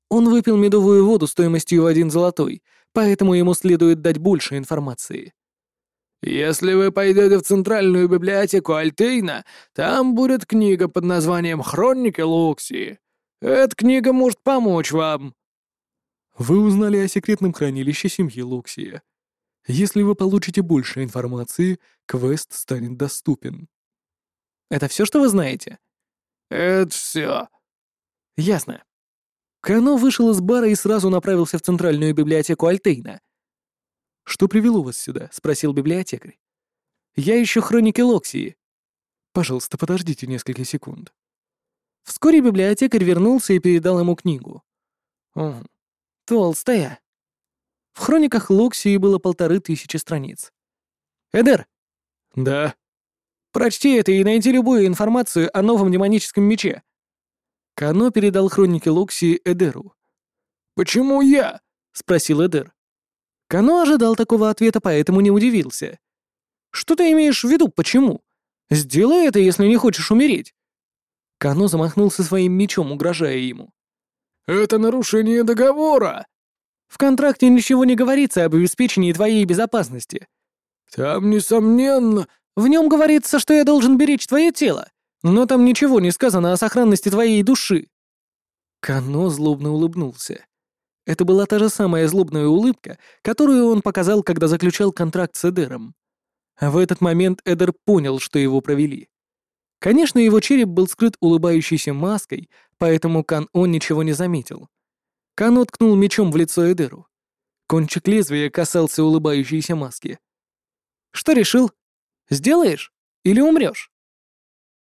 Он выпил медовую воду стоимостью в один золотой, поэтому ему следует дать больше информации. Если вы пойдете в центральную библиотеку Альтейна, там будет книга под названием «Хроники Луксии». Эта книга может помочь вам». Вы узнали о секретном хранилище семьи Луксия. Если вы получите больше информации, квест станет доступен. Это все, что вы знаете? Это все. Ясно. Кано вышел из бара и сразу направился в центральную библиотеку Альтейна. «Что привело вас сюда?» — спросил библиотекарь. «Я ищу хроники Локсии». «Пожалуйста, подождите несколько секунд». Вскоре библиотекарь вернулся и передал ему книгу. «Угу. Толстая». В хрониках Локсии было полторы тысячи страниц. «Эдер!» «Да». Прочти это и найди любую информацию о новом демоническом мече». Кано передал хроники Локси Эдеру. «Почему я?» — спросил Эдер. Кано ожидал такого ответа, поэтому не удивился. «Что ты имеешь в виду, почему? Сделай это, если не хочешь умереть». Кано замахнулся своим мечом, угрожая ему. «Это нарушение договора!» «В контракте ничего не говорится об обеспечении твоей безопасности». «Там, несомненно...» «В нем говорится, что я должен беречь твое тело, но там ничего не сказано о сохранности твоей души». Кано злобно улыбнулся. Это была та же самая злобная улыбка, которую он показал, когда заключал контракт с Эдером. А в этот момент Эдер понял, что его провели. Конечно, его череп был скрыт улыбающейся маской, поэтому Кан-Он ничего не заметил. Кан уткнул мечом в лицо Эдеру. Кончик лезвия касался улыбающейся маски. «Что решил? Сделаешь? Или умрешь?»